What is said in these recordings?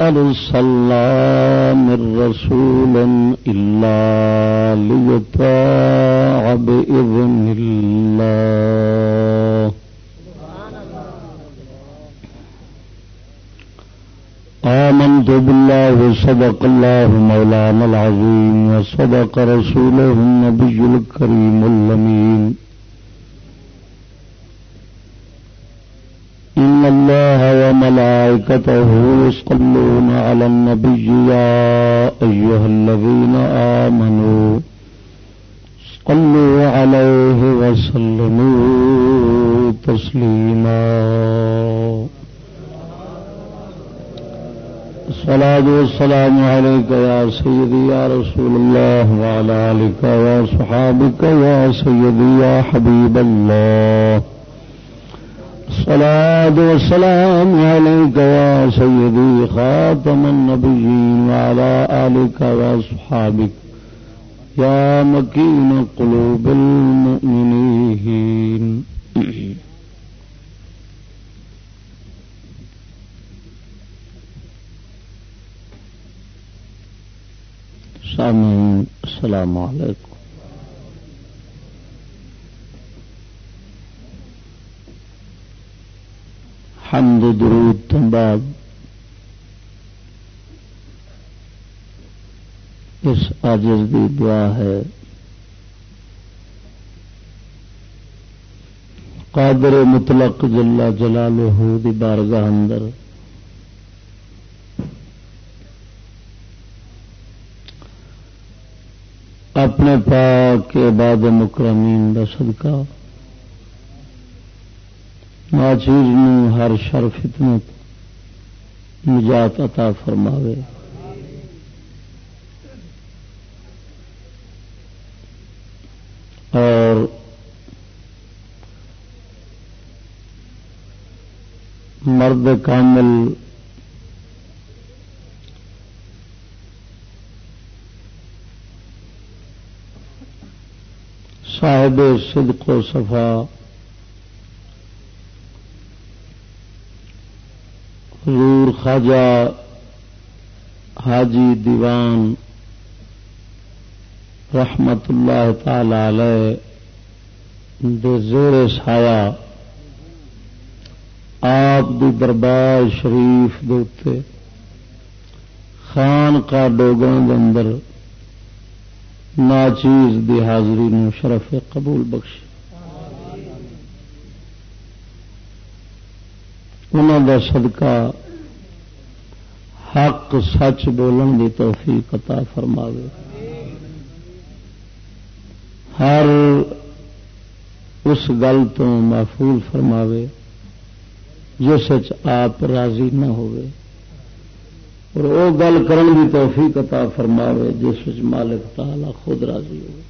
أرسلنا من رسول إلا ليطاع بإذن الله آمنت بالله صدق الله مولانا العظيم وصدق رسوله النبي الكريم اللمين إن الله وملائكته يصلون على النبي يا أيها الذين آمنوا صلوا عليه وسلموا تسليما الصلاة والسلام عليك يا سيدي يا رسول الله وعلى آلك وصحابك يا سيدي يا حبيب الله الصلاة والسلام عليك يا سيدي خاتم النبيين وعلى آلك وأصحابك يا مكين قلوب المؤمنين. سامعين السلام عليكم حمد درود تو بعد اس آجز دی دعا ہے۔ قادر مطلق جلا جلالہ دی بارگاہ اندر۔ اپنے پاک کے بعد مکرمین کا صدقہ۔ چیز ہر شر فتنے نجات عطا فرماوے۔ اور مرد کامل صاحب صدق و صفا حضور، خواجہ، حاجی، دیوان، رحمت اللہ تعالی علیہ، دے زور سایا آپ دی دربار شریف دے خان کا ڈوگوں اندر، ناچیز دی حاضری نو شرف قبول بخش انہوں کا صدقہ حق سچ بولن کی توفیق عطا فرماوے۔ ہر اس گل تو محفوظ فرماوے جس آپ راضی نہ ہوئے اور وہ گل کرن کی توفیق عطا فرماوے جس مالک تعالی خود راضی ہوئے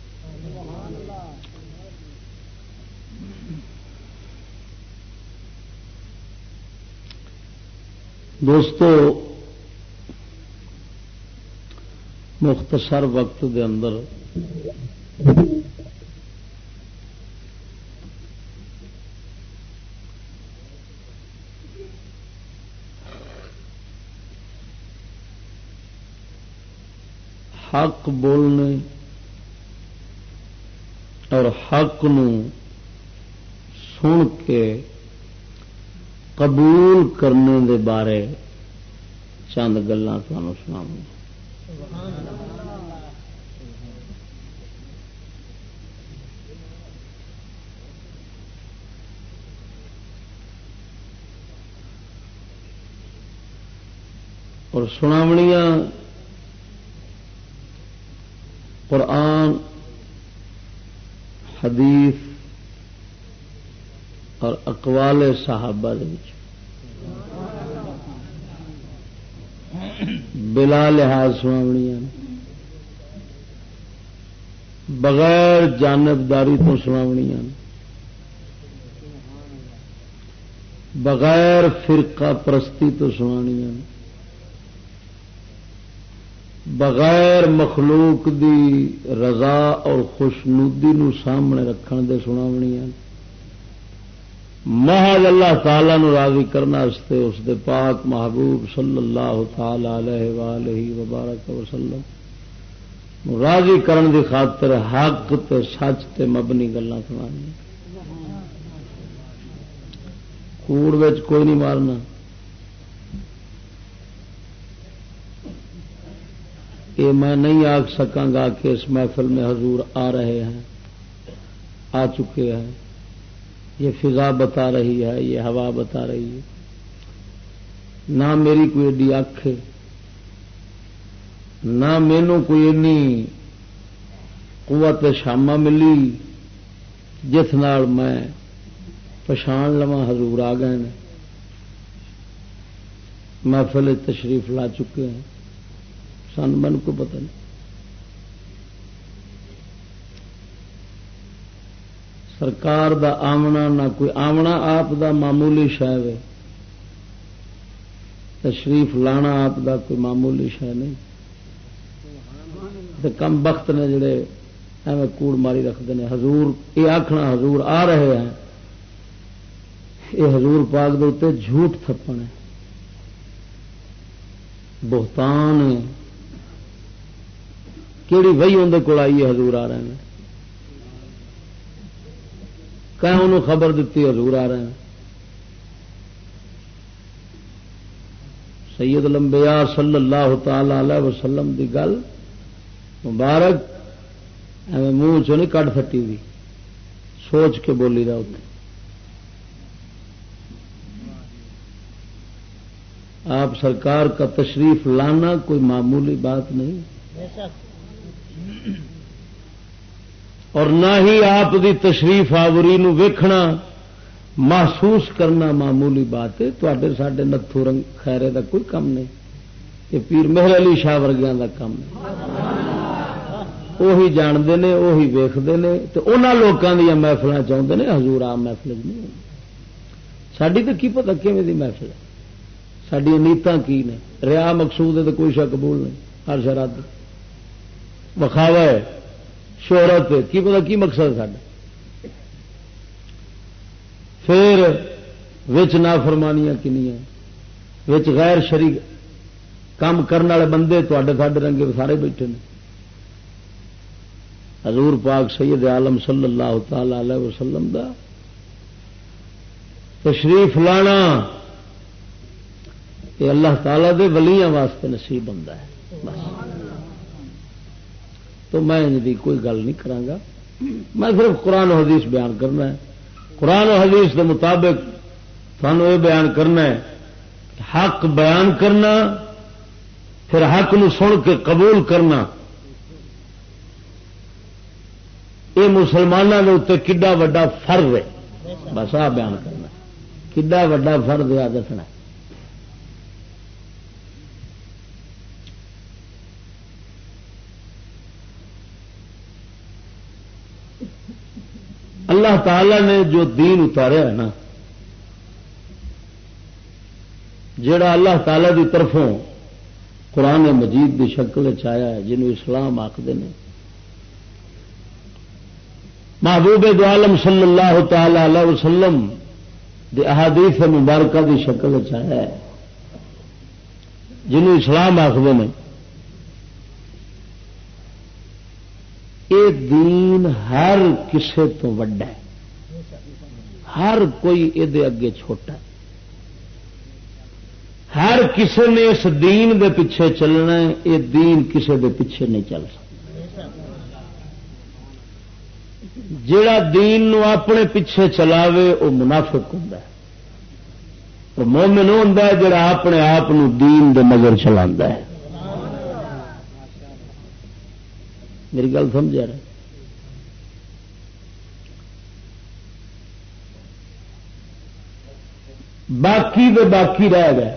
دوستو مختصر وقت دے اندر حق بولنے اور حق نو سن کے قبول کرنے دے بارے چند گلا سنا اور سناوڑیاں قرآن حدیث اور اقوال صحابہ بلا لحاظ سناوڑیاں بغیر جانبداری تو سناوڑیاں بغیر فرقہ پرستی تو سنانیاں بغیر مخلوق دی رضا اور خوشنودی نو سامنے رکھن دے سناونیاں۔ محض اللہ تعالی نو راضی کرنا اس دے پاک محبوب صلی اللہ تعالی علیہ وآلہ وبارک وسلم راضی کرن دی خاطر حق تے سچ تے مبنی گلا سنانی کوڑ وچ کوئی نہیں مارنا۔ یہ میں نہیں آ سکا کہ اس محفل میں حضور آ رہے ہیں، آ چکے ہیں۔ یہ فضا بتا رہی ہے، یہ ہوا بتا رہی ہے۔ نہ میری کوئی ایڈی اکھ نہ مینو کوئی اینی قوت شامہ ملی جس نال میں پچھان لوا حضور آ گئے محفل تشریف لا چکے ہیں۔ سن من کو پتہ نہیں۔ سرکار دا آمنا نہ کوئی آمنا آپ دا معمولی شہ تشریف لانا آپ دا کوئی معمولی شہ نہیں۔ کم بخت نے جڑے ایویں کوڑ ماری رکھتے ہیں حضور، یہ آخنا حضور آ رہے ہیں۔ یہ حضور پاک دے جھوٹ تھپن ہے۔ بہتان ہے۔ کہڑی وہی اندر کول آئی ہے حضور آ رہے ہیں۔ کہ انہوں خبر دیتی حضور آ رہے ہیں۔ سید لمبیا صلی اللہ تعالی علیہ وسلم دی گل مبارک، ایویں منہ چ نہیں کٹ فٹی ہوئی سوچ کے بولی رہا اتنے۔ آپ سرکار کا تشریف لانا کوئی معمولی بات نہیں۔ اور نہ ہی آپ دی تشریف آوری ویکھنا، محسوس کرنا معمولی بات ہے۔ تے سڈے نتھو رنگ خیرے دا کوئی کم نہیں۔ یہ پیر مہر علی شاہ ورگیا کا کام وہی جانتے ہیں وہی ویختے ہیں تو انہوں لوگوں دیا محفل چاہتے ہیں ہزور آم محفل نہیں۔ ساری تو کی پتا کیون دی محفل ہے؟ ساری نیتا کی نے؟ ریا مقصود ہے تو کوئی شا قبول نہیں۔ ہر شرد وکھاوا شہرت کی پتا کی مقصد ساڈا؟ پھر وچ نہ کنیاں؟ وچ غیر شریک کام کرنے والے بندے تے ساڈے رنگے سارے بیٹھے نے۔ حضور پاک سید عالم صلی اللہ تعالی علیہ وسلم دا تشریف لانا یہ اللہ تعالی دے ولیاں واسطے نصیب ہوتا ہے۔ بس۔ تو میں ان کی کوئی گل نہیں کرا میں صرف قرآن و حدیث بیان کرنا ہے۔ قرآن و حدیث کے مطابق سانو یہ بیان کرنا ہے حق بیان کرنا، پھر حق نو سن کے قبول کرنا۔ یہ مسلمانوں کے اتنے کڈا وا فرض ہے۔ بس آ بیان کرنا۔ کڈا وا فرض ہے دسنا۔ اللہ تعالی نے جو دین اتارا ہے نا جڑا اللہ تعالی دی طرفوں قرآن مجید کی شکل چیا ہے، جنہوں اسلام آخر نے۔ محبوب دو عالم صلی اللہ تعالی علیہ وسلم دی احادیث مبارکہ دی شکل چیا ہے، جنہوں اسلام آخر نے۔ یہ دین ہر کسے تو وڈا ہے۔ ہر کوئی یہ اگے چھوٹا ہے۔ ہر کسی نے اس دین دے پیچھے چلنا ہے، یہ دین کسی دے پیچھے نہیں چل سکتا۔ جڑا دین نو اپنے پیچھے چلاوے، وہ منافق ہوں مومن ہوں جڑا اپنے آپ دین دے مگر چلا میری گل سمجھا رہا باقی دے باقی رہ گئے۔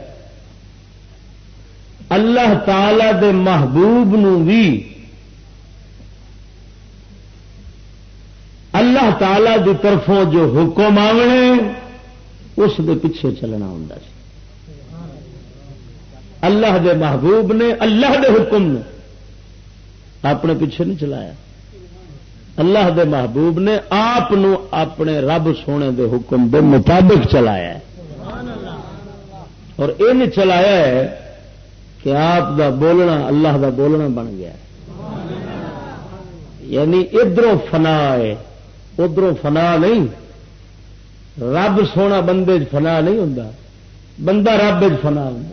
اللہ تعالی دے محبوب نو بھی اللہ تعالی دی طرفوں جو حکم آنے اس دے پیچھے چلنا ہوں اللہ دے محبوب نے اللہ دے حکم نے اپنے پیچھے نہیں چلایا۔ اللہ دے محبوب نے آپ اپنے رب سونے دے حکم دے مطابق چلایا اور یہ چلایا ہے کہ آپ دا بولنا اللہ دا بولنا بن گیا یعنی ادھر فنا ہے، ادھر فنا نہیں۔ رب سونا بندے فنا نہیں ہوں بندہ رب فنا ہوں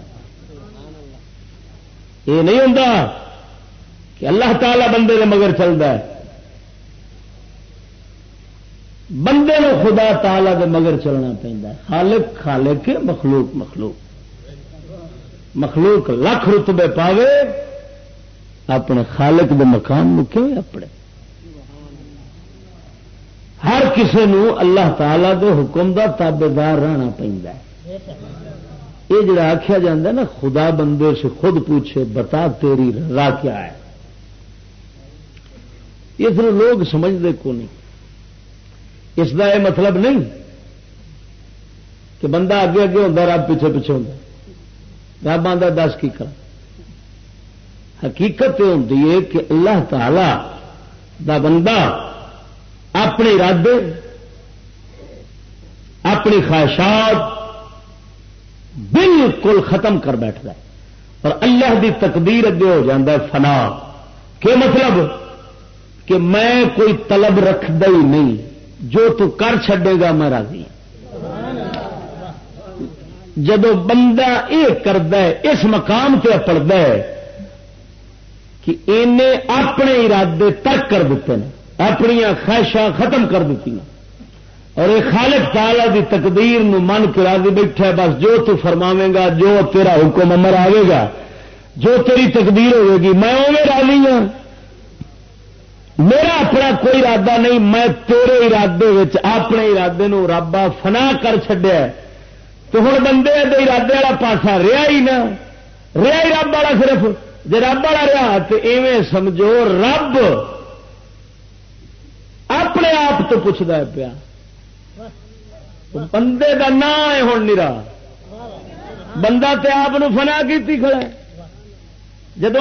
یہ نہیں ہوں کہ اللہ تعالی بندے کے مگر چلتا ہے۔ بندے نے خدا تعالی کے مگر چلنا پہنتا خالق خالق مخلوق مخلوق۔ مخلوق لکھ رتبے پاوے، اپنے خالق دے مقام کیوں اپنے؟ ہر کسی اللہ تعالی دے حکم دا تابے دار رہنا پہنتا ہے۔ یہ جڑا آخیا جا نا، خدا بندے سے خود پوچھے، بتا تیری رضا کیا ہے؟ اس لوگ سمجھتے کو نہیں؟ اس کا یہ مطلب نہیں کہ بندہ اگے اگے ہوتا رب پیچھے پیچھے ہوتا رب آدھا دس کی کر۔ حقیقت یہ ہوتی ہے کہ اللہ تعالی دا بندہ اپنے ارادے، اپنی خواہشات بالکل ختم کر بیٹھتا ہے۔ اور اللہ دی تقدیر اگے ہو جاتا ہے، فنا۔ کہ مطلب؟ کہ میں کوئی طلب رکھتا ہی نہیں، جو تو کر چھڈے گا میں راضی جب بندہ یہ کرد اس مقام سے پڑتا ہے کہ انہیں اپنے ارادے ترک کر دیتے ہیں اپنی خواہشاں ختم کر دیتی ہیں۔ اور یہ خالق تعالی دی تقدیر نو من کے راضی بیٹھا بس جو تو فرماوے گا، جو تیرا حکم امر آئے گا، جو تیری تقدیر ہوے گی، میں اوے راضی ہوں میرا اپنا کوئی ارادہ نہیں، میں تیرے ارادے اپنے ارادے نو رابا فنا کر چڈیا تو ہوں بندے ارادے والا پاسا رہا ہی نہ۔ رہا ہی رب والا صرف۔ جی رب والا رہا تو ایویں سمجھو رب اپنے آپ تو پوچھتا ہے پیا۔ بندے کا نام ہے ہوں نرا۔ بندہ تے آپ فنا کی کھڑا ہے۔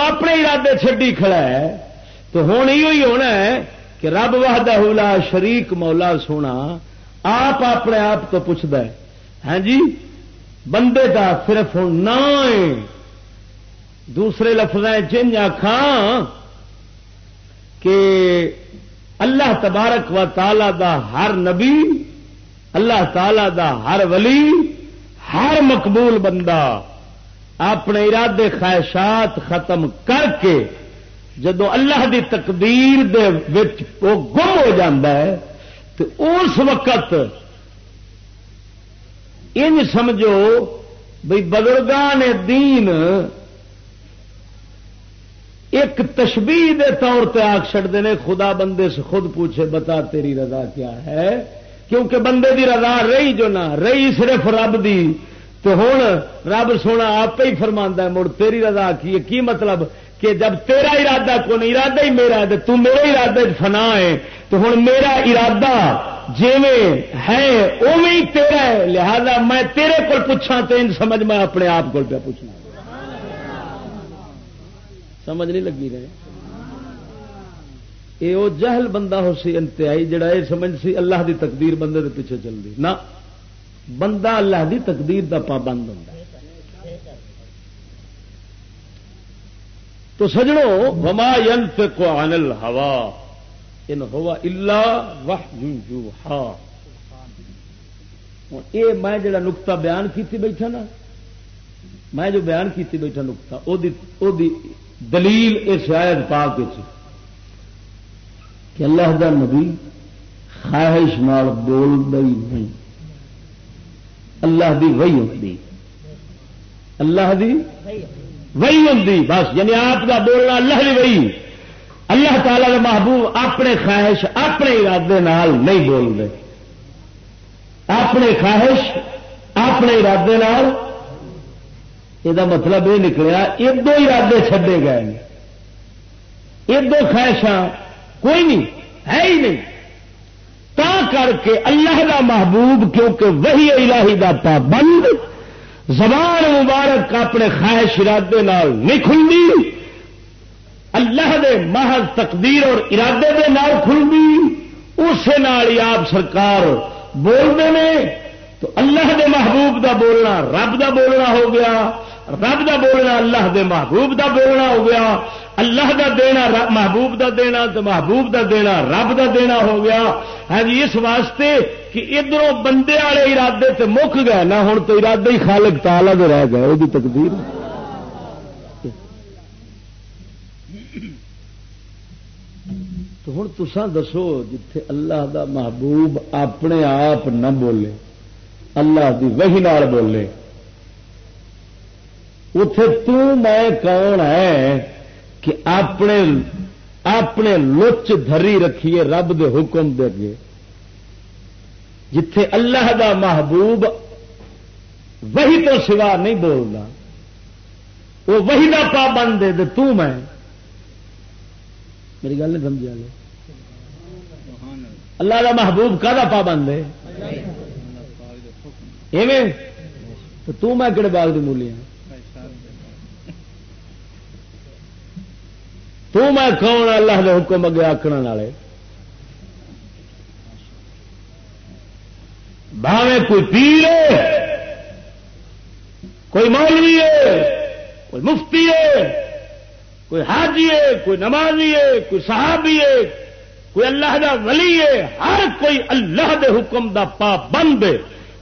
اپنے ارادے چڈی کھڑا ہے تو ہوں یہ ہونا ہے کہ رب وحدہ حولا شریک مولا سونا آپ اپنے آپ تو پوچھتا ہے۔ ہاں جی؟ بندے کا صرف نہ دوسرے لفظ چنج آخان کہ اللہ تبارک و تعالی دا ہر نبی، اللہ تعالی دا ہر ولی، ہر مقبول بندہ اپنے ارادے خواہشات ختم کر کے جدو اللہ دی تقدیر دے وچ وہ گم ہو جاتا ہے تو اس وقت ان سمجھو بھائی بزرگان دین ایک تشبیح دے طور پہ آگ چڑتے ہیں خدا بندے سے خود پوچھے، بتا تیری رضا کیا ہے؟ کیونکہ بندے دی رضا رہی جو نہ رہی، صرف رب دی۔ تو ہوں رب سونا آپ ہی فرما ہے، مڑ تیری رضا کی کی مطلب؟ کہ جب تیرا ارادہ کو نہیں، ارادہ ہی میرا ہے، تو میرے ارادے فنا ہے۔ تو ہوں میرا ارادہ ہے اوی تیرا ہے۔ لہذا میں تیرے کو پوچھا تو ان سمجھ میں اپنے آپ کو پہ پوچھنا سمجھ نہیں لگی رہے۔ یہ وہ جہل بندہ ہو سی انتہائی، جڑا یہ سمجھ سی اللہ دی تقدیر بندے دے پیچھے چل رہی نہ، بندہ اللہ دی تقدیر دا پابند ہوتا تو سجڑوں وما ينفق عن الهوى ان ہوا اللہ واہ ہا یہ میں جڑا نقطہ بیان کیتی بیٹھا نا میں جو بیان کیتی بیٹھا نقطہ او دی او دی دلیل اس آیت پاک کہ اللہ دا نبی خواہش نال بول گئی نہیں۔ اللہ دی وہی ہوتی۔ اللہ دی وہی ہوں بس یعنی آپ کا بولنا اللہ دی وہی۔ اللہ تعالی کے محبوب اپنے خواہش، اپنے ارادے نال نہیں بولتے اپنے خواہش، اپنے ارادے نال۔ یہ مطلب یہ نکلیا یہ دو ارادے چھڈے گئے۔ یہ دو خواہشاں کوئی نہیں، ہے ہی نہیں۔ تا کر کے اللہ کا محبوب، کیونکہ وہی الہی دا پابند زبان مبارک اپنے خواہش ارادے نال نہیں کھلتی اللہ دے محض تقدیر اور ارادے دے نال کھل اسے نال آپ سرکار بولتے ہیں۔ تو اللہ دے محبوب دا بولنا رب دا بولنا ہو گیا، رب دا بولنا اللہ دے محبوب دا بولنا ہو گیا۔ اللہ دا دینا محبوب دا دینا تو محبوب دا دینا رب دا دینا ہو گیا۔ ہاں جی اس واسطے کہ ادھر بندے والے ارادے تے مک گئے، نہ ہوں تو ارادے ہی خالق تالا دے رہ گئے، وہ تقدیر۔ تو ہوں تسا دسو، جتھے اللہ دا محبوب اپنے آپ نہ بولے، اللہ دی وہی نال بولے۔ اتے میں کون ہے؟ کہ اپنے اپنے لچ دھری رکھیے رب دے حکم دے اگے جتھے اللہ دا محبوب وہی تو سوا نہیں بولنا، وہ وہی کا پابند دے تو میں۔ میری گل نہیں سمجھا لے اللہ کا محبوب کا پابند ہے؟ تو تو میں کہڑے باغ کی مولی ہوں تو میں کون اللہ کے حکم اگے آکڑ والے بھاوے کوئی پیر ہے؟ کوئی مولوی ہے؟ کوئی مفتی ہے؟ کوئی حاجی ہے؟ کوئی نمازی ہے؟ کوئی صحابی ہے؟ کوئی اللہ دا ولی ہے؟ ہر کوئی اللہ دے حکم دا پا بند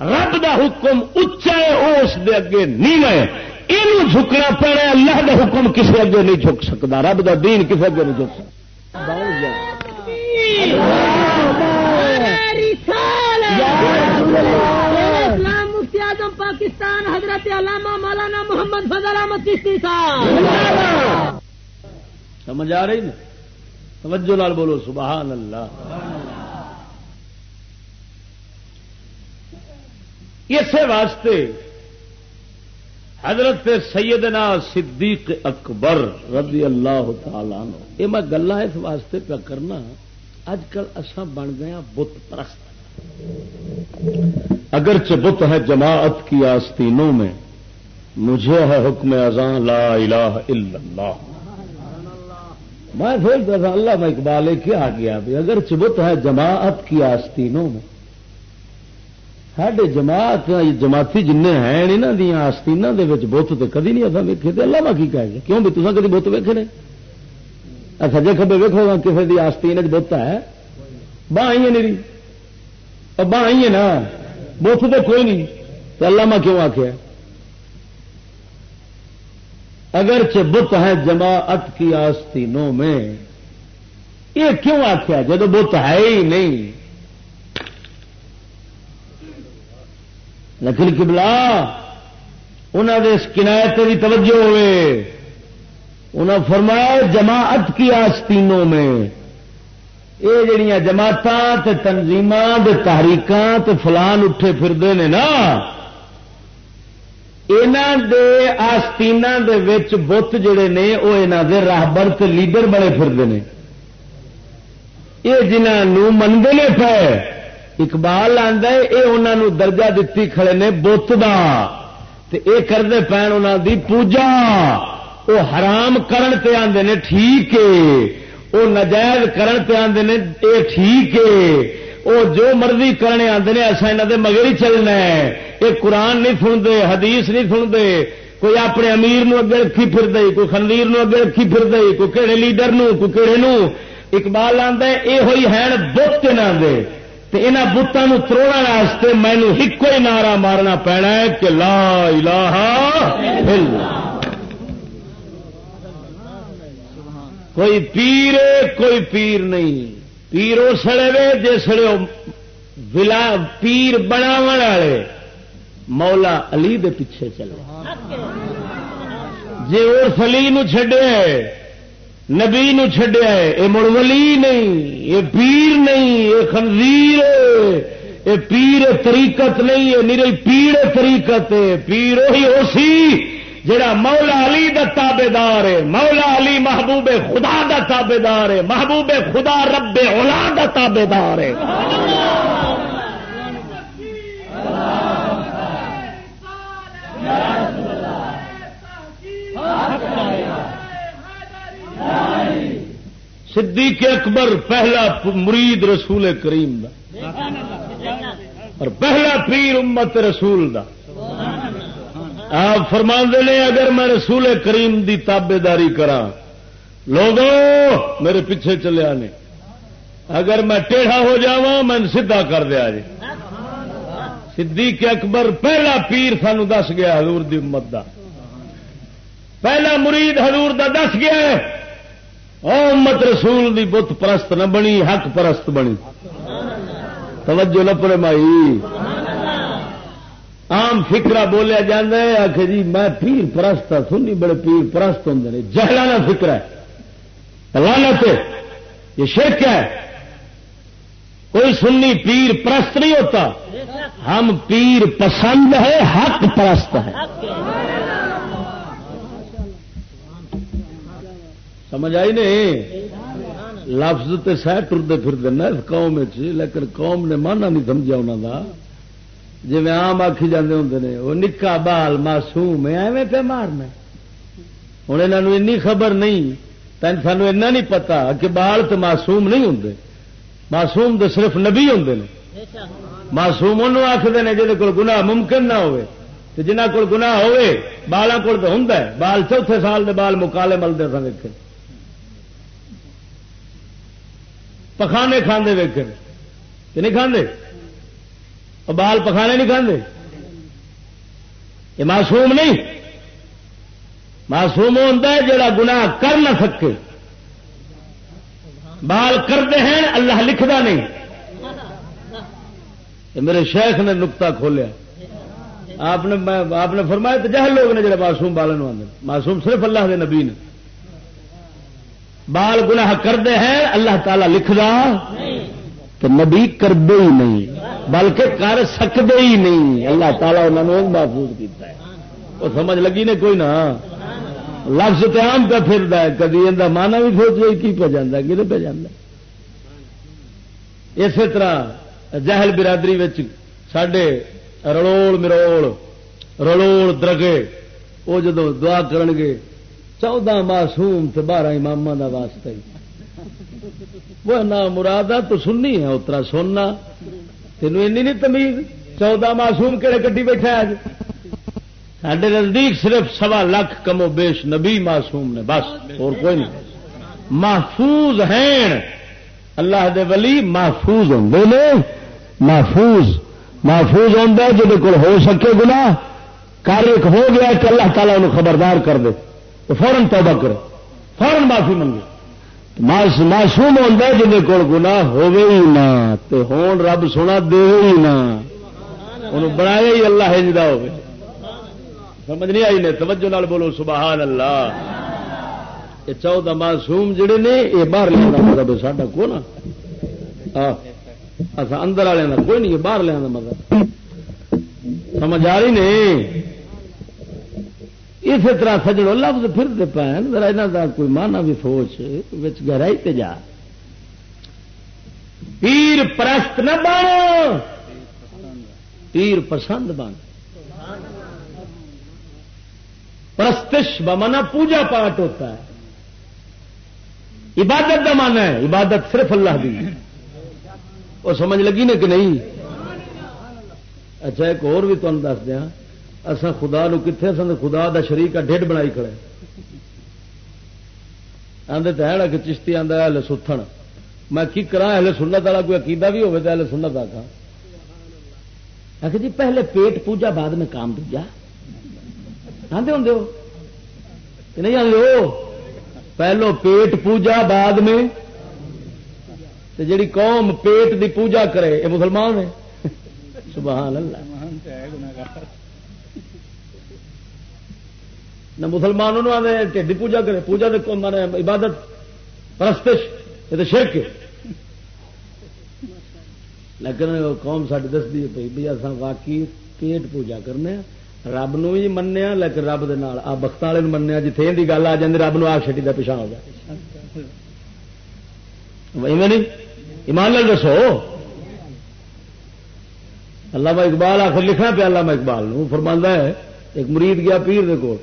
رب دا حکم اچا ہے، اس دے اگے نہیں ہے۔ یہ جھکنا پڑا اللہ دا حکم کسی اگے نہیں جھک سکتا، رب دا دین کسی اگے نہیں جھک سکتا۔ پاکستان حضرت علامہ مولانا محمد فضل احمد کشتی صاحب سمجھ آ رہی نا؟ توجہ لال بولو، سبحان اللہ۔ اسی واسطے حضرت سیدنا صدیق اکبر رضی اللہ تعالی یہ میں گلا اس واسطے پہ کرنا اج کل اصا بن گیا بت پرست۔ اگرچہ بت ہے جماعت کی آستینوں میں، مجھے ہے حکم ازاں لا الہ الا اللہ۔ میں سوچتا تھا اللہ میں اقبال کیا گیا بھی اگر چبت ہے جماعت کی آستینوں میں سڈے جماعت جماعتی جن ہیں یہاں دیا آستین بت تو کدی نہیں اصل ویکے تو اللہ کی کہہ گیا کیوں بھی تصا کدی بت ویکے نے سجے کبے ویکو گا کسی کی آستین بت ہے باہ ہی ہے میری باہ ہی ہے نا بت تو کوئی نہیں تو اللہ کیوں آخیا اگرچہ بت ہے جماعت کی آستینوں میں یہ کیوں آخیا جب بت ہے ہی نہیں لیکن کبلا انہوں نے اس کنایت بھی توجہ ہوئے۔ انہوں فرمایا، جماعت کی آستینوں میں یہ جڑیاں جماعت تنظیم تحریک فلان اٹھے پھرتے ہیں نا دے آستین بت جڑے نے وہ یہاں دے راہبر لیڈر بڑے پھرتے ہیں یہ جنہوں منگے پے اقبال آدھا یہ انہوں درجہ دتی کھڑے نے بت دا۔ تے کرتے پین انہوں دی پوجا۔ وہ حرام کرن تے آندے نے ٹھیک ہے وہ نجائز کرن تے آندے نے اے ٹھیک ہے وہ جو مرضی کرنے آتے ہیں اصا یہاں مگر ہی چلنا ہے۔ یہ قرآن نہیں سنتے حدیث نہیں سنتے کوئی اپنے امیر نو اگے رکھی پھر دے کوئی خنویر نو اگے رکھی پھر دے کوئی کہڑے لیڈر نو، کوئی کہڑے نو۔ اقبال آتا ہے یہ ہوئی ہے بت یہاں بتان تروڑ واسطے مینو ایک ہی نعرہ مارنا پینا ہے کہ لا الہ الا کوئی پیر کوئی پیر نہیں۔ پیر وہ سڑے وے جسے ولا پیر بناو والے۔ مولا علی دے پیچھے چلے۔ جی اور فلی نڈیا نبی نو چڈیا یہ مڑ ولی نہیں یہ پیر نہیں یہ خنزیر یہ پیر طریقت نہیں یہ نیری پیڑ طریقت پیر وہی ہو سی جڑا مولا علی دا تابے دار ہے، مولا علی محبوب خدا دا تابے دار ہے، محبوب خدا رب اولا دا تابے دار ہے۔ صدیق اکبر پہلا مرید رسول کریم دا اور پہلا پیر امت رسول دا آپ فرما نے اگر میں رسول کریم دی تابے داری کرا لوگوں، میرے پیچھے چلے نے اگر میں ٹیڑھا ہو جا میں سیدا کر دیا جی۔ صدیق اکبر پہلا پیر سانو دس گیا حضور دی امت دا۔ پہلا مرید حضور دا دس گیا امت رسول دی بت پرست نہ بنی، حق پرست بنی۔ توجہ نہ پڑے مائی۔ آم فکرا بولیا جا آخ جی میں پیر پرست ہوں سنی بڑے پیر پرست ہوں جہلانا فکر ہے۔ لانت یہ شرک ہے۔ کوئی سنی پیر پرست نہیں ہوتا۔ ہم پیر پسند ہے، حق پرست ہے۔ سمجھ آئی نہیں؟ لفظ تو سہ ٹرتے پھر دینا اس قوم لیکن قوم نے مانا نہیں سمجھا انہوں کا جی آم آخی جانے ہوں نے، وہ نکا بال معصوم ایویں پہ مارنا ہوں یہاں این خبر نہیں تین سانو ایسا نہیں پتا کہ بال تو معصوم نہیں ہوں معصوم تو صرف نبی ہوں نے۔ معصوم انہوں آخر نے جہد کو گنا ممکن نہ ہو جنہ کو گنا ہوے بالا کول تو ہوں بال چوتھے سال دے بال مکالے ملتے سن ویک پخانے کھانے ویک نہیں کھانے بال پخانے نہیں کھانے یہ معصوم نہیں۔ معصوم ہوتا ہے جڑا گناہ کر نہ سکے۔ بال کرتے ہیں، اللہ لکھتا نہیں۔ یہ میرے شیخ نے نکتا کھولیا۔ آپ نے آپ نے فرمایا تو جہل لوگ نے جڑے معصوم بالن آدھے معصوم صرف اللہ کے نبی نے۔ بال گناہ کرتے ہیں، اللہ تعالی لکھدا، تو نبی کرتے ہی نہیں، بلکہ کر سکتے ہی نہیں۔ اللہ تعالیٰ انہوں نے محفوظ کیتا ہے۔ وہ سمجھ لگی نے کوئی نہ؟ لفظ تو آم پہ پھر کدی یہ مانا بھی سوچ رہی کی پہ جانا کھے پہ جانا اسی طرح جہل برادری سڈے رلوڑ مروڑ رلوڑ درگے، وہ جدو دعا کرنگے چودہ معصوم تو بارہ امام کا واسطہ ہی۔ وہ نہ مراد تو سننی ہے، اترا سننا۔ تینوں این نہیں تمیز۔ چودہ معصوم کہڑے کٹی بیٹھا آج؟ سڈے نزدیک صرف سوا لاکھ کمو بیش نبی معصوم نے، بس، اور کوئی نہیں۔ محفوظ ہیں۔ اللہ دے ولی محفوظ ہوں محفوظ محفوظ ہوں جہد کو ہو سکے گنا کار ایک ہو گیا کہ اللہ تعالیٰ انہوں خبردار کر دے۔ تو فوراً توبہ کرے فوراً معافی منگے معصوم ہوتا ہے جن کو گنا ہی نہ ہون رب سونا دے ہی نہ۔ انہوں بنایا ہی اللہ ہجدا ہو سمجھ نہیں آئی نے؟ توجہ نال بولو، سبحان اللہ۔ یہ چودہ معصوم جڑے نے، یہ باہر لیا مطلب ساڈا کو نا اصا اندر والے کا کوئی نہیں باہر لیا مطلب سمجھ آ رہی نہیں اسی طرح سجڑو لفظ پھرتے پہن، ذرا یہاں کا کوئی مانا بھی سوچ گہرائی تے جا۔ پیر پرست نہ بن۔ پیر پسند بن۔ پرستش بمانا پوجا پاٹ ہوتا ہے۔ عبادت کا مانا ہے، عبادت صرف اللہ دی۔ وہ سمجھ لگی نا کہ نہیں؟ اچھا ایک اور بھی تمہیں دس دیا اصا خدا نو کتنے سن خدا دا شریک کا ڈیڈ بنائی کھڑے۔ آدھے تو ہے کہ چشتی آدھا ہل ستھن۔ میں کی کرا ہلے سنت والا کوئی عقیدہ بھی ہوگا تو ہلے سنت آخا آخر جی پہلے پیٹ پوجا بعد میں کام دوجا۔ آدھے ہوں کہ نہیں آدھے پہلو پیٹ پوجا بعد میں۔ جڑی قوم پیٹ دی پوجا کرے یہ مسلمان ہے سبحان اللہ۔ نہ مسلمانوں آدھے ٹھڈی پوجا کرے، پوجا دیکھو مانے، عبادت، پرستش، یہ تو شرک لیکن قوم ساری دستی ہے پی بھی اصل واقعی پیٹ پوجا کرنے رب نو بھی منیا لیکن رب آ بخت والے منیا جی کی گل آ جاتی رب نو آ چٹی کا پچھا ہو جائے۔ نہیں؟ ایمان لال دسو۔ اللہ اقبال آخر لکھنا پیا اللہ اقبال نو ہے، ایک مرید گیا پیر دے کو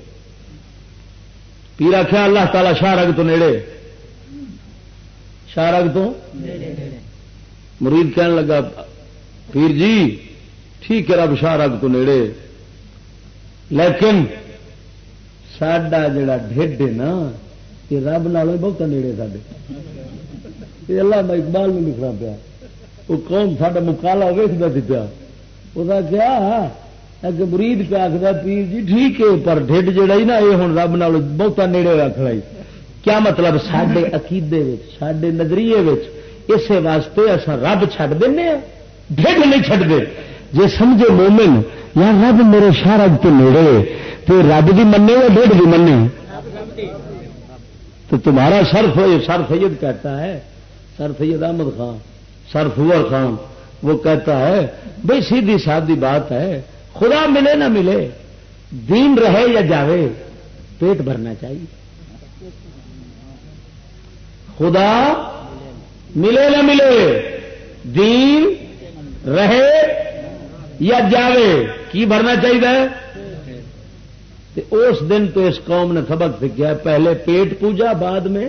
پیر آخیا اللہ تعالی شاہ رگ تو نیڑے۔ شاہ رگ تو مرید کہنے لگا، پیر جی ٹھیک ہے رب شاہ رگ تو نیڑے۔ لیکن سڈا جڑا ڈھڈ ہے نا، یہ رب نال بہت نیڑے سڈے یہ اللہ میں اقبال نہیں لکھنا پیا۔ وہ کون سا مکالا ویستا سی پیا۔ وہ کیا کہ مرید پہ آخر پیر جی ٹھیک ہے پر ڈھڈ جڑا ہی نا یہ ہوں رب نال بہتا نیڑے ہوا کھڑا کیا مطلب سڈے عقیدے سڈے نظریے اسے واسطے اصا رب چڈ دینا ڈھڈ نہیں چڈتے جی سمجھے مومن یا رب میرے شہر تو نیڑے تو رب بھی منے یا ڈھڈ بھی منے تو تمہارا سرف سر سید کہتا ہے سر سید احمد خان سر فور خان وہ کہتا ہے بھائی سیدھی سادی بات ہے خدا ملے نہ ملے، دین رہے یا جاوے، پیٹ بھرنا چاہیے۔ خدا ملے نہ ملے، دین رہے یا جاوے، کی بھرنا چاہیے؟ اس دن تو اس قوم نے سبق سیکھا پہلے پیٹ پوجا، بعد میں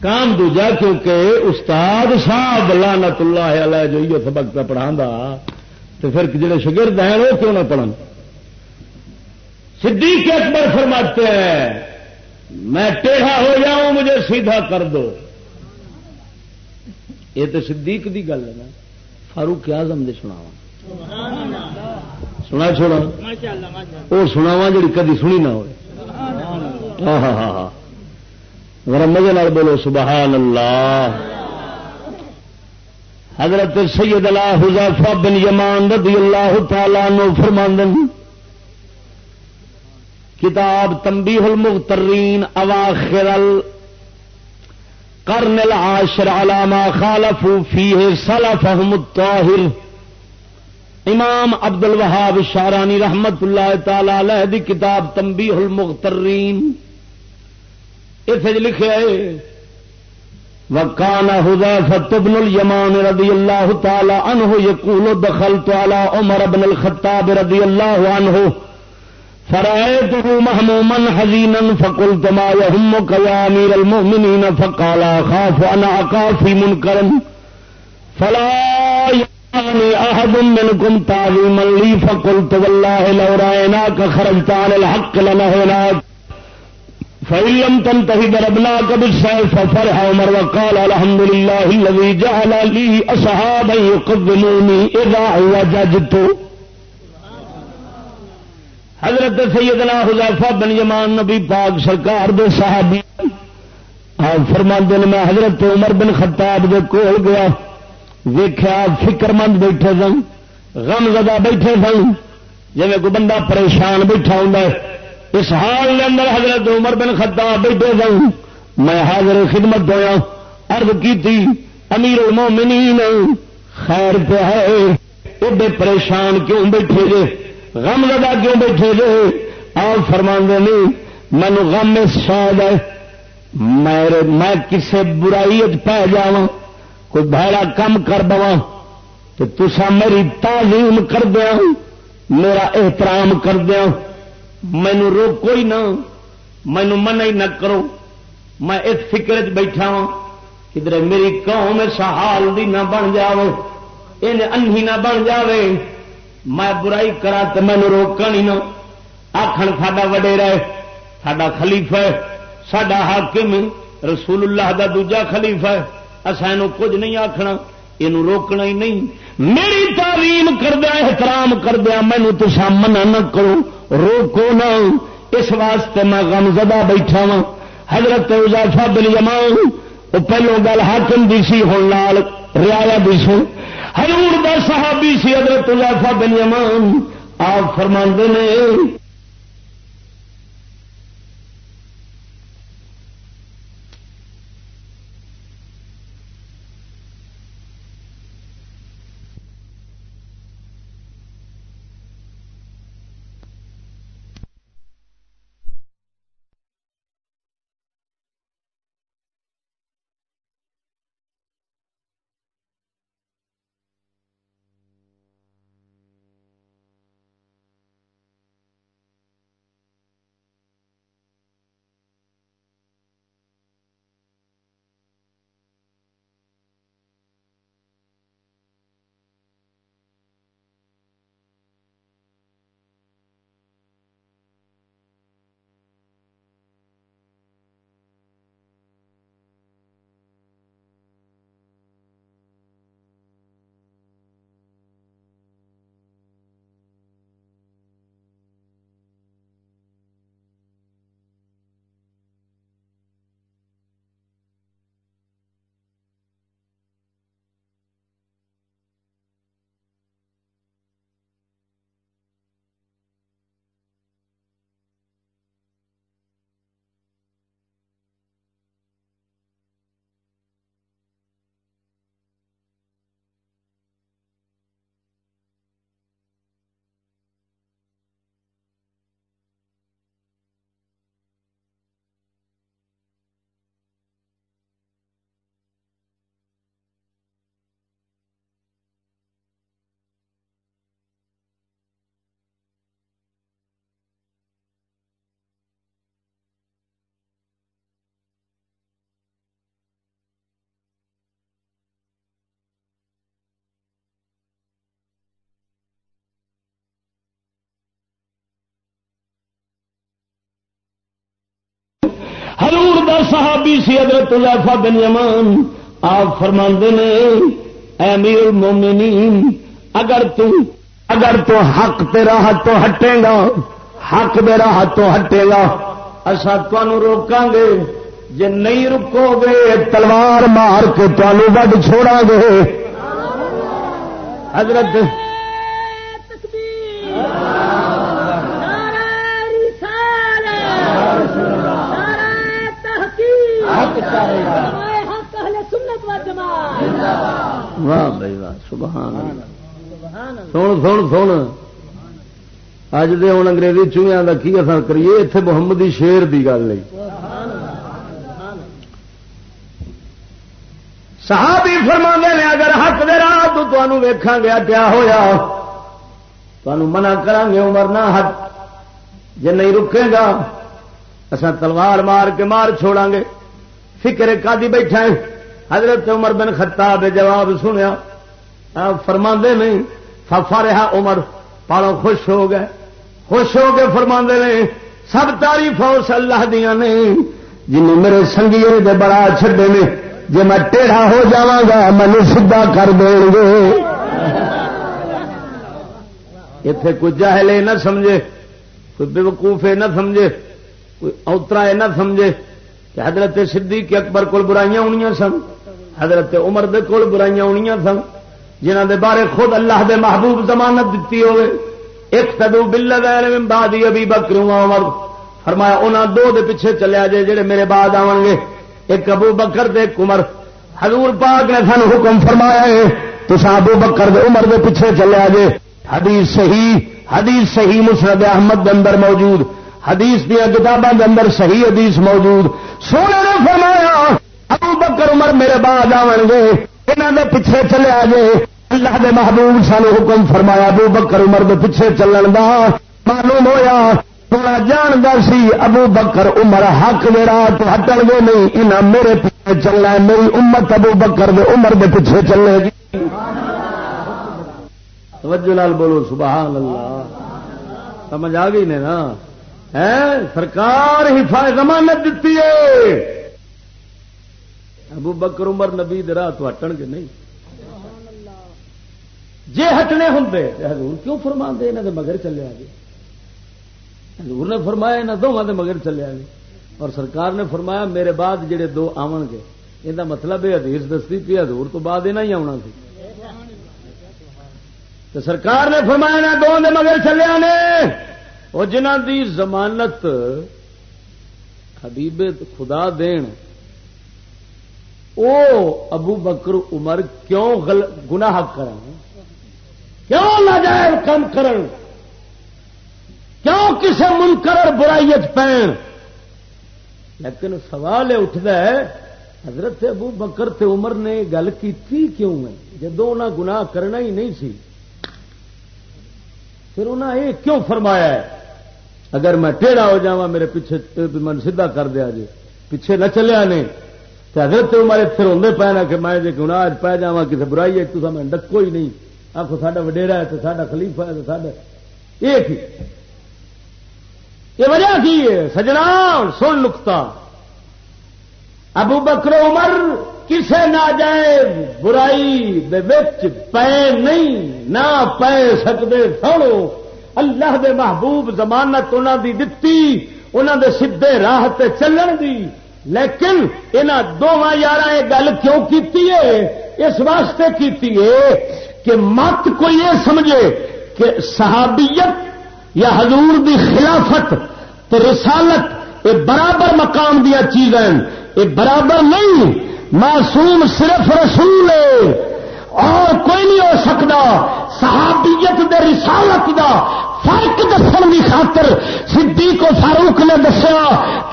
کام دوجا، کیونکہ استاد صاحب لانت اللہ علیہ جو یہ سبق پہ پڑھا تو پھر جڑے شگرد ہیں وہ کیوں نہ پڑھن؟ صدیق اکبر فرماتے ہیں، میں ٹیڑھا ہو جاؤں، مجھے سیدھا کر دو۔ یہ تو صدیق دی گل ہے نا۔ فاروق اعظم دے سناوا سنا چھوڑا۔ وہ سناوا جی کدی سنی نہ ہو ہاں ہاں ہاں ہاں مزے بولو، سبحان اللہ۔ حضرت سید اللہ حضافہ بن یمان رضی اللہ تعالی نو فرماندن کتاب تنبیہ المغترین اواخر القرن العاشر علامہ خالفوا فیہ سلفہم الطاہر۔ امام عبد الوہاب شارانی رحمت اللہ تعالی علیہ دی کتاب تنبیہ المغترین۔ اتنے لکھے ہے وکان حذیفہ بن الیمان رضی اللہ تعالی عنہ یقول دخلت على عمر بن الخطاب رضی اللہ عنہ فرأيته مهموما حزينا فقلت ما يهمك يا أمير المؤمنين فقال أخاف أنا أقع في منكر فلا يعني أحد منكم تعظيما لي فقلت والله لو رأيناك خرجت عن الحق لنهيناك فعلم فإن لم تنتهي ضربناك بالسيف ففرح عمر وقال الحمد لله الذي جعل لي أصحابا يقدموني إذا وجدت حضرت سیدنا حذیفہ بن یمان نبی پاک سرکار دے صحابی آپ فرما دن میں حضرت عمر بن خطاب دے کول گیا ویخیا فکر مند بیٹھے سن، غم زدہ بیٹھے سن جی کوئی بندہ پریشان بیٹھا ہوں اس حال کے اندر حضرت عمر بن خطاب بیٹھے سن۔ میں حاضر خدمت ہوا ارد کی امیر المومنین، خیر پہ ہے۔ ایڈے پریشان کیوں بیٹھے جے؟ غم لگا کیوں بیٹھے آپ فرما نہیں مینو غم اس شاید ہے۔ میں کسی برائی پی جا کوئی بھڑا کم کر دوا تو تسا میری تعلیم کر دیا۔ میرا احترام کر دیا۔ مینو روکو ہی نہ، مینو منع ہی نہ کرو۔ میں اس فکر چ بیٹھا ہوں کدھر میری قوم سہال دی نہ بن جائے یہ انہی نہ بن جاوے۔ میں برائی کرا تو مینو روکا نہیں نہ۔ آخر ساڈا وڈیرا ہے، ساڈا خلیفہ ہے، ساڈا حاکم رسول اللہ دا دوجا خلیفہ ہے۔ اصا کچھ نہیں آخنا یہ روکنا ہی نہیں۔ میری تعلیم کردیا احترام کردیا مینو تو منع نہ کرو۔ روکو نہ اس واسطے میں غم زدہ بیٹھا وا حضرت اضافہ بن جما وہ پہلو گل حاکم دی سی، ہوں لال ریا دی سو ہزور دا صحابی سی حضرت اضافہ بن جما آپ فرما نے صحابی سی حضرت الفا بن یمان، آپ فرما نے امیر المومنین اگر تو اگر تو حق تے راہ تو ہٹے گا، حق دے راہ تو ہٹے گا۔ اصا تمہوں روکاں گے۔ جے نہیں رکو گے تلوار مار کے تمہوں وڈ چھوڑا گے۔ حضرت واہ بھائی واہ، سبحان سن سن سن۔ اج دے ہوں انگریزی چوہیاں کا کی اثر کریے؟ اتنے محمدی شیر کی گل نہیں۔ صحابی فرما نے، اگر حق دے راہ تو تمہوں ویکھا گیا کیا ہویا؟ تمہوں منع کرا گے، عمر نہ حق جی نہیں رکے گا اصا تلوار مار کے مار چھوڑا گے۔ فکر کا بیٹھا ہے۔ حضرت عمر بن خطاب جواب سنیا فرما نہیں، ففا رہا عمر پالو خوش ہو گئے۔ خوش ہو کے فرما نے سب تعریف اس اللہ دیا نے جن میرے سنگی دے بڑا چھڈے نے جی میں ٹیڑھا ہو جا گا مینو سیدا کر دیں گے۔ اتے کوئی جہلے نہ سمجھے، کوئی بے وقوفے نہ سمجھے، کوئی اوترا یہ نہ سمجھے کہ حضرت صدیق اکبر کول برائیاں ہونی سن۔ حضرت عمر دے کول برائیاں ہونی سن جنہ دے بارے خود اللہ دے محبوب ضمانت دیتی ہوئے ایک تدو بل بادی ابھی بکروں عمر۔ فرمایا، انہاں دو دے پیچھے چلیا جے جڑے میرے بعد آن گے۔ ایک ابو بکر دے عمر۔ حضور پاک نے سن حکم فرمایا ہے تو ابو بکر دے، عمر دے پیچھے چلیا جے حدیث صحیح حدیث صحیح مسرد احمد دے اندر موجود۔ حدیث دیا کتابوں کے اندر صحیح حدیث موجود۔ سونے نے فرمایا ابو بکر عمر میرے بعد آن گے یہاں دے پیچھے چلے جے اللہ دے محبوب سانو حکم فرمایا، ابو بکر عمر دے پیچھے چلن دا معلوم ہویا، تھوڑا جاندار سی، ابو بکر عمر حق جڑا تو ہٹن گے نہیں انہیں میرے پیچھے چلنا ہے، میری امت ابو بکر دے عمر دے پیچھے چلے گی۔ توجہ لال بولو سبحان اللہ سمجھ آ گئی نے نا؟ سرکار حفاظت ضمانت دیتی ہے۔ ابو بکر عمر نبی راہ تو ہٹن گے نہیں۔ جے ہٹنے ہوں حضور کیوں فرما دے یہاں مگر چلے آگے؟ حضور نے فرمایا یہاں دونوں دے مگر چلے آگے۔ اور سرکار نے فرمایا میرے بعد جڑے دو آن گے۔ یہ مطلب ہے حدیث دستی پی، حضور تو بعد یہ ہی آنا سی۔ تو سرکار نے فرمایا نہ دو دے مگر چلے آنے۔ وہ جنہ دی ضمانت حبیب خدا دین او ابو بکر عمر کیوں گناہ کرن؟ کیوں ناجائز کم کرن؟ کیوں کسے منکر برائیت پین لیکن سوال یہ اٹھتا ہے، حضرت ابو بکر تے عمر نے گل کی کیوں ہے؟ جدو انہیں گناہ کرنا ہی نہیں سی، پھر انہیں یہ کیوں فرمایا ہے؟ اگر میں ٹیڑھا ہو جا میرے پیچھے من سیدھا کر دیا جی پیچھے نہ چلیا نہیں حضرت ہمارے پھر ہوں پے نا کہ میں جی گنا پی جا کسی برائی ہے تو میں ڈکو ہی نہیں۔ آخو ساڈا وڈیرا ہے تو ساڈا خلیفہ ہے تو ساڈا۔ یہ تھی۔ یہ وجہ کی ہے؟ سجنا سن نکتا ابو بکر عمر کسے نہ جائے برائی پے نہیں، نہ پے سکتے سنو۔ اللہ دے محبوب زمانت انہوں دی دتی انہوں دے سیدے راہ تے چلن دی۔ لیکن ان دونوں یار یہ گل کیوں کیتی ہے؟ اس واسطے کیتی ہے کہ مت کوئی یہ سمجھے کہ صحابیت یا حضور دی خلافت تو رسالت یہ برابر مقام دیا چیزیں یہ برابر نہیں، معصوم صرف رسول ہے۔ اور کوئی نہیں ہو سکتا۔ صحابیت دے رسالت دا فرق دسن کی خاطر صدیق و فاروق نے دسیا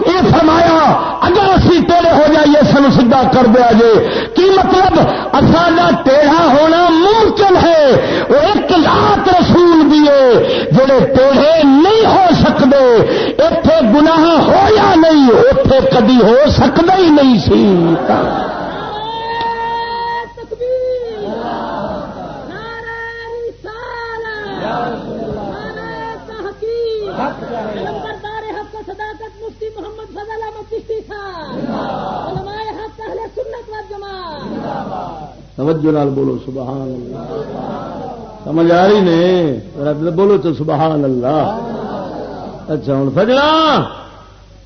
یہ فرمایا، اگر اسی ٹیڑے ہو جائیے سن سیدا کر دیا جے کی مطلب؟ اصا ٹیڑھا ہونا ممکن ہے۔ وہ ایک ذات رسول بھی جڑے ٹیڑھے نہیں ہو سکتے۔ اتے گناہ ہو یا نہیں؟ اتے کدی ہو سکتا ہی نہیں سی۔ توجہ لال بولو، سبحان اللہ۔ سمجھ آ رہی نے؟ بولو تو سبحان اللہ۔ اچھا ہوں سجنا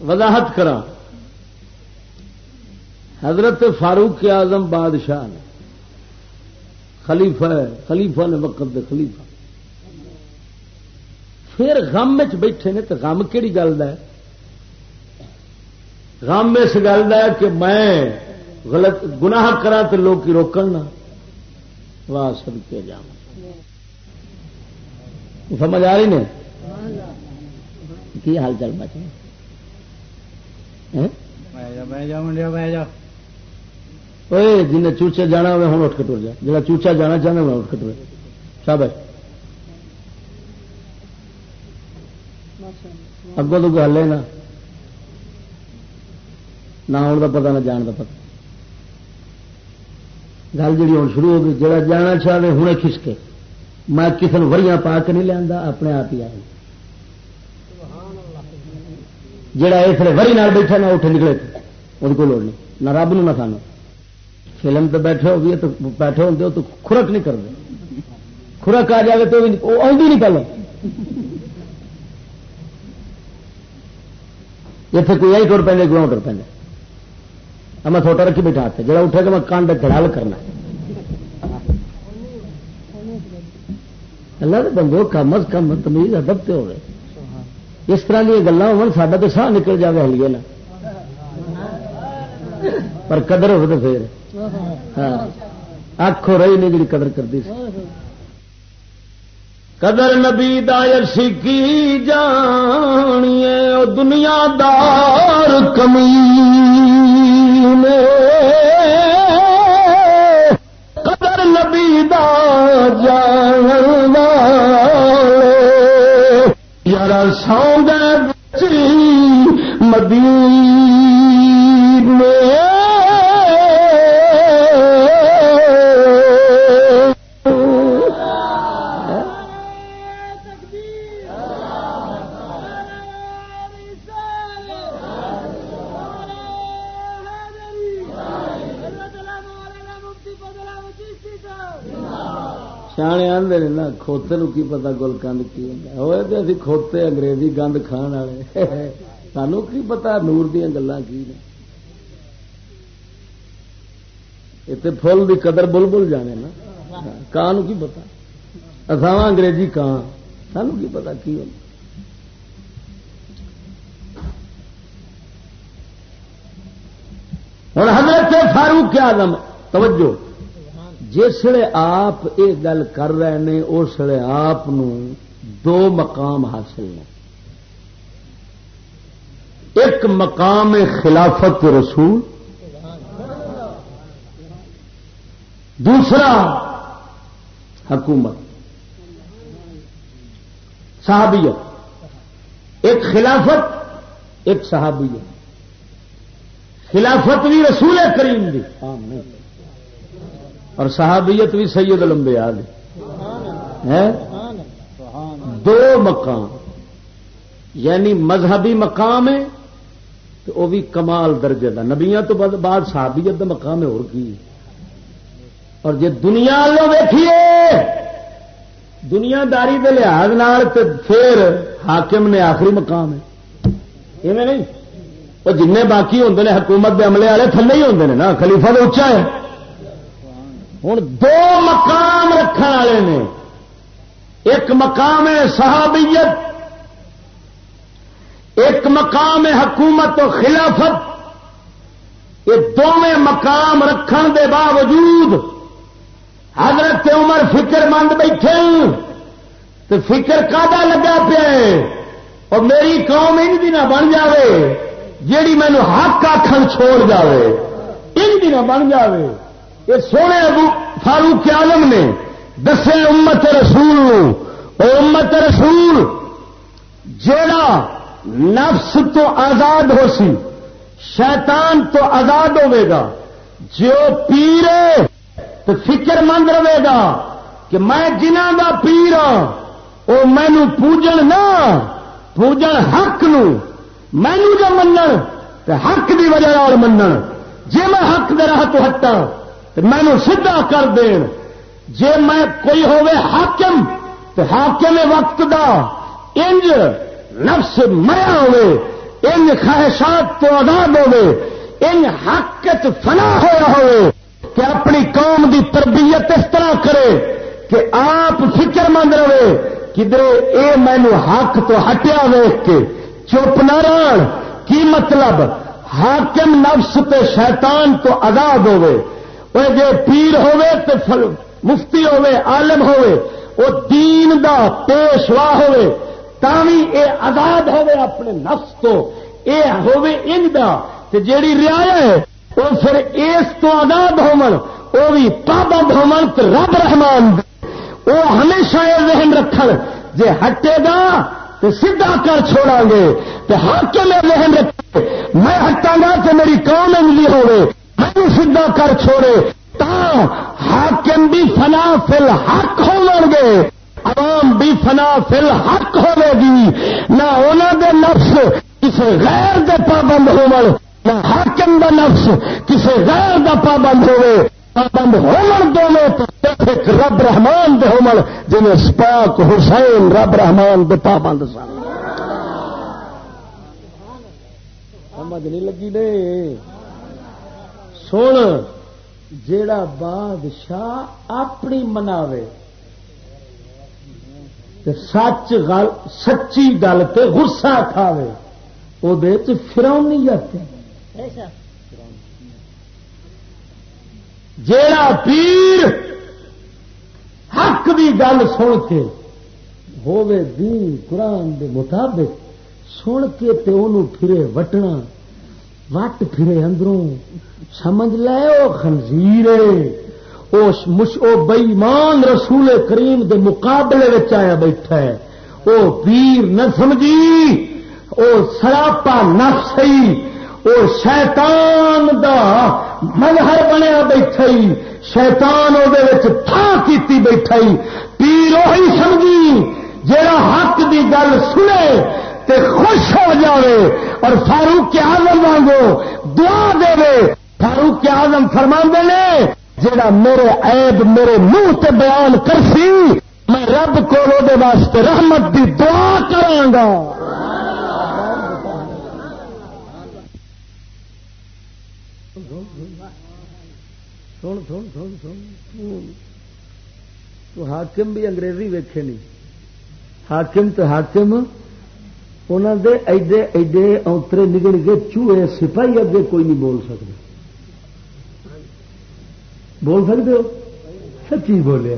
وضاحت کرا حضرت فاروق اعظم بادشاہ نے، خلیفہ ہے، خلیفہ نے وقت دے خلیفہ۔ پھر غم بیٹھے نے تو غم کہڑی گل ہے؟ غم اس گل ہے کہ میں غلط گناہ کرا تو لوگ روکن واہ سب کے جا سمجھ آ رہی نے کی حال چل بچ جن چوچے جانا ہوئے ہوں اٹھ کے ٹر جا۔ جا چوچا جانا چاہنا میں اٹھ کے ٹر سب اگوں تو ہلے نا۔ نہ آن کا پتا نہ جان کا پتا گل جی ہوں شروع ہو گئی، جڑا جانا چاہے ہوں کھسکے میں کسی نے وریاں پا کے نہیں لیا اپنے آپ ہی آئے۔ جڑا اس لیے وری نال بیٹھا نہ اٹھ نکلے وہ کوئی لوڑ نہیں۔ نہ رب نہ سانو فلم تو بیٹھے ہو گئی تو بیٹھے ہوتے تو خورک نہیں کرتے خورک آ جائے تو آدھی نہیں پہلے۔ اتنے کوئی آئی ٹر پہ کوئی ٹر پہ میں چھوٹا رکھی بیٹھا جڑا اٹھے گا میں کانڈ گڑال کرنا اللہ کے بندو کم از کم تمیز، ادب سے ہوئے۔ اس طرح کی گلا ہو سا تو ساہ نکل جائے ہلیے نا پر قدر ہو تو پھر۔ ہاں۔ اک ہو رہی نہیں جی قدر کرتی قدر نبی دائر سیکھی جانیے دنیا دار کمی قدر نبی دا جان یار سو گئی مدینے۔ سیانے آدھے نا کھوتے نو کی پتا گل کند کی ہوئے تو ابھی کھوتے انگریزی گند کھان والے سانو کی پتا نور دیا گلا کی نے اتنے فل کی قدر بل بل جانے نا کان کی پتا اصاوا انگریزی کان سانو کی پتا کی ہوں ہوں حضرت فاروق آدم توجہ جسے آپ یہ گل کر رہے ہیں اس لیے آپ دو مقام حاصل ہیں۔ ایک مقام خلافت رسول، دوسرا حکومت، صحابیت۔ ایک خلافت، ایک صحابیت۔ خلافت بھی رسول کریم دی۔ اور صحابیت بھی سید لمبے آ دو مقام۔ یعنی مذہبی مقام ہے تو وہ بھی کمال درجے کا نبیا تو بعد صحابیت کا مقام ہے، اور کی؟ اور جی دنیا لو ویکھیے دنیا داری کے لحاظ پھر حاکم نے آخری مقام ہے۔ ایویں نہیں؟ وہ جن باقی ہوں نے حکومت کے عملے والے تھلے ہی ہوں نا، خلیفہ تو اچا ہے۔ ہوں دو مقام رکھنے والے نے۔ ایک مقام ہے صحابیت، ایک مقام ہے حکومت و خلافت۔ یہ دونوں مقام رکھن دے باوجود حضرت عمر فکر مند بیٹھے تو فکر کا لگا پیا اور میری قوم ان نہ بن جائے جیڑی مینو حق آخر چھوڑ جائے ان نہ بن جائے یہ سونے ابو فاروق عالم نے دسے امت رسول اور امت رسول، جیڑا نفس تو آزاد ہو سی، شیطان تو آزاد ہوے گا جو پیرے تو فکر مند رہے گا کہ میں جنہ کا پیر ہاں وہ مینو پوجن نہ، پوجن حق نو، مینو جو من حق کی وجہ من جی میں حق دے تو ہٹا مینو سیدا کر دین۔ جے میں کوئی ہوے حاکم تو حاکم وقت دا انج نفس مریا ہوے انج خواہشات تو آزاد ہوے ان حق فنا ہوا ہوئے کہ اپنی قوم دی تربیت اس طرح کرے کہ آپ فکر مند رہے کدھر اے مینو حق تو ہٹیا ویخ کے۔ چپ نہ رہن، کی مطلب؟ حاکم نفس تے شیطان تو آزاد ہوے وہ جے پیر ہوے تو مفتی ہوے عالم ہوے وہ دین دا پیشوا ہوے تاوی اے آزاد ہوے اپنے نفس تو اے ہوے ان دا تے جیڑی رعایا ہے وہ پھر اس تو آزاد ہون وہ بھی پابند ہون تے رب رحمان وہ ہمیشہ یہ ذہن رکھن جے ہٹے گا تو سیدھا کر چھوڑا گے تو حاکم میں ذہن رکھے میں ہٹا گا تو میری قوم ملی ہوئے میں سیدھا کر چھوڑے، تا حاکم بھی فنا فل حق ہو گے، عوام بھی فنا فل حق ہوے گی۔ نہ انہوں دے نفس کسی غیر دے پابند ہو نہ حاکم دا نفس کسی غیر دا پابند ہوئے۔ پابند ہون دونوں ایک رب رحمان دے ہومن جنہیں سپاک حسین رب رحمان دے پابند سن۔ سمجھ نہیں لگی نے سن، جیڑا بادشاہ اپنی مناوے۔ سچ گل سچی گل تے غصہ کھاوے۔ وہ فرونی جاتے جیڑا پیر حق کی گل سن کے ہوے دین، قرآن دے مطابق، سن کے تے انہوں پھرے وٹنا۔ وٹ پھرے اندروں؟ سمجھ لے وہ خنزیر بئیمان رسول کریم دے مقابلے آیا بیٹھا ہے۔ وہ پیر نہ سمجھی وہ سراپا نفس وہ شیطان دا مظہر بنیا بیٹھا شیطان وہ تھان کی بیٹھا پیر وہی سمجھی جا حق دی گل سنے تے خوش ہو جاوے اور فاروق آزم وانگو دعا دے فاروق آزم فرما نے جڑا میرے عیب میرے منہ تے بیان کرسی، میں رب کو واسطے رحمت دی دعا کرا سن سن سن سن۔ تو حاکم بھی انگریزی ویکھے نہیں حاکم تو حاکم انہوں دے ایڈے ایڈے اوترے نگڑ گئے چوہے سپاہی اگے کوئی نہیں بول سکتے بول سکتے ہو؟ سچی بولے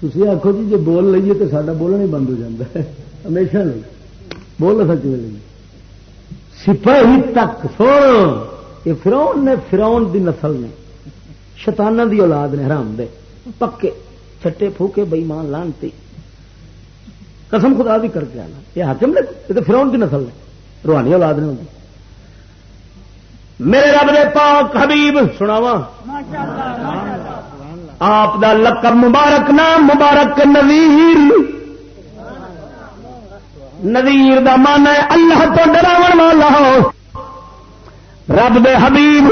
تھی آخو جی جی بول لیے تو سارا بولنا ہی بند ہو جاتا ہے۔ ہمیشہ نہیں۔ بول سچی بولے جی۔ سپاہی تک سن یہ فراؤن نے فراؤن دی نسل نے۔ شتانہ دی اولاد نے، حرام دے۔ پکے، چھٹے پھوکے بئیمان لانتی۔ قسم خدا بھی کر کے آنا۔ یہ حاکم نے، یہ تو فراؤن کی نسل نے روحانی اولاد نے ہوتی میرے رب نے پاک حبیب سناوا آپ دا لقب مبارک نام مبارک نویر نویر دا من ہے اللہ تو ڈراو والا۔ رب دے حبیب،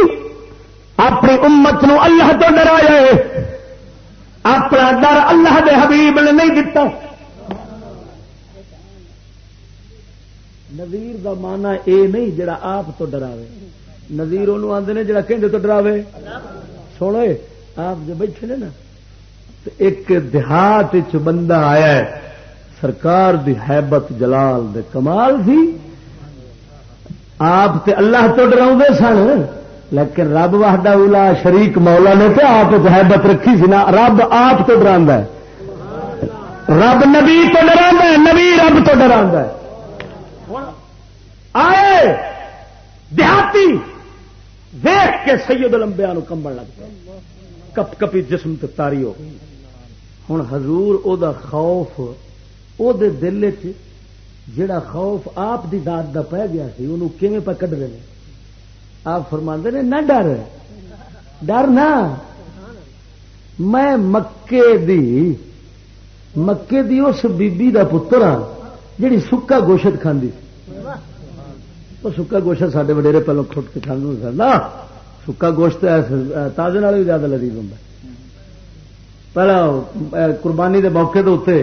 اپنی امت نو اللہ تو ڈرایا اپنا ڈر اللہ دے حبیب نے نہیں دتا۔ نظیر دا مانا اے نہیں جڑا آپ تو ڈراوے۔ نظیر ان آدھے جڑا کہندے تو ڈراوے۔ سوڑ آپ جو بیٹھے نا، تو ایک دیہات بندہ آیا ہے، سرکار دی حیبت جلال دے کمال تھی آپ تے اللہ تو ڈراؤ سن، لیکن رب واہدہ اولا شریک مولا نے تو آپ حیبت رکھی سی نا؟ رب آپ تو ڈرا رب نبی تو ڈرا نبی رب تو ڈرا آئے، دیہاتی دیکھ کے سید لمبیا کمبن لگ پیا کپ کپی جسم تاری ہو۔ گئی ہوں ہزور او دا خوف، او دے دل چ جڑا خوف آپ دی داد دا پہ گیا سی انہوں کیویں پہ کٹ دے آپ فرما نے، نہ ڈر۔ ڈر نہ۔ میں مکے دی مکے دی اس بی بی دا پتر ہاں جڑی سکا گوشت کھاندی۔ سی وہ سکا گوشت سارے وڈیرے پہلو کھٹ کے کھانا کرنا سکا گوشت تازے بھی زیادہ لذیذ ہوں پہلا قربانی دے موقع کے اتنے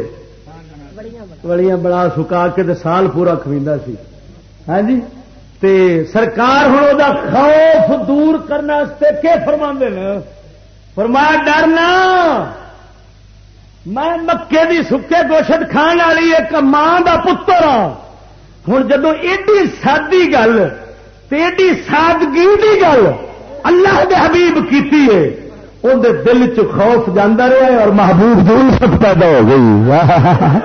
بڑیاں بڑا سکا کے دے سال پورا کھویندا سی ہاں جی تے سرکار ہوں وہ خوف دور کرنے کے فرما فرمایا ڈرنا میں مکے دی سکے گوشت کھان والی ایک ماں کا پتر ہوں ہوں جدو ایڈی سادی گل ایڈی سادگی کی گل اللہ دے حبیب کیتی ہے اندر دل چ خوف جانا رہا اور محبوب ضرور سب پیدا ہو گئی۔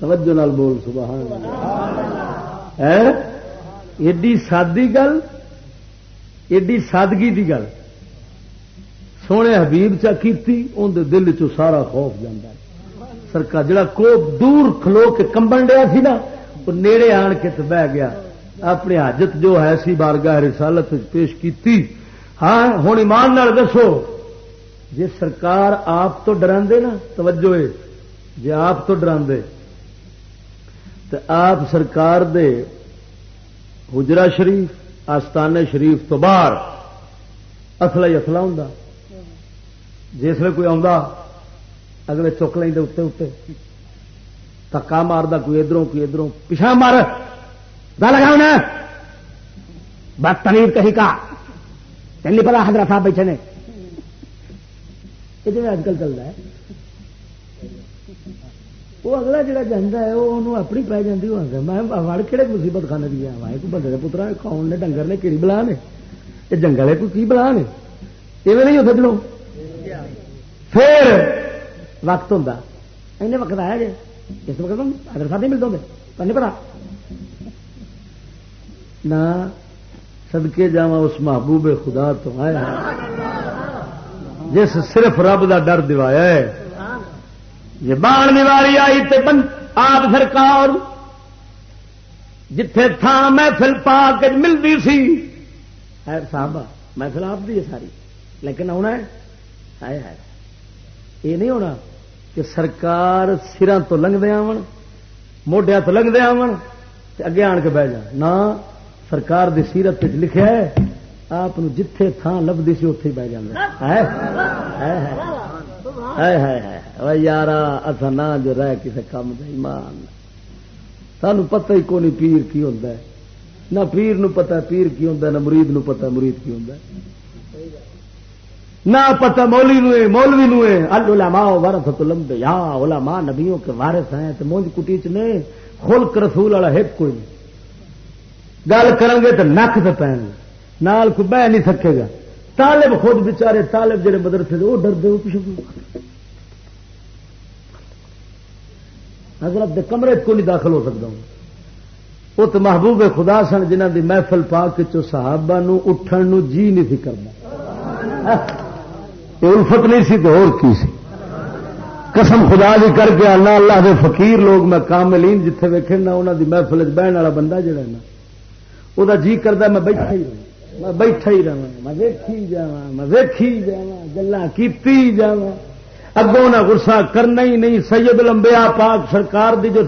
توجہ نال بول سبحان ایڈی سادی گل ایڈی سادگی کی گل۔ سونے حبیب چا کیتی ان دے دل چ سارا خوف جانا سرکار جڑا کو دور کھلو کے کمبن ڈیا سی نا وہ نیڑے آن کے بہ گیا۔ اپنی حاجت جو ہے سی بارگاہ رسالت پیش کیتی۔ ہاں ہوں ایمان نال دسو جی سرکار آپ تو ڈرا نا، توجہ جی آپ تو ڈرا تو آپ سرکار دے حجرا شریف آستانے شریف تو باہر اصلا ہی اصلا ہوں جسے کوئی اگلے چک لیں اتنے اتنے تکا مار کوئی ادھروں کوئی ادھروں۔ پچھا مار۔ لگا بس تنیر کہیں کا۔ چلی پلا حضرت صاحب بیٹھے نے۔ یہ اج کل چلتا ہے۔ وہ اگلا جڑا جانا ہے وہ انہوں اپنی پی جاتی میں وڑ کہڑے مصیبت خانے دیا کوئی بندے کے پترا کون نے ڈنگر نے کہڑی بلا نے یہ جنگل ہے کوئی کی بلا نے یہ نہیں ہو سجڑوں پھر وقت ہوں این وقت آیا جی اس وقت حضرت صاحب نہیں ملتے ہوں نہیں پتا نہ سدکے جا اس محبوب خدا تو آیا جس صرف رب دا ڈر دوایا ہے جی بان دیواری آئی تے بند آپ سرکار جتھے تھا محفل پا کے ملتی سی۔ صاحب محفل آپ دی ساری۔ لیکن آنا ہے۔ یہ نہیں ہونا کہ سرکار سرا تو لنگتے آن موڈیا تو لنگتے آن اگے آن کے بہ جا۔ نہ، سرکار دی سیرت لکھا ہے، آپ جتھے تھان لبھی سی اتے بہ جانا ہے یار اصا نہ جو رہ کسی کام کا ایمان۔ سانو پتہ ہی کون پیر کی ہوتا ہے۔ نہ پیر نو پتا پیر کی ہوتا ہے، نہ مرید نو پتا مرید کی ہوتا ہے۔ نہ پتا مولی نو مولوی نو العلماء ورثت لمبے یا علماء نبیوں کے وارث ہیں تو مونج کٹیچ نے خلق رسول والا ہٹ کوئی نہیں۔ گل کریں گے تو نک تو پہن نال کو بہ نہیں سکے گا۔ طالب خود بچارے طالب جڑے مدرسے وہ ڈر دے پیچھے حضرت دے کمرے کو نہیں داخل ہو سکتا۔ ہوں وہ تو محبوب خدا سن جنہ دی محفل پا کے چو صحابہ نو اٹھن نو جی نہیں سی کرنا۔ الفت نہیں سی تو اور کی سی۔ قسم خدا دی کر کے آنا اللہ دے فقیر لوگ میں کاملین جتھے ویکھے نہ انہوں دی محفل بہن والا بندہ جڑا نا وہ جی کرتا میں بیٹھا ہی رہا۔ میں بیٹھا ہی رہا میں ویکھی جا میں ویکھی جا گلا کی جا اگوں نہ گسا کرنا ہی نہیں، سید لمبیا پاک سرکار دی جو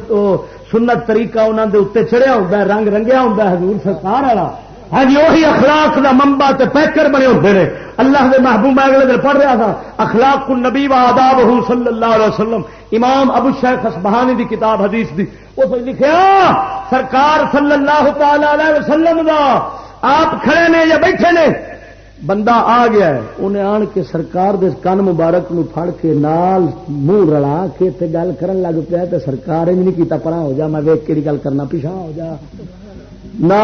سنت طریقہ انہوں دے اتنے چڑھیا ہوتا ہے، رنگ رنگیا ہوتا ہے، حضور سرکار والا۔ ہاں جی وہی اخلاق کا ممبا تے پیکر بنے ہوتے ہیں اللہ دے محبوب اگلے دن پڑھ رہا تھا، اخلاق نبی و آداب صلی اللہ علیہ وسلم۔ امام ابو شیخ اسبہانی دی کتاب حدیث دی۔ اس لکھا سرکار صلی اللہ تعالی علیہ وسلم دا آپ کھڑے نے یا بیٹھے نے، بندہ آ گیا ہے، انہیں آن کے سرکار دے کن مبارک نو پھڑ کے نال منہ رلا کے تے گل کرن لگ پیا تے سرکار نہیں کیتا، پرا ہو جا، میں ویک کے گل کرنا پیچھا ہو جا۔ نہ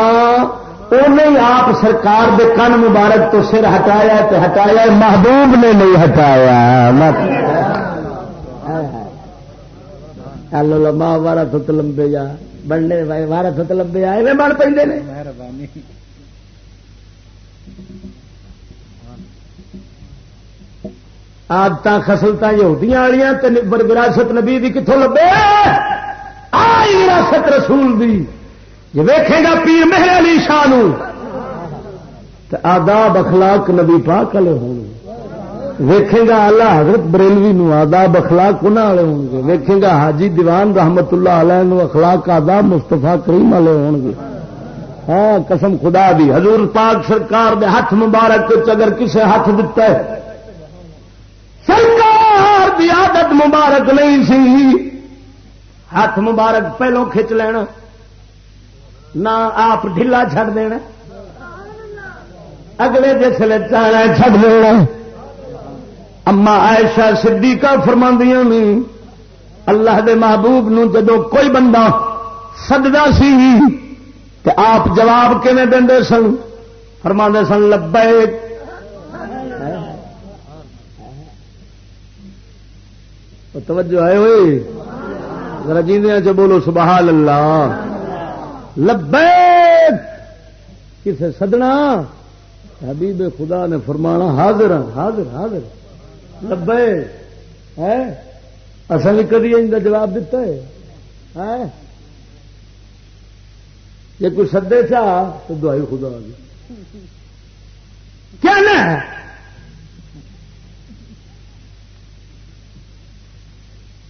انہیں آپ سرکار دے کن مبارک تو سر ہٹایا تے ہٹایا محبوب نے نہیں ہٹایا۔ ماں بارہ ست لمبے جا بننے بارہ ست لمبے آئے بن پہ آدت خسلتا یہودیاں والی وراثت نبی دی کتوں لبے؟ آئی وراثت رسول دی۔ جی ویکھے گا پیر مہر علی شاہ آداب اخلاق نبی پاک والے ہوں ویکھے گا اللہ حضرت بریلوی نو آداب اخلاق انہوں والے ہوں گے۔ ویکھے گا حاجی دیوان رحمت اللہ علیہ نو اخلاق آداب مستفا کریم والے ہون گے۔ ہاں قسم خدا دی، حضور پاک سرکار دے ہاتھ مبارک اگر کسے ہاتھ دتا ہے سرکار دی عادت مبارک نہیں سی۔ ہاتھ مبارک پہلو کھچ لینا۔ نہ آپ ڈھلا چڑ دینا۔ اگلے جسے چاہنا چڑ دینا۔ اما عائشہ صدیقہ فرماندیاں نہیں اللہ دے محبوب نو جدو کوئی بندہ سددا سی کہ آپ جواب کیون دے سن؟ فرما سن لبے توجہ ہے ہوئی؟ ذرا جیندیاں چ بولو سبحان اللہ۔ لبے کسے سدنا؟ حبیب خدا نے فرمانا، حاضر حاضر حاضر۔ لبے ہے؟ اصل بھی کدی ان کا جواب دیتا ہے؟ یہ کوئی سدے چاہ تو دعائی خدا آ گئی کیا ہے؟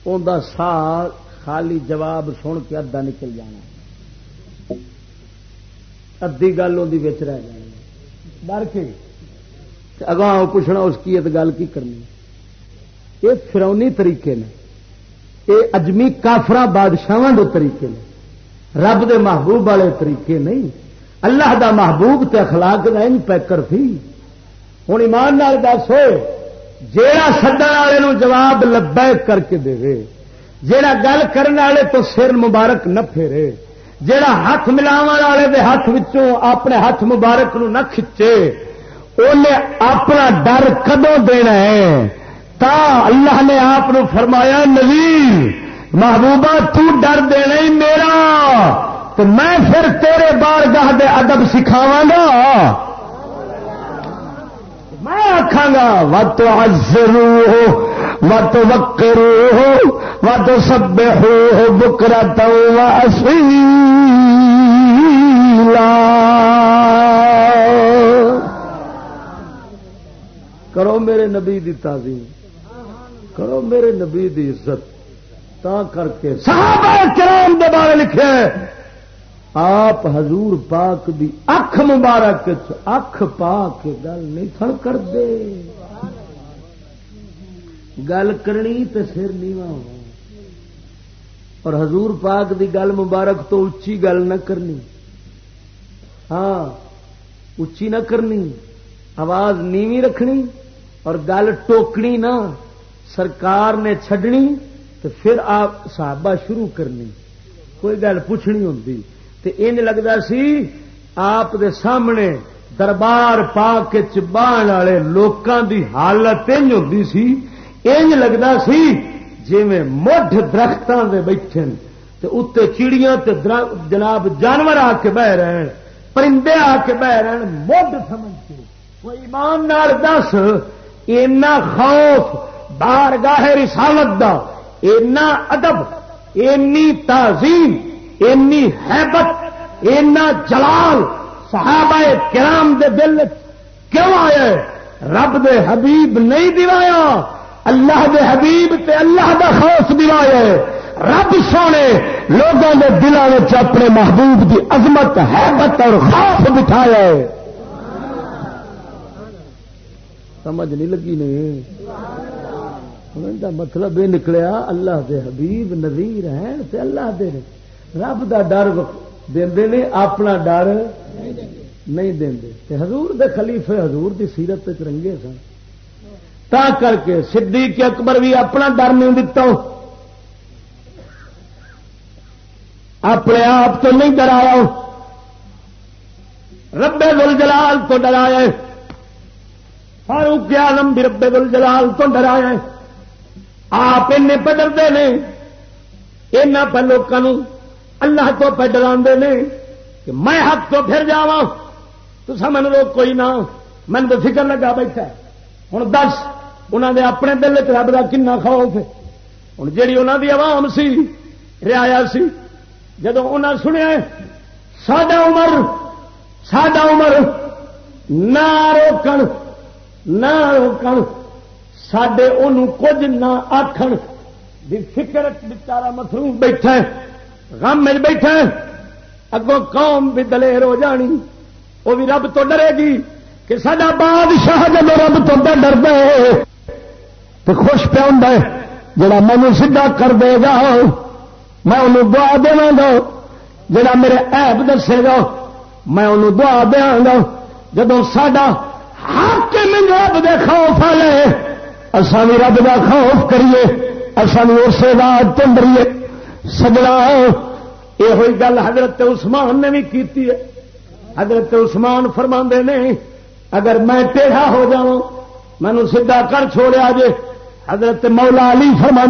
ان سا خالی جواب سن کے ادا نکل جانا ادی گل رہ جانی ڈر کے۔ اگاں پوچھنا اس کی گل کی کرنی یہ فرونی طریقے نے۔ یہ اجمی کافر بادشاہ دے طریقے نے۔ رب دے محبوب والے طریقے نہیں۔ اللہ دا محبوب تے اخلاق کا پیکر تھی۔ ہوں ایمان نال دس۔ ہوئے جیڑا سدن والے جواب لبیک کر کے دے جیڑا گل کرنے والے تو سر مبارک نہ پھیرے، جیڑا ہاتھ ملاو والے دے ہاتھ وچوں اپنے ہاتھ مبارک نو نہ کھچے انہیں اپنا ڈر کدو دینا ہے؟ تا اللہ نے آپ فرمایا نظیر محبوبہ تو ڈر دینا ہی میرا، تو میں پھر تیرے بار گاہ دے ادب سکھاوا گا۔ میں آخا گا و تو ازرو ہو و تو وکرو ہو و تو سب ہو بکرا تو کرو میرے نبی دی تعظیم، کرو میرے نبی دی عزت تا کر کے صحابہ کرام دے بارے لکھے۔ آپ حضور پاک دی اکھ مبارک اکھ پاک گل نہیں سن کر دے گل کرنی تے سر نیوا ہو۔ اور حضور پاک دی گل مبارک تو اچھی گل نہ کرنی۔ ہاں اچھی نہ کرنی، آواز نیوی رکھنی اور گل ٹوکنی نہ سرکار نے چھڈنی تو پھر آپ صحابہ شروع کرنی۔ کوئی گل پوچھنی ہوتی تو ان لگتا سی آپ دے سامنے دربار پا کے چبان والے لوگوں دی حالت انج ہوتی سی۔ انج لگتا سی جی میں مٹھ درختوں کے بیٹھے اتنے چڑیاں تے جناب جانور آ کے بہ رہے ہیں پرندے آ کے بہ رہے ہیں مڈ سمجھ کے۔ کوئی ایمان دس، اینا خوف بار گاہ رسالت دا، اینا ادب، اینی تعظیم اینی حیبت، اینا جلال صحابہ کرام دے دل کیوں آئے؟ رب دے حبیب نہیں دوایا اللہ دے حبیب تے اللہ دا خوف دوایا رب سونے، لوگوں کے دلوں اپنے محبوب کی عظمت، حیبت اور خوف بٹھایا۔ سمجھ نہیں لگی نہیں مطلب یہ نکلیا، اللہ دے حبیب نظیر ہیں تے اللہ دے رب دا ڈر دے نے، اپنا ڈر نہیں دے حضور دے خلیفے، حضور دی سیرت رنگے سن۔ تا کر کے صدیق اکبر بھی اپنا ڈر نہیں دتا۔ اپنے آپ تو نہیں ڈرایا۔ ربے دل جلال تو ڈرایا۔ فاروق آلم بھی ربے دل جلال تو ڈرایا۔ آپ این پہ ڈرتے ہیں اینا پہ لوگوں اللہ تو پہ ڈرا کہ میں حق تو پھر جا تو سمن روک کوئی نہ۔ من تو فکر لگا بیٹھا ہوں دس انہوں نے اپنے دل چ رب کا کنا خوف ہوں جی انہوں کی عوام سی ریا سی جدو انہیں سنیا ساڈا عمر ساڈا عمر، نہ روکن نہ روکن سڈے ان کچھ نہ آخر بھی فکر بچارا مترو بیٹھا غم میں بیٹھا اگوں قوم بھی دلیر ہو جانی۔ وہ بھی رب تو ڈرے گی کہ سڈا بادشاہ جب رب تو ڈر دے تو خوش پہ ہوں جڑا مینو سیدھا کر دے گا، میں انہوں دعا دیا گا۔ جڑا میرے ایب دسے گا، میں انہوں دعا دیا گا۔ جب سڈا ہاتھ من رب دے خوف والے۔ اصا بھی رب کا خوف کریے اصا بھی اسے بات تمریے سجنا یہ ہوئی گل حضرت عثمان نے بھی کی حضرت عثمان فرما نے، اگر میں ٹیڑھا ہو جاؤں مینو سیدھا کر چھوڑیا جے۔ حضرت مولا علی فرما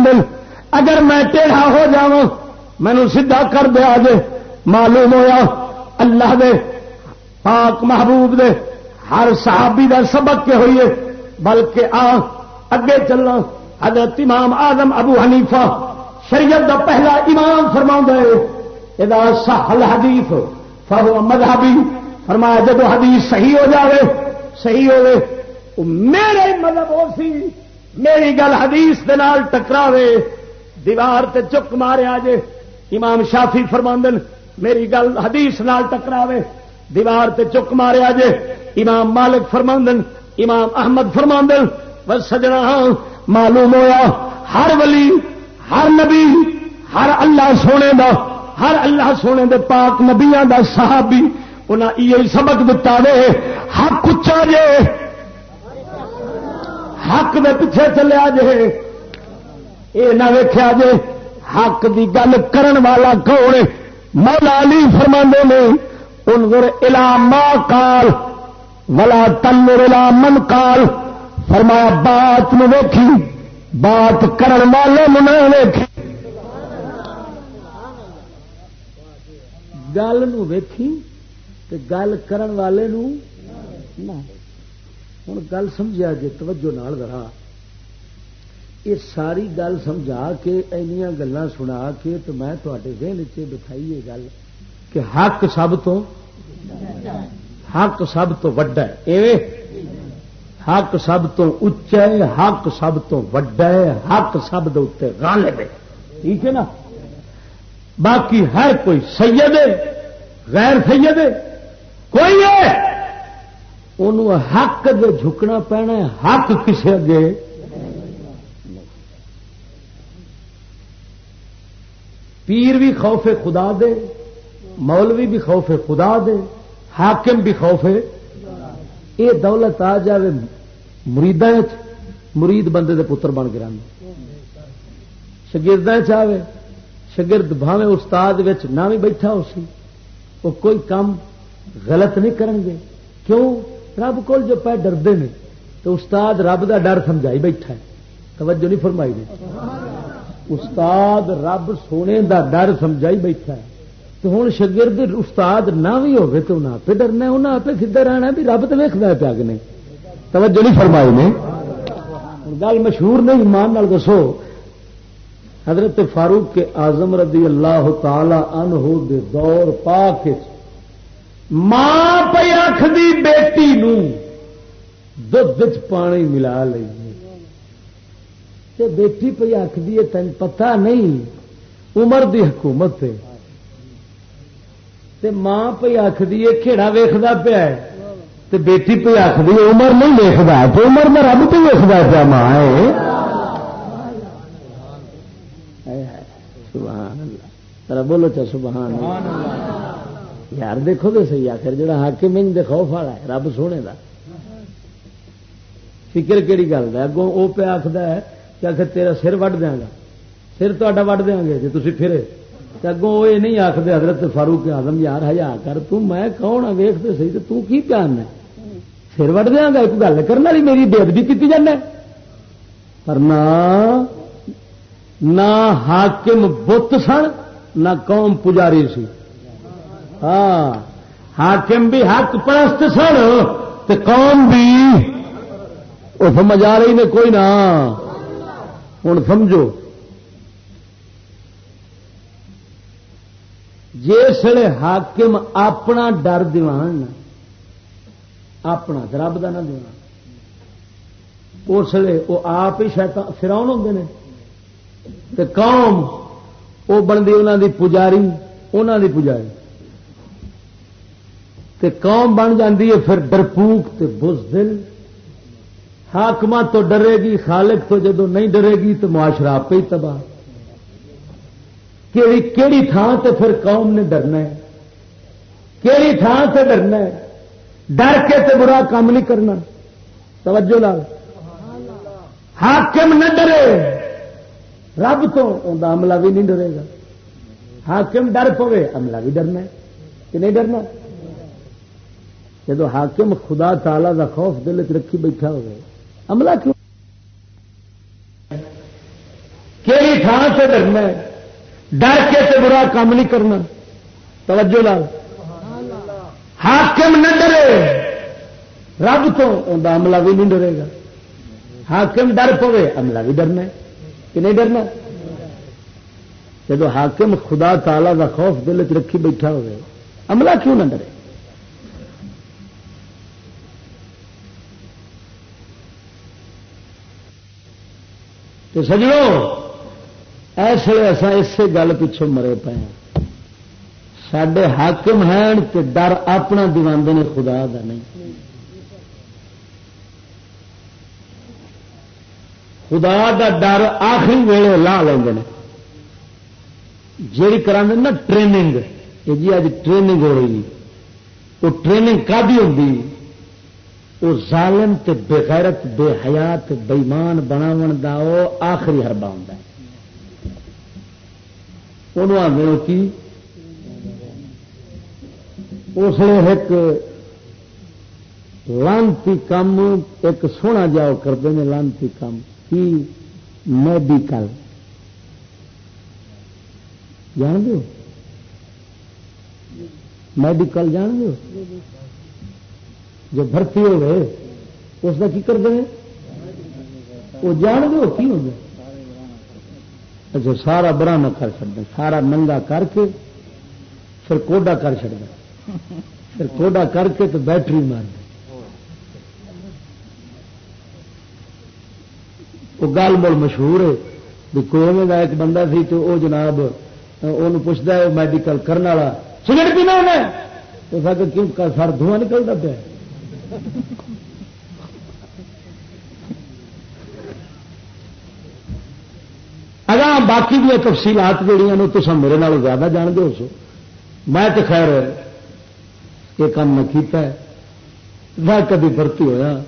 اگر میں ٹیڑھا ہو جاؤں مینو سیدھا کر دیا جے۔ معلوم ہوا اللہ دے، پاک محبوب دے، ہر صحابی دا سبق کے ہوئیے بلکہ آ اگے چلنا حضرت امام آدم ابو حنیفہ شریعت دا پہلا امام فرما یہ سہل حدیف فہو مذہبی، فرمایا جب حدیث صحیح ہو جاوے، صحیح ہوے میرے مذہب وہ سی میری گل حدیث دے نال ٹکراوے، دیوار تے چک مارے آجے امام شافی فرماندن، میری گل حدیث نال ٹکراوے، دیوار تے چک مارے آجے امام مالک فرماندن، امام احمد فرماندن، بس سجنا ہاں، معلوم ہویا، ہر ولی ہر نبی، ہر اللہ سونے دا، ہر اللہ سونے دے پاک نبیاں دا صحابی انہیں یہ سبق دتا دے حق اچا جے۔ حق دے پیچھے چلیا جے۔ یہ نہ ویخیا جے، حق دی گل کرن والا کون؟ مولا علی فرما نے، انظر الا ما کال ولا تنر الا من کال فرمایا، بات میں ویکھی۔ بات کرن والے نہ ویکھی گل ویکھی تے گل کرن والے نو ہوں گل سمجھا جی توجہ نال ذرا۔ یہ ساری گل سمجھا کے اینیا گلا سنا کے تو میں تے دن چ بٹھائی یہ گل کہ حق سب تو حق سب تو وڈا ہے۔ حق سب تو اچا ہے حق سب تو وڈا ہے حق سب دے غالب ہے ٹھیک ہے نا؟ باقی ہر کوئی سید ہے، غیر سید ہے، کوئی ہے۔ انہوں حق دے جھکنا پینا ہے، حق کسے اگے؟ پیر بھی خوف خدا دے، مولوی بھی خوف خدا دے، حاکم بھی خوف یہ دولت آ جائے مرید مرید بندے دے پتر بن گرا شگرد چاہے شگرد بھاوے استاد نہ بھی بیٹھا ہو سی۔ وہ کوئی کام غلط نہیں کرن گے۔ کیوں؟ رب کو جو پہ ڈردے نے تو استاد رب دا ڈر سمجھائی بیٹھا ہے۔ توجہ نہیں فرمائی نے۔ استاد رب سونے دا ڈر سمجھائی بیٹھا ہے۔ تو ہوں شگرد استاد نہ بھی ہوگی تو نہ پہ ڈرنا انہیں آپ سیدا رہنا بھی رب تو ویکد پیا کہ نہیں۔ توجہ نہیں فرمائی نے۔ گل مشہور نہیں، ایمان نال دسو۔ حضرت فاروق کے آزم رضی اللہ تعالی عنہ دے دور پاک ماں پہ آخری بیٹی نو دھد پانی ملا لی بیٹی پہ آخری تین پتہ نہیں، عمر دی حکومت ہے۔ تے ماں پہ آخری کھیڑا ویختا پیا تے بیٹی پہ آخری عمر نہیں ویکتا تو عمر میں رب تو ویکتا پیا ماں ہے۔ سبحان اللہ بولو چا سبحان اللہ یار دیکھو تو سی آخر جا حاکم دے خوف والا ہے رب سونے دا۔ فکر کہڑی گل ہے؟ اگوں وہ پہ آخر ہے کہ آخر تیرا سر وڈ دیا گا۔ سر تا وڈ دیا گے جی تھی پھرے۔ اگوں یہ نہیں آخر حضرت فاروق آدم یار ہزار کر تم میں کون ویختے سی تو کی پیان ہے? سر دیا گا ایک گل کرنے والی، میری بےدبی کی جانا پر نہ حاکم بت سن، نہ قوم پجاری سی۔ ہاں حاکم بھی حق پرست سن تو قوم بھی وہ سمجھ آ رہی نے کوئی نہ۔ ہوں سمجھو۔ جسے حاکم اپنا ڈر دیوان، اپنا رب کا نہ دیوان۔ اس لیے وہ آپ ہی شاید فراؤن ہوں نے قوم، وہ بنتی انہوں دی پجاری انہوں دی پجاری۔ تے قوم بن جاتی ہے پھر ڈرپوک تے بزدل۔ حاکم تو ڈرے گی، خالق تو جدو نہیں ڈرے گی تو معاشرہ آپ ہی تباہ۔ کیڑی کیڑی تھان تے پھر قوم نے ڈرنا ہے۔ کیڑی تھان سے ڈرنا ہے۔ ڈر کے تے برا کام نہیں کرنا۔ توجہ لال۔ حاکم نہ ڈرے۔ رب تو عملہ بھی نہیں ڈرے گا۔ حاکم ڈر پوے، عملہ بھی ڈرنا ہے۔ کہ نہیں ڈرنا؟ جب حاکم خدا تعالی دا خوف دل چ رکھی بیٹھا ہوگا عملہ کیوں؟ کہڑی تھان سے ڈرنا ہے۔ ڈر کے سے برا کام نہیں کرنا۔ توجہ لال۔ حاکم نہ ڈرے۔ رب تو عملہ بھی نہیں ڈرے گا۔ حاکم ڈر پوے، عملہ بھی ڈرنا کہ نہیں ڈرنا؟ جب حاکم خدا تعالی کا خوف دل چ رکھی بیٹھا ہوئے، عملہ کیوں نہ ڈرے؟ تو سجڑوں ایسے ایسا اسی گل پچھوں مرے پے سڈے حاکم ہیں تو ڈر اپنا نے خدا دا نہیں۔ خدا دا ڈر آخری ویلے لا لیں جیڑی کرا نا ٹریننگ، یہ جی اج ٹریننگ ہو رہی جی۔ وہ ٹریننگ کا بھی ہوتی وہ ظالم تے بغیرت بے حیات بےمان بناو دا وہ آخری ہربا ہوں آدھے کی اس ایک لانتی کام ایک سونا جاؤ کرتے ہیں لانتی کام کی میڈیکل جان دو میڈیکل جان دو جو بھرتی ہو گئے اس کا کی کرتے ہیں وہ جان دو کی ہو گیا اچھا سارا براہم کر چڑنا سارا ننگا کر کے پھر کوڈا کر چڑنا پھر کوڈا کر کے تو بیٹری مار وہ گل مل مشہور ہے بھی کوئی کا ایک بندہ سی تو وہ جناب وہ پوچھتا ہے میڈیکل کرنے والا، سگریٹ پینا انہیں کیوں سر دھواں نکلتا پیا اگر باقی بھی تفصیلات جہیا نے تو میرے نال زیادہ جان دو سو، میں تو خیر یہ کام میں کیتا ہے۔ میں کبھی بھرتی ہوا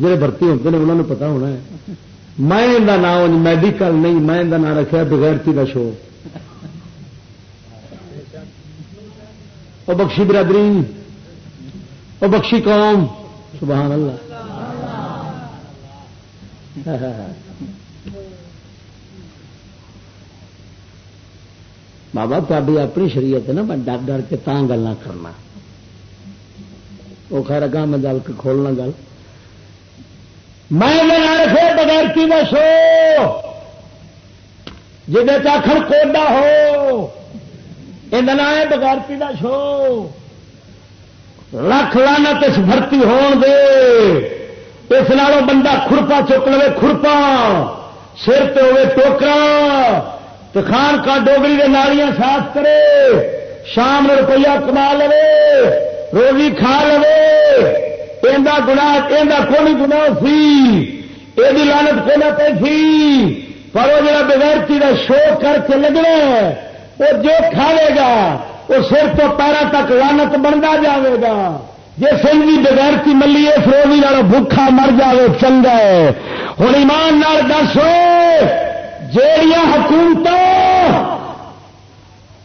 جہے بھرتی ہوتے ہیں انہوں نے پتا ہونا ہے۔ میں نام میڈیکل نہیں، میں نام رکھا بغیرتی کا شو۔ بخشی برادری وہ بخشی قوم۔ سبحان اللہ۔ بابا تاری اپنی شریعت ہے نا، میں ڈر ڈر کے تاں گل کرنا۔ وہ خیر اگا میں گل کھولنا گل۔ میں رکھے بغیر کی دسو جی آخر کوڈا ہو یہ ہے بغیرتی کا شو لکھ لانا اس بھرتی ہون دے۔ اس نالوں بندہ کھرپا چک لے کھرپا سر پہ ہوئے ٹوکرا تو خان کا ڈوگری کے نالیاں صاف کرے، شام روپیہ کما لے روزی کھا لے گنا کون گنا سی۔ یہ لانت کو نہ سی۔ پر وہ جا بغیرتی کا شو کر کے لگنا وہ جو کھاوے گا وہ سر تو پیروں تک لانت بنتا جاوے گا۔ جی سنگھی بغیرتی ملیے فروزی والا بھوکھا مر جائے چنگا ہے۔ ہوں ایمان نال دسو جیڑیاں حکومت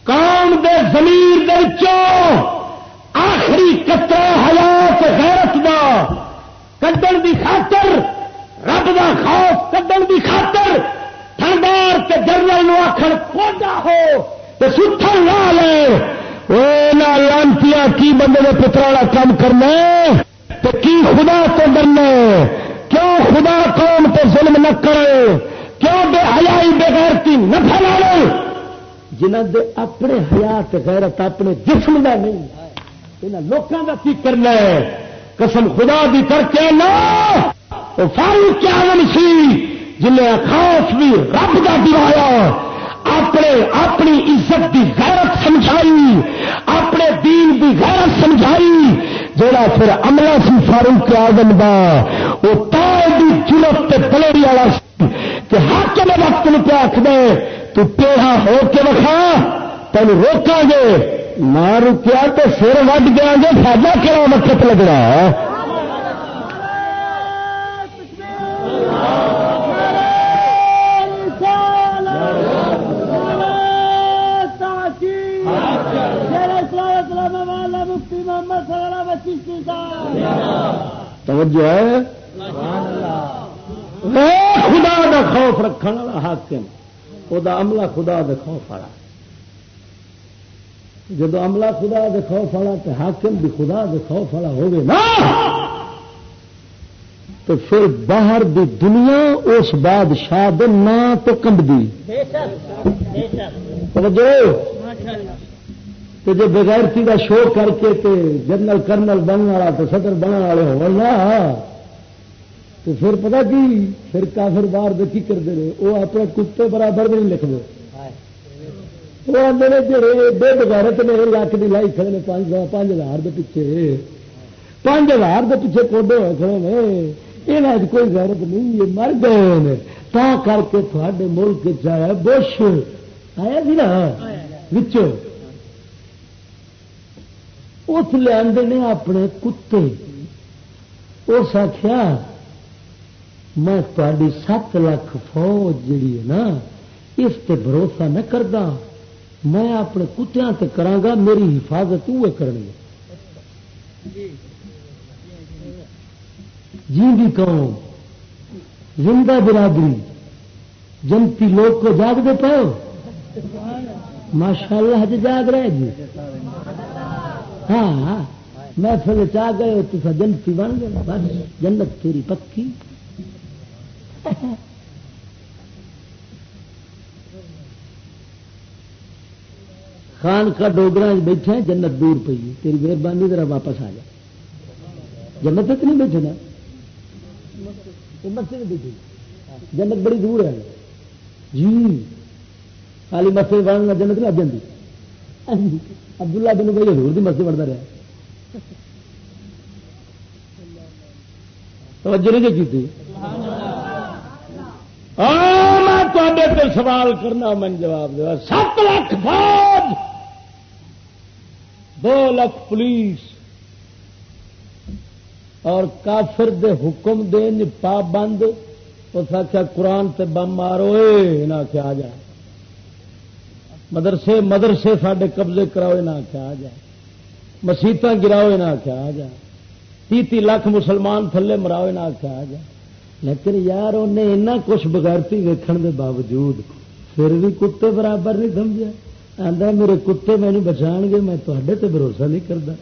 قوم دے زمین دے آخری کترا حیات غیرت دا کڈن دی خاطر، رب دا خوف کڈن دی خاطر تھندار کے جنرل آخر کوڈا ہو تو ستھر لا لے. لانتی کی بندے نے پترا کام کرنا تو کی خدا تو ڈرنا کیوں خدا قوم تو ظلم نہ کرے؟ کیوں بے حیائی بغیرتی نہ پھیلا لو جنہ دے اپنے حیات غیرت اپنے جسم کا نہیں یہاں لوگوں کا کی کرنا ہے؟ قسم خدا دی کر کے نا فاروق کیا سی جنہیں خوف بھی رب کا دوایا اپنے اپنی عزت کی غیرت سمجھائی، اپنے دین کی غیرت سمجھائی۔ جڑا پھر عملہ سی فاروق آزم کا وہ تاج کی ضرورت پلڑی والا سی کہ ہاتھ وقت نہیں پہ آخ دے، تو ٹیڑھا ہو کے رکھا تین روکا گے۔ نہ رکیا تو سر وڈ گیا گے فائدہ کہڑا وقت لگنا؟ توجہ ہے؟ خدا دا خوف رکھنے والا حاکم وہ عملہ خدا دے خوف والا۔ جب عملہ خدا دے خوف والا تو حاکم بھی خدا دے خوف والا ہوگی نا، تو پھر باہر دی دنیا اس بادشاہ دے نا تو کمبدی۔ توجہ۔ تو جی بغیرتی کا شو کر کے تے جنرل کرنل بننے والا تو سدر بننے والے ہونا تو پھر پتا کی؟ پھر کافر بار کی کرتے ہیں وہ اپنے کتے برابر بھی نہیں لکھتے وہ آتے ہیں جڑے بے بغیرت نے لاکھ کی لائی کھڑے پانچ پانچ ہزار کے پیچھے۔ پانچ ہزار کے پیچھے کوڈے ہوئے کھڑے نے یہ کوئی غیرت نہیں، یہ مر گئے ہیں تا کر کے تھوڑے ملک چاہے بش۔ آیا جی نا؟ اس لیا نے اپنے کتے۔ اس آخیا میں تاری سات لاکھ فوج جڑی ہے نا، اس تے بھروسہ نہ کرتا میں اپنے کتیا کرا میری حفاظت وہ کرنی جی قوم زندہ برادری، جنتی لوگ کو جاگ دے پاؤ ماشاء اللہ جی جاگ رہے جی۔ ہاں ہاں۔ میں پھر چاہ گئے تو جنتی بن گئے، بس جنت تیری پکی۔ خان کا ڈوگرا بیٹھے جنت دور پی تیری مہربانی ذرا واپس آ جا۔ جنت تک نہیں بیٹھے نا؟ مسجد بیٹھی۔ جنت بڑی دور ہے۔ جی۔ خالی مسجد بننا جنت لگ جاتی عبداللہ بن بھائی ہزور کی مسجد بنتا رہا توجہ نہیں کی میں سوال کرنا من جواب دیا سات لاکھ فوج دو لاکھ پولیس اور کافر دے حکم دین پابند اس آخیا قرآن تے بم مارو نہ آخیا آ جائے مدرسے مدرسے سڈے قبضے کراؤ، نہ آخیا آ جائے مسیت گراؤ، نہ آخیا آ جائے تی تی لاکھ مسلمان تھلے مراؤ، نہ آخیا آ جائے لیکن یار انہیں اینا کچھ بغیرتی ویکھن دے باوجود پھر بھی کتے برابر نہیں سمجھا آدھا میرے کتے مینو بچا گے، میں تے بھروسہ نہیں کرتا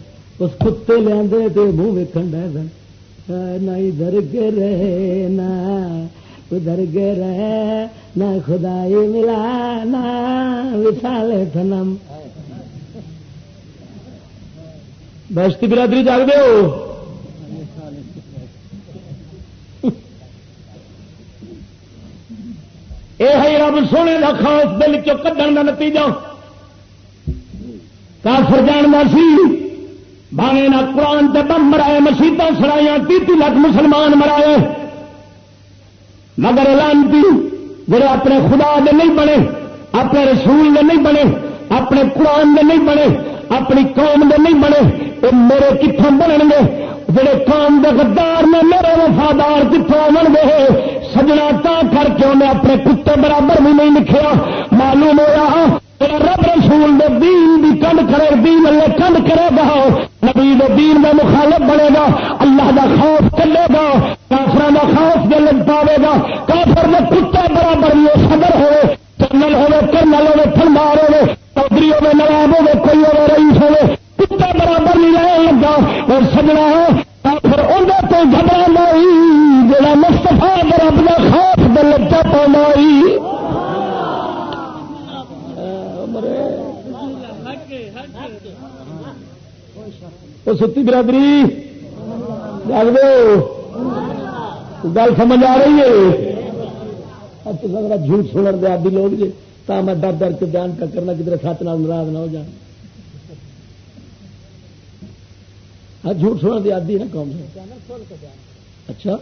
اس کتے لیا منہ ویکن ڈے سن۔ نہ ادھر گرے نہ ادھر گرے نہ خدائی ملا، نہ وشال تھنم۔ بستی برادری جاگ دو یہ رب سونے کا خاص دل چو کھن کا نتیجہ کافر جاننا سی بانے نہ قرآن تے بم مرائے مسیطا سڑایا تیتی لاکھ مسلمان مرائے مگر لانتی جڑے اپنے خدا دے نہیں بنے اپنے رسول دے نہیں بنے اپنے قرآن دے نہیں بنے اپنی قوم دے نہیں بنے وہ میرے کتوں بنن گے جڑے قوم دے غدار نے میرے وفادار کتوں بن گے سجنا تا کر کے انہیں اپنے کتے برابر بھی نہیں لکھا معلوم ہوا رب رسول دے دین دی کنڈ کرے، دین اللہ کنڈ کرے گا۔ نبی دے دین میں مخالف بنے گا، اللہ دا خوف چلے گا کافر دا خوف دل پاوے گا۔ کافر میں کتے برابر یہ صدر ہوئے چنل ہوئے، کرنل ہوئے فلمار ہوئے، چودھری ہوئے، نواب ہوئے، کوئی ہوئے، رئیس ہوئے۔ کتے برابر نہیں رہے لگا اور سجنا کافر اندر تو گھبرا مائی جا مستفا رب کا خوف دل پائی وہ ستی برادری جگ دو گل سمجھ آ رہی ہے۔ جھوٹ سنر دے، آدھی لوگ جی تا میں ڈر ڈر کے بیان کا کرنا کدھر سات نال ناراض نہ ہو جان۔ ہاں جھوٹ سنر دی آدھی نا قوم سے اچھا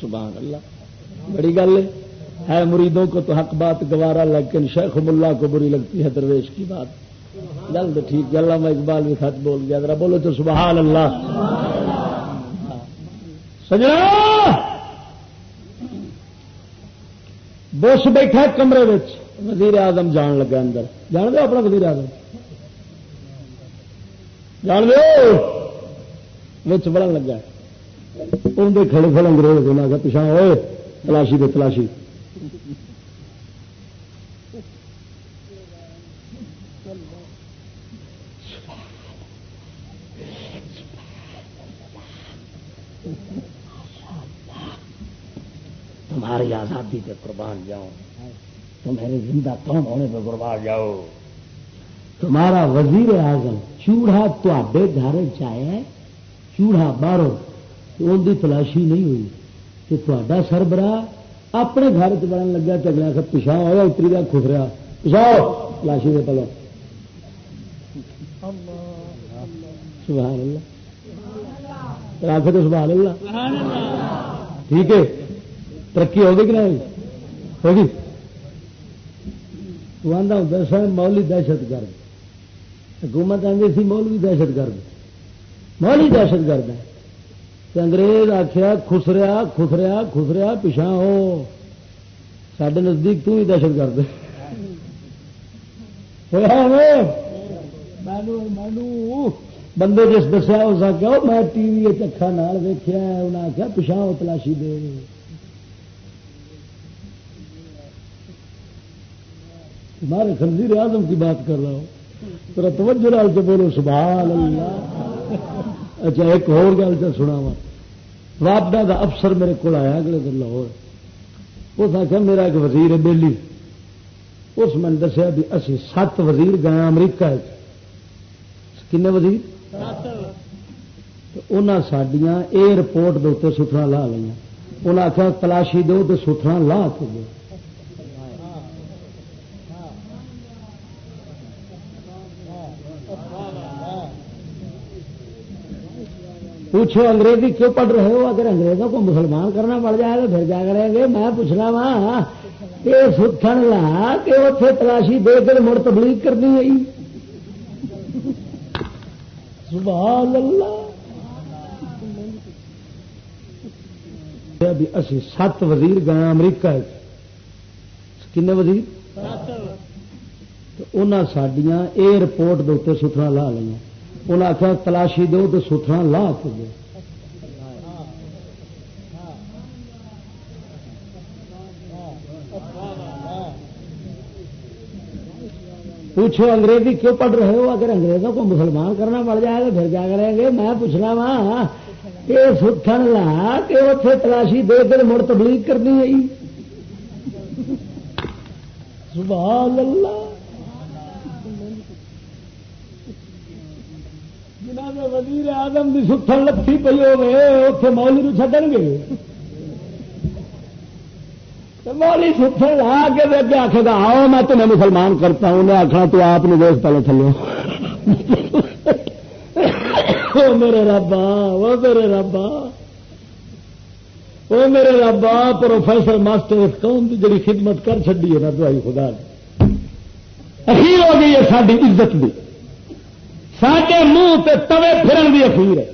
سبحان اللہ۔ بڑی گل ہے۔ مریدوں کو تو حق بات گوارا، لیکن شیخ ملا کو بری لگتی ہے درویش کی بات۔ جلد ٹھیک گلا میں اقبال بھی سچ بول گیا۔ ذرا بولو تو سبحان اللہ۔ سجنا! بش بیٹھا کمرے وزیر اعظم جان لگا اندر۔ جان دو اپنا وزیر اعظم؟ جان دو بڑا لگا اندر کھڑے فل انگریز پچھا ہوئے تلاشی دے تلاشی تمہاری آزادی پہ قربان جاؤ تمہارے زندہ کون ہونے پہ قربان جاؤ تمہارا وزیر اعظم چوڑا تے گھر چایا چوڑا باہر ان کی تلاشی نہیں ہوئی کہ تا سربراہ اپنے گھر چ بڑھن لگا تو اگلا سب پچھا ہوا اتری کا خسرا پچھاؤ تلاشی دے پہلے سبحان اللہ۔ تو سبحان اللہ۔ ٹھیک ہے۔ ترقی ہوگی کہ نہیں؟ ہوگی۔ تو آدھا ہوں سر مولی دہشت گرد۔ حکومت آدھی سی مولوی دہشت گرد۔ مولی دہشت گرد ہے۔ انگریز آخیا خسریا خسریا خسریا پچھا ہو۔ سڈے نزدیک تو ہی دہشت گرد بندے جس دسیا، اس آخیا میں ٹی وی چکھا نال ویخیا انہیں آخیا پچھا ہو تلاشی دے۔ تمہارے خنزیر اعظم کی بات کر رہا ہوں۔ توجہ سے بولو، سبحان اللہ۔ اچھا ایک اور گل سے سنا وا وابڈا کا افسر میرے کو آیا اگلے دن لاہور۔ اس آخر میرا ایک وزیر ہے بیلی اس میں دسیا بھی اسی سات وزیر گئے امریکہ کن وزیر؟ انہیں سڈیا ایئرپورٹ کے اتنے ستھرا لا لیا انہیں آخیا تلاشی دو تو ستھرا لا کے دو پوچھو انگریزی کیوں پڑھ رہے ہو؟ اگر انگریزوں کو مسلمان کرنا پڑ جائے تو پھر کیا کریں گے؟ میں پوچھنا وا کہ ستھن لا کہ اتنے تلاشی دے کر مڑ تبلیغ کرنی ہے۔ سبحان اللہ۔ اسی سات وزیر گئے امریکہ کن وزیر؟ انہیں سڈیا ایئرپورٹ کے اتنے ستھرا لا لیا انہیں آخیا تلاشی دو تو ستھرا لا کے پوچھو، انگریزی کیوں پڑھ رہے ہو؟ اگر انگریزوں کو مسلمان کرنا پڑ جائے تو پھر کیا کریں گے؟ میں پوچھنا وا کہ ستھن لا کہ اتنے تلاشی دے کر مڑ تبلیغ کرنی ہے جی؟ سبحان اللہ۔ جناب وزیر آدم کی ستھن لکھی پی ہوے اتنے مولی نو چڈن گے۔ مولی ستھن لا کے اگے آخے گا، آؤ میں تمہیں مسلمان کرتا ہوں انہیں آخنا تو آپ نے دیکھ پہلے تھلو میرے ربا وہ میرے ربا۔ وہ میرے ربا، پروفیسر ماسٹر اس قوم کی جڑی خدمت کر چڈی ہے نا دوائی خدا نے اخیر ہو گئی ہے ساری عزت بھی سڈے منہ تے توے پھرن کی اخیر ہے۔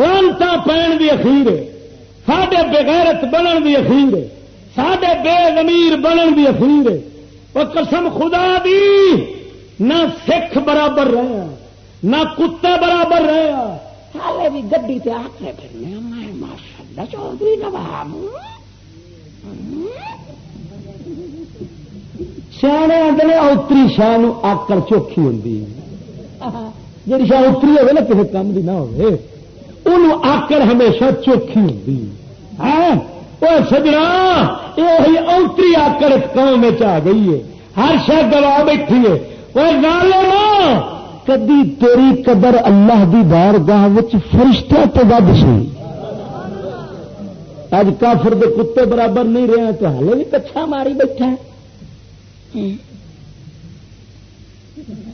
رانتا پہن کی اخیر ہے۔ سڈے بغیرت بنن کی اخیر ہے۔ سڈے بے زمیر بنن کی اخیر ہے۔ وہ قسم خدا دی نہ سکھ برابر رہے نہ کتے برابر رہے ہالے بھی گڈی تے آکڑے پھرنے میں ماشاء اللہ چودھری نواب سیانے آدھے اوتری شاہ آکڑ چوکھی ہوں جی شاہ اتری ہوگی نا کسی کام کی نہ ہو آکڑ ہمیشہ چوکھی ہوں سجنا یہ اوتری آکڑ قوم آ گئی ہے ہر شہ گوا بیٹھی ہے وہ نہ کدی تیری قدر اللہ دی بار گاہ فرشتہ تو ود سی اج کافر دے کتے برابر نہیں رہے تو ہلے بھی کچھا ماری بیٹھا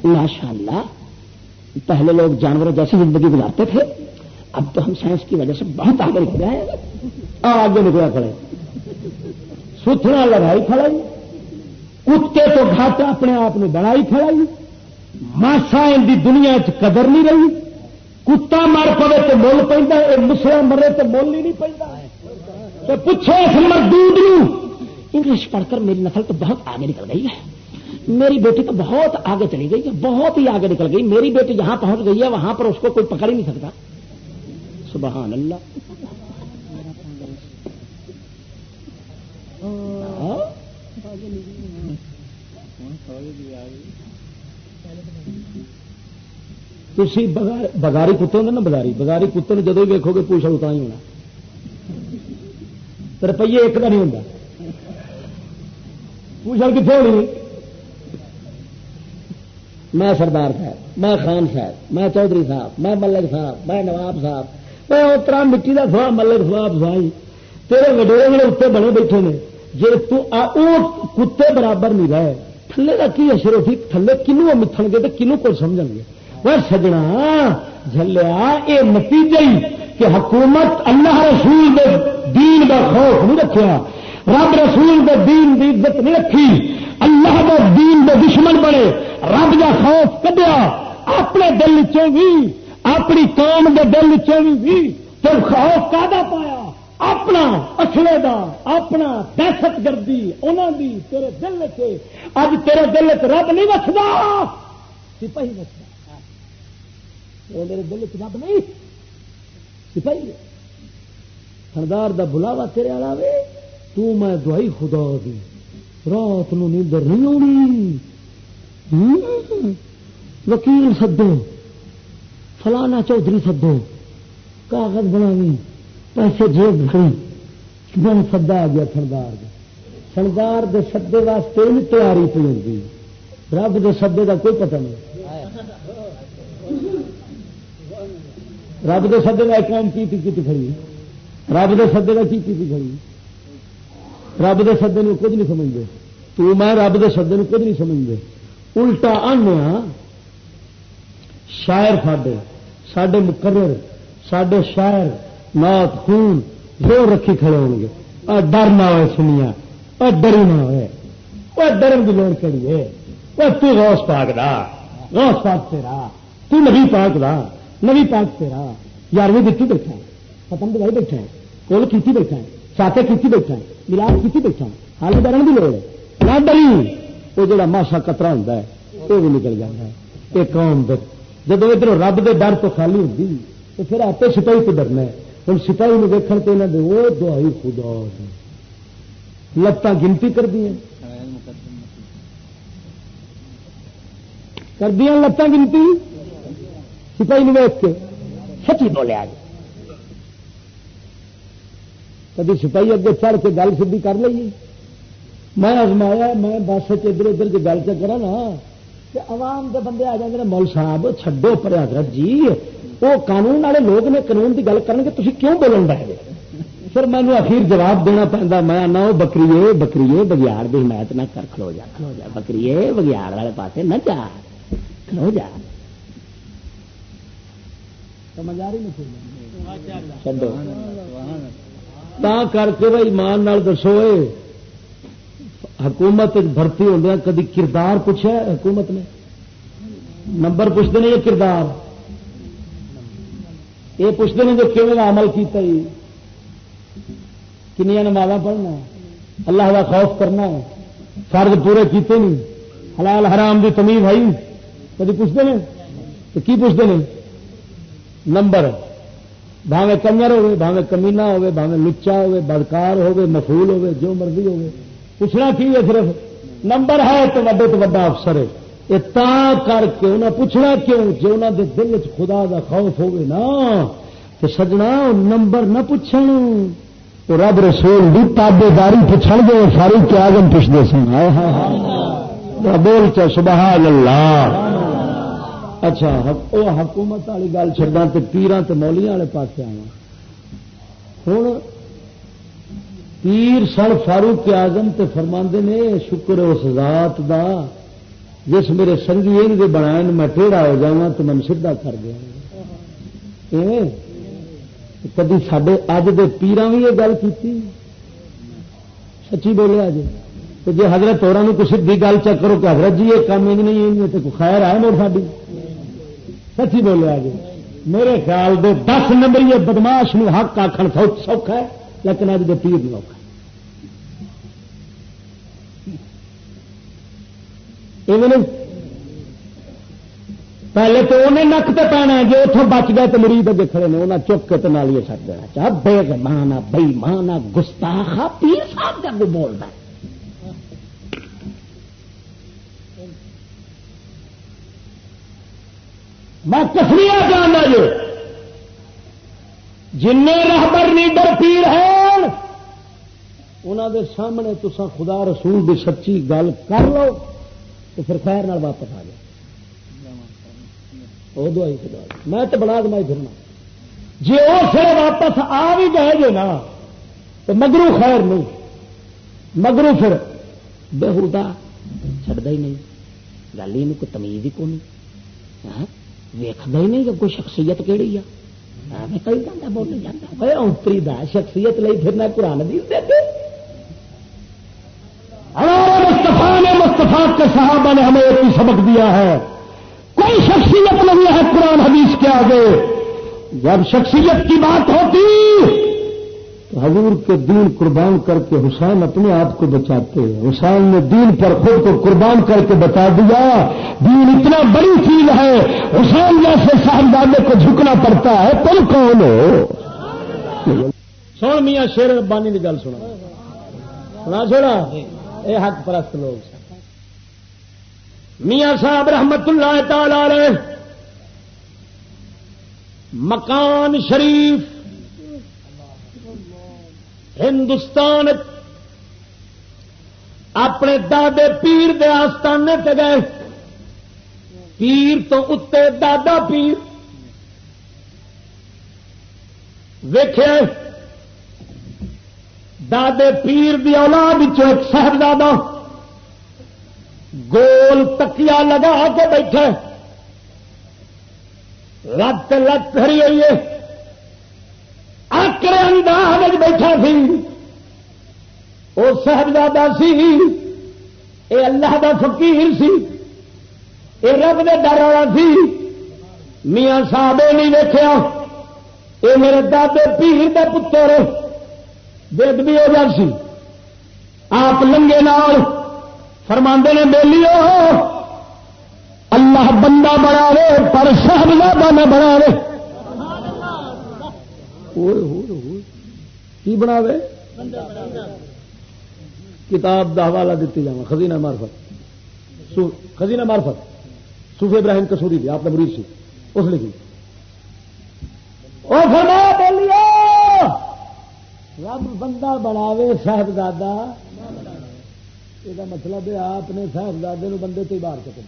ماشاء اللہ پہلے لوگ جانوروں جیسی زندگی گزارتے تھے، اب تو ہم سائنس کی وجہ سے بہت آگے نکل رہے ہیں۔ آگے نکلا کھڑے۔ ستھرا لڑائی کھڑائی کتے تو گھاٹا اپنے آپ نے بڑائی کھڑائی ماسا ان کی دنیا چ قدر نہیں رہی۔ کتا مر پے تو مل پہ مسلا مرے تو مل ہی نہیں پہ پوچھو اس مردود انگلش پڑھ کر میری نسل تو بہت آگے نکل گئی ہے۔ میری بیٹی تو بہت آگے چلی گئی ہے، بہت ہی آگے نکل گئی۔ میری بیٹی جہاں پہنچ گئی ہے، وہاں پر اس کو کوئی پکڑ ہی نہیں سکتا۔ سبحان اللہ۔ ہاں؟ تھی بگاری کتے ہوں نا؟ بگاری بگاری کتے جدو ویکو گے پوچھا اتنا ہی ہونا۔ روپیے ایک کا نہیں ہوتا پوچھل کتنے ہونی میں سردار صاحب، میں خان صاحب، میں چودھری صاحب، میں ملک صاحب، میں نواب صاحب، میں اترا مٹی کا سوا ملک صاحب سوائی تیرے وڈیرے میرے اتنے بنے بیٹھے نے جی کتے برابر نہیں رہے۔ تھلے کا کی اثر ہوتی؟ تھلے کنو متھن گے تو کنو کو سمجھ گے۔ وہ سجنا جلیا یہ نتیجہ ہی کہ حکومت اللہ رسول دے دین کا خوف نہیں رکھا رب رسول دے دین دی عزت نہیں رکھی۔ اللہ دے دین دے دشمن بنے، رب کا خوف کڈیا، اپنے دل بھی اپنی قوم دے دل بھی تو خوف کا پایا؟ اپنا اصلے دا، اپنا دہشت گردی انہوں دی، تیرے دل سے اج تیرے دل چ رب نہیں وسدا سپاہی وسدا میرے دل چ رب نہیں۔ سپاہی سردار دا بلاوا تیرے والا وے تو میں دوائی خدا دی۔ رات نو نیندر نہیں آنی۔ وکیل سدو۔ فلانا چودھری سدو۔ کاغذ بناوی۔ پیسے جیب بھری۔ دن سدا آ گیا سردار سردار دے سدے واسطے بھی تیاری پی ہوتی رب دے سدے کا کوئی پتہ نہیں۔ رب دے سدے کا قوم کی کھڑی رب دے سدے کا کی کی کھڑی رب دے سدے نو کچھ نہیں سمجھتے تو میں رب دے سدے نو کچھ نہیں سمجھتے الٹا آنے شاعر ساڈے سڈے مقرر سڈے شاعر نات خون، زور رکھی کھڑے ہو گے۔ ڈر نہ ہوئے سنیا اور ڈری نہ ہوئے۔ وہ ڈرن کی لوڑ کری ہے؟ وہ تو غوث پاک دا، غوث پاک تیرا، تو نبی پاک دا، نبی پاک تیرا۔ یارویں دیتی بیٹھا ہے ختم دوائی بیٹھا ہے، کول کیتی بیٹھا ہے۔ ساتے کیتی بیٹھا ہے، ملاپ کیتی بیٹھا ہے۔ حال ڈرن کی لوڑ ہے۔ نہ ڈری، وہ جڑا ماسا کترا ہوتا ہے، وہ بھی نکل جاتا ہے۔ یہ قوم جب ادھر رب دے ڈر تو خالی ہوتی تو پھر آپ سپاہی تو ڈرنا ہے۔ ہوں سپاہی نے دیکھ تو یہاں وہ دہائی خدا لتان گنتی کر دیا کر دیا لتان گنتی؟ سپاہی نے ویچ کے سچی بولیا کبھی سپاہی اگے چڑھ کے گل سی کر لیے میں ازمایا میں بس ادھر ادھر جو گل چکرا نا عوام کے بندے آ جائیں مول صاحب چڈو پر حضرت جی وہ قانون والے لوگ نے قانون کی گل کریں گے تھی کیوں بولن رہے پھر مینو اخیر جواب دینا پہنتا میں نہ بکریے بکریے بگیار کی حمایت نہ کر کھلو جا کھلو جا بکریے بگیار والے پاس نہ جا کھلو جا۔ سمجھ آ رہی چڈو کر کے بھائی مان دسو حکومت بھرتی ہو کدی کردار پوچھا حکومت نے؟ نمبر پوچھتے ہیں یہ کردار؟ یہ پوچھتے ہیں جو کیون عمل کیتا ہی کنیا نماز پڑھنا اللہ کا خوف کرنا ہے، فرض پورے کیتے نہیں، حلال حرام کی تمیز آئی کدی پوچھتے ہیں تو کی پوچھتے ہیں نمبر۔ بھاوے کنجر ہوے بھاوے کمینا ہوے بھاوے لچا ہوے بدکار ہوے مفول ہوے جو مرضی ہوے پوچھنا کی ہے صرف؟ نمبر ہے تو وڈے تو وڈا افسر ہے۔ یہ تا کر کے انہیں پوچھنا کیوں؟ جی انہوں دے دل چ خدا دا خوف ہوگی نا، تو سجنا نمبر نہ پوچھن۔ تو رب رسول بھی تابے داری پوچھ گے فاروق کے آگم پوچھتے سن ہاں ہاں۔ بول چا سبحان اللہ۔ اچھا وہ حکومت والی گل چڈا تو پیران تو مولیاں والے پاس آوا ہوں پیر سن فاروق کے آزم تے فرماندے نے شکر اس ذات دا جس میرے سنگی ان کے بنا میں ٹیڑا ہو جا تو من سیدا کر دیا کدی سڈے اج دے پیران بھی یہ گل کی سچی بولے جی تو جی حضرت اور کوئی سیدھی گل چیک کرو کہ حضرت جی یہ کام نہیں تو خیر ہے مر ساری سچی بولے جی میرے خیال دے دس نمبر بدماش نو حق آخر سوکھا ہے، لیکن اج دے پیر نہیں اوکھا پہلے تو انہیں نک تو پینا جی اتوں بچ گئے تو مریض اگے کھڑے نے انہیں چک کے نالیے چڑھ دینا چاہ بے مانا بئی مانا گستاخا پیر صاحب جب بولتا میں کسری جانا جو جن رہبر لیڈر پیر ہیں انہوں دے سامنے تسا خدا رسول دی سچی گل کر لو، تو پھر خیر نال واپس آ جائے وہ دوائی میں تو بڑا دمائی پھرنا۔ جی وہ پھر واپس آ بھی جائے گے نا، تو مگرو خیر نہیں۔ مگرو پھر بہودا چڑھتا ہی نہیں۔ گل ہی کوئی تمیز ہی کو نہیں۔ ہاں؟ ویختا ہی نہیں کہ کوئی شخصیت کہڑی ہے۔ جانا جانا اتری دا شخصیت لی پھرنا قرآن دیتے ہمارے مستفا نے مستفا کے صحابہ نے ہمیں ایک ہی سبق دیا ہے۔ کوئی شخصیت نہیں ہے قرآن حدیث کے آگے۔ جب شخصیت کی بات ہوتی حضور کے دین قربان کر کے حسین اپنے آپ کو بچاتے ہیں۔ حسین نے دین پر خود کو قربان کر کے بتا دیا۔ دین اتنا بڑی چیز ہے۔ حسین جیسے صاحبزادے کو جھکنا پڑتا ہے۔ تم کون ہو؟ سو میاں شیر ربانی کی گل سنا سنا چھوڑا یہ حق پرست لوگ میاں صاحب رحمت اللہ تعالی مکان شریف ہندوستان اپنے دادے پیر دے آستانے تے گئے۔ پیر تو اتنے دادا پیر۔ ویخ دادے پیر دی اولاد ایک صاحبزادہ گول تکیا لگا کے بیٹھے لت لت ہری ہوئی ہے۔ آکرے انداز بیٹھا سی۔ وہ صاحبزادہ سی۔ اے اللہ دا فقیر سی۔ اے رب دے ڈر والا سی۔ میاں صاحب نہیں دیکھا اے میرے دادے پیر دے پتر۔ بےد بھی ہو جا سی۔ آپ لنگے نال فرما نے بولی اللہ بندہ بنا رہے پر صاحبزادہ نہ بنا رہے کی بنا کتاب کا حوالہ دیتی جا خزینہ مارفت خزینہ مارفت سوفے ابراہیم کسوری تھی آپ نے مریض سی۔ اس لکھی۔ رب بندہ بناوے صاحبزادہ۔ یہ مطلب ہے، آپ نے صاحبزادے بندے تو ہی باہر چکے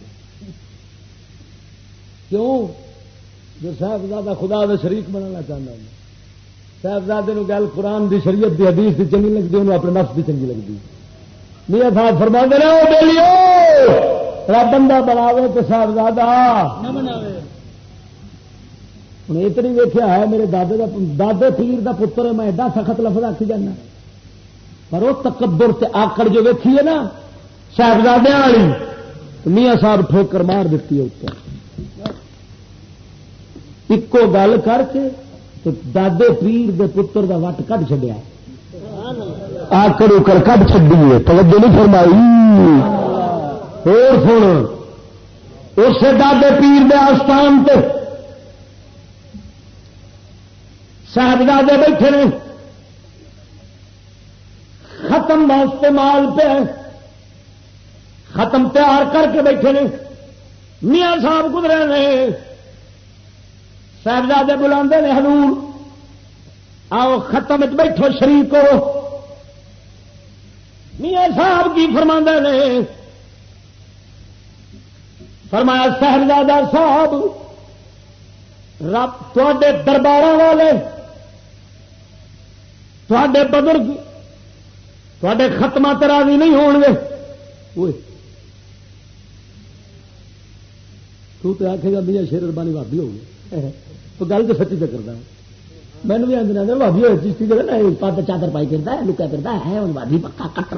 کیوں؟ جو صاحبزادہ خدا دے شریک بنانا چاہتا ہوں صاحبزادے گل قرآن دی شریعت دی حدیث دی چنگی لگتی انہوں اپنے نفس دی چنگی لگتی میاں صاحب فرما دے رب بندہ بناوے تو صاحبزادہ ہوں اتنی ویکیا ہے میرے دادے دا دادے پیر دا پتر میں ایڈا سخت لفظ آخی جانا۔ پر وہ تکبر تے آکڑ جو ویکھی ہے نا صاحبزادے والی میاں صاحب ٹھوکر مار دیتی ہے اتر ایکو گل کر کے دادے پیر دے پتر دا وٹ کٹ چڈیا آکڑ اکڑ کٹ چڈی ہے، توجہ نہیں فرمائی۔ اور سن اس دادے پیر دے آستان تے صاحبزادے بیٹھے نے، ختم استعمال پہ، ختم تیار کر کے بیٹھے نے، میاں صاحب گزرے نے صاحبزادے بلا نے حضور، آؤ ختم بیٹھو شریف کو میاں صاحب کی فرما نے، فرمایا صاحبزادہ صاحب، رب تے دربار والے تے بزرگ تے ختمہ تراضی نہیں ہون گے تو آخے گا میاں شیر ربانی بھابی ہو گئی تو گل تو سچی پہ کرتا مینو بھی آدمی بھابی ہوئی چیز کی پت چادر پائی کرتا ہے لکا کرتا ہے ہاں، بھابی پکا کٹر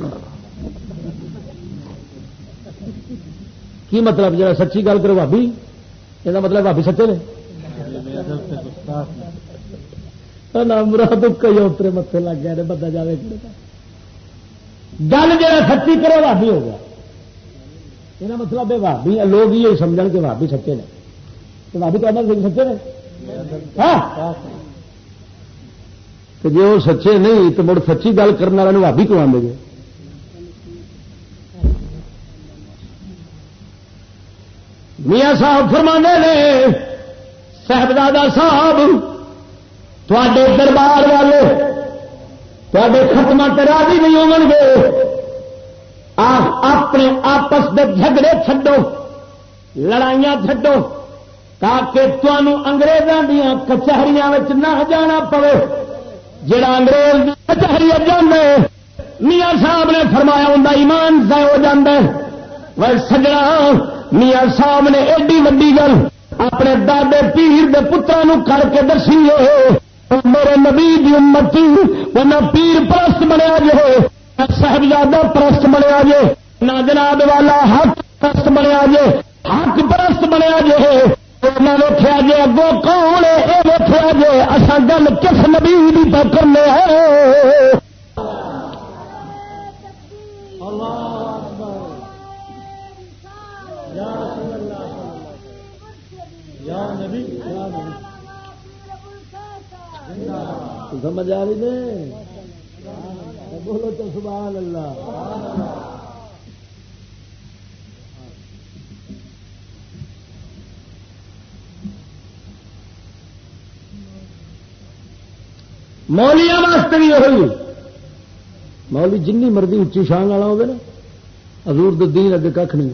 کی مطلب جا سچی گل کرو بھابی یہ مطلب بھابی سچے نے۔ مراد کئی اترے متے لگ گئے بندہ جائے گل جا سچی کرو بھابی ہو گیا۔ یہ مطلب بھابی لوگ یہ سمجھ کے بھابی سچے نے۔ بھابی تو سچے نے۔ ہاں؟ جی وہ سچے نہیں تو مڑ سچی گل کرنے والے بھابی کو آدھے گے جی؟ میاں صاحب فرمانے نے، صاحبزادہ صاحب تے دربار والے تے ختم راضی نہیں ہو گے اپنے آپس کے جھگڑے چڈو لڑائیاں چڈو تاکہ تمہوں اگریزوں دیا کچہری نہ جانا پوے جڑا انگریز کچہری جانے میاں صاحب نے فرمایا ہوں ایمان سے ہو جاتا وہ سجنا میاں صاحب نے ایڈی وڈی گل اپنے دادے پیر دے پترا کر کے دسی میرے نبی دی امتی وہ پیر پرست بنیا جے صاحبزادہ پرست بنیا جے، نہ جناب والا حق پرست بنیا جے، حق پرست بنیا جے۔ ویخیا جی اگوں کون یہ ویخیا جی اصا گل کس نبی بھی تو کرنے سمجھ آ رہی نے؟ بولو تو سبحان اللہ۔ مولیا واسطے بھی یہ مولی جن مرضی اچھی شان والا ہوگا نا حضور دے دین اگے کھ نہیں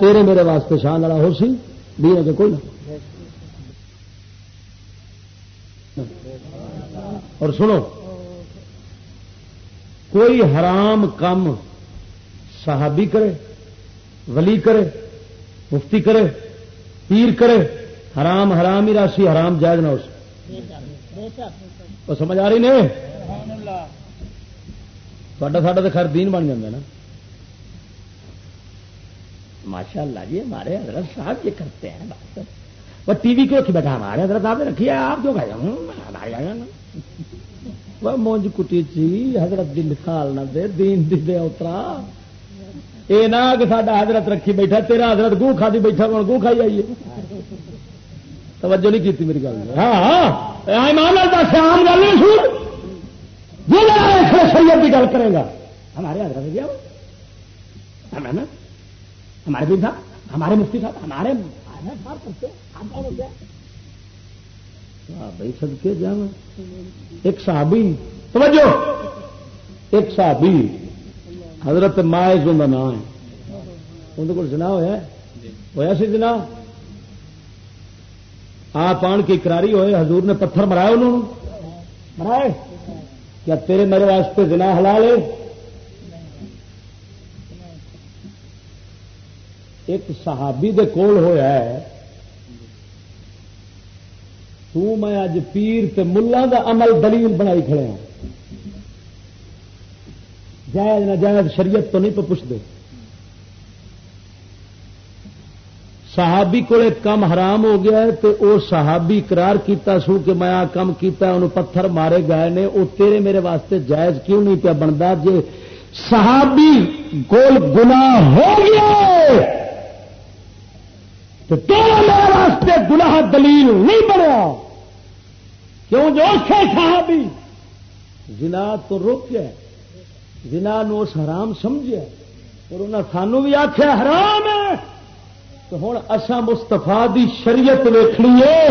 تیرے میرے واسطے شان والا ہو سی دین اگے کوئی نہ اور سنو کوئی حرام کم صحابی کرے ولی کرے مفتی کرے پیر کرے حرام حرام ہی راشی حرام جائز نہ اس سمجھ آ رہی نہیں؟ ساڈا ساڈا تو خیر دین بن جائے نا۔ ماشاء اللہ جی ہمارے حضرت صاحب یہ کرتے ہیں بات وہ ٹی وی کیوں رکھی بیٹھا؟ ہمارے حضرت صاحب نے رکھی ہے آپ کیوں کھایا وہ مونج کٹی چی حضرت دی مثال نہ دے دین دی دے اترا یہ نہ کہ ساڈا حضرت رکھی بیٹھا تیرا حضرت گو کھا دی بیٹھا کون گو کھائی آئیے۔ توجہ نہیں کی میری گل۔ ہاں ہاں۔ دس آم گل نہیں سن۔ سید کی گل کرے گا۔ ہمارے حضرت گیا ہمیں نا۔ ہمارے بھی تھا ہمارے مفتی صاحب ہمارے بھائی سد کے جا ایک صحابی۔ توجہ۔ ایک صحابی۔ حضرت مائز ان کا نام ہے۔ اندر کو جنا ہوا ہوا سی جنا آپ آن کے اقراری ہوئے، حضور نے پتھر مرائے انہوں مرائے کیا تیرے میرے واسطے جنا حلال ہے؟ ایک صحابی دے کول ہویا ہے، تو میں اج پیر تے ملا دا عمل دلیل بنائی کھڑے ہوں جائز نہ جائز شریعت تو نہیں تو پوچھتے۔ صحابی کو ایک کم حرام ہو گیا ہے تو وہ صحابی قرار کیتا سو کہ میں آ کم کیتا انہوں پتھر مارے گئے نے وہ تیرے میرے واسطے جائز کیوں نہیں پیا بنتا جی صحابی کول گناہ ہو گیا تو تیرے میرے واسطے گناہ دلیل نہیں بنیا۔ کیوں جو صحابی؟ جنا تو روک گیا جنا نو اس حرام سمجھے اور انہیں سانو بھی آخیا حرام ہے۔ ہوں اصا مستفا دی شریعت ویخنی ہے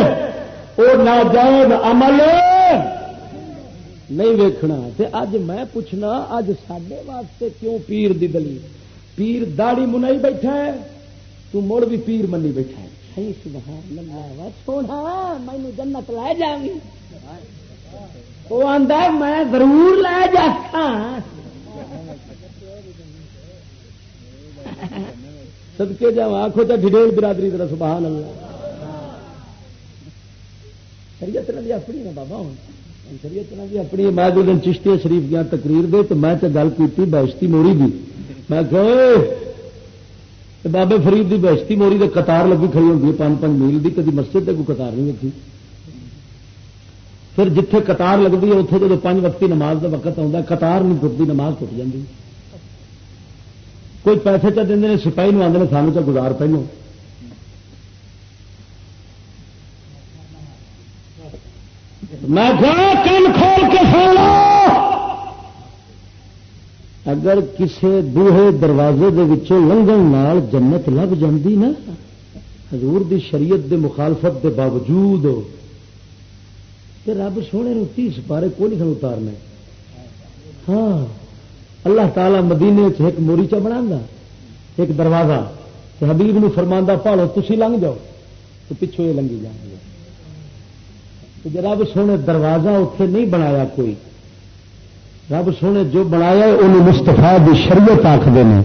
وہ ناجائز عمل نہیں ویکھنا۔ تے اج میں پوچھنا، اج سڈے واسطے کیوں پیر دی دلی پیر داڑی منائی بیٹھا ہے، تو مڑ بھی پیر منی بیٹھا ہے۔ سونا مینو جنت لے جا گی۔ وہ آدھا میں ضرور لے جا سدکے جا آخو تو ڈیڈیل برادری طرح سبحان اللہ۔ شریعت بھی اپنی ہے بابا، ہوں۔ شریعت بھی اپنی میں دو دن چشتی شریف گیا تقریر دے تو میں گل کی بہشتی موری دی۔ میں کہ بابے فرید دی بہشتی موری دے قطار لگی کھڑی ہوتی ہے، پانچ پانچ میل دی، کدی مسجد کوئی قطار نہیں رکھی۔ پھر جتھے قطار لگتی ہے اتنے جب پانچ وقتی نماز کا وقت آتا قطار نہیں ٹوٹتی نماز ٹوٹ جاتی کوئی پیسے چ دیں سپاہی نو آدھے سانو تو گزار پہلو میں کن کھول کے سونا اگر کسی دوہے دروازے دے لنگن نال جنت لب جاندی نا، حضور دی شریعت دے مخالفت دے باوجود رب سونے تیس پارے کو نہیں اتارنا ہاں۔ اللہ تعالی مدینے ایک موریچا بنا ایک دروازہ۔ حبیب نو فرما پالو تھی لنگ جاؤ۔ تو پچھو یہ لنگی جان رب سونے دروازہ اتے نہیں بنایا کوئی، رب سونے جو بنایا انہوں مستفا کی شریعت آخر نے۔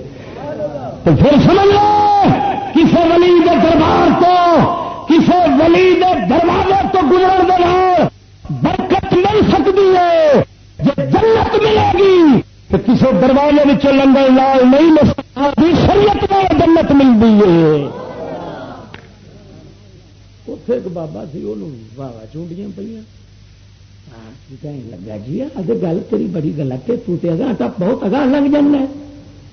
تو پھر سمجھ لو کسی ولی کے دربار تو کسی ولی کے دروازے تو گزرن برکت مل سکتی ہے جنت ملے گی۔ تو کسی دروازے میں لنگر لال نہیں مل شریعت میں جنت ملتی ہے۔ اتے ایک بابا سی وہ بابا چونڈیاں پہ ہاں، جی لگا جی اگر گل تیری بڑی غلط ہے، تو اگاں ٹپ بہت اگاں لگ جانا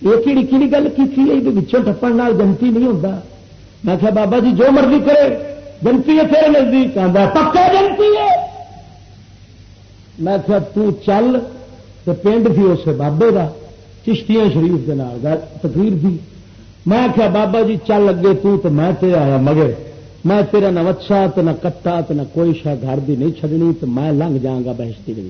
یہ کہڑی کہڑی گل کی بچوں ٹپن جنتی نہیں ہوتا میں کہا، بابا جی جو مرضی کرے، جنتی ہے تیرے نزدیک آتا پکا جنتی ہے۔ میں کہا، تو چل تو پنڈ تھی اس بابے کا چشتیاں شریف کے نال تقریر تھی میں آخیا بابا جی چل اگے تو تو میں تے آیا مگر۔ میں تیرا نہ وچا تو نہ کٹا تو نہ کوئی شا گھر بھی نہیں چڈنی تو میں لنگ جاگا بہشتی کے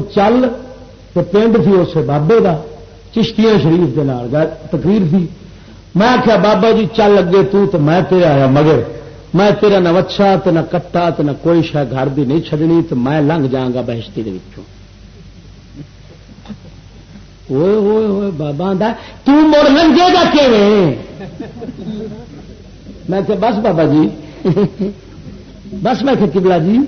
چل تو پنڈ تھی اس بابے کا چشتیاں شریف کے تقریر تھی۔ میں آخیا بابا جی چل اگے تو میں تیرے آیا مگر۔ میں تیرا نہ وچھا تو نہ کٹا تو نہ کوئی شا گھر کی نہیں چڈنی تو میں لنگ جا گا بہشتی ہوئے ہوئے ہوئے بابا تر لنگے گا کہ میں کہ بس بابا جی۔ بس میں کہ کبلا جی۔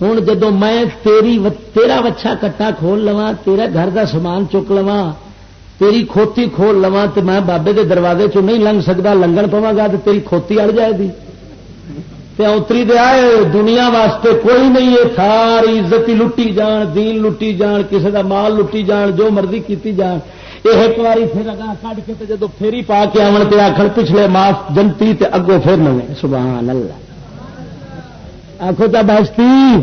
ہوں جدو میں تیری تیرا وچھا کٹا کھول لوا تیرا گھر کا سامان چک لوا تیری کھوتی کھول لوا تو میں بابے کے دروازے چ نہیں لنگ سکتا لنگن پوا گا تو تیری کھوتی اڑ جائے گی۔ اتری دے آئے دنیا واسطے کوئی نہیں ہے، ساری عزت لٹی جان، دین لٹی جان کسی کا مال لٹی جان، جو مرضی کیتی جان۔ یہ ایک بار پھر اگا کٹ کے جدو پھیری پا کے آن پہ آخر پچھلے معاف جنتی تے اگوں پھر نو سبحان اللہ۔ آخو تو بستی۔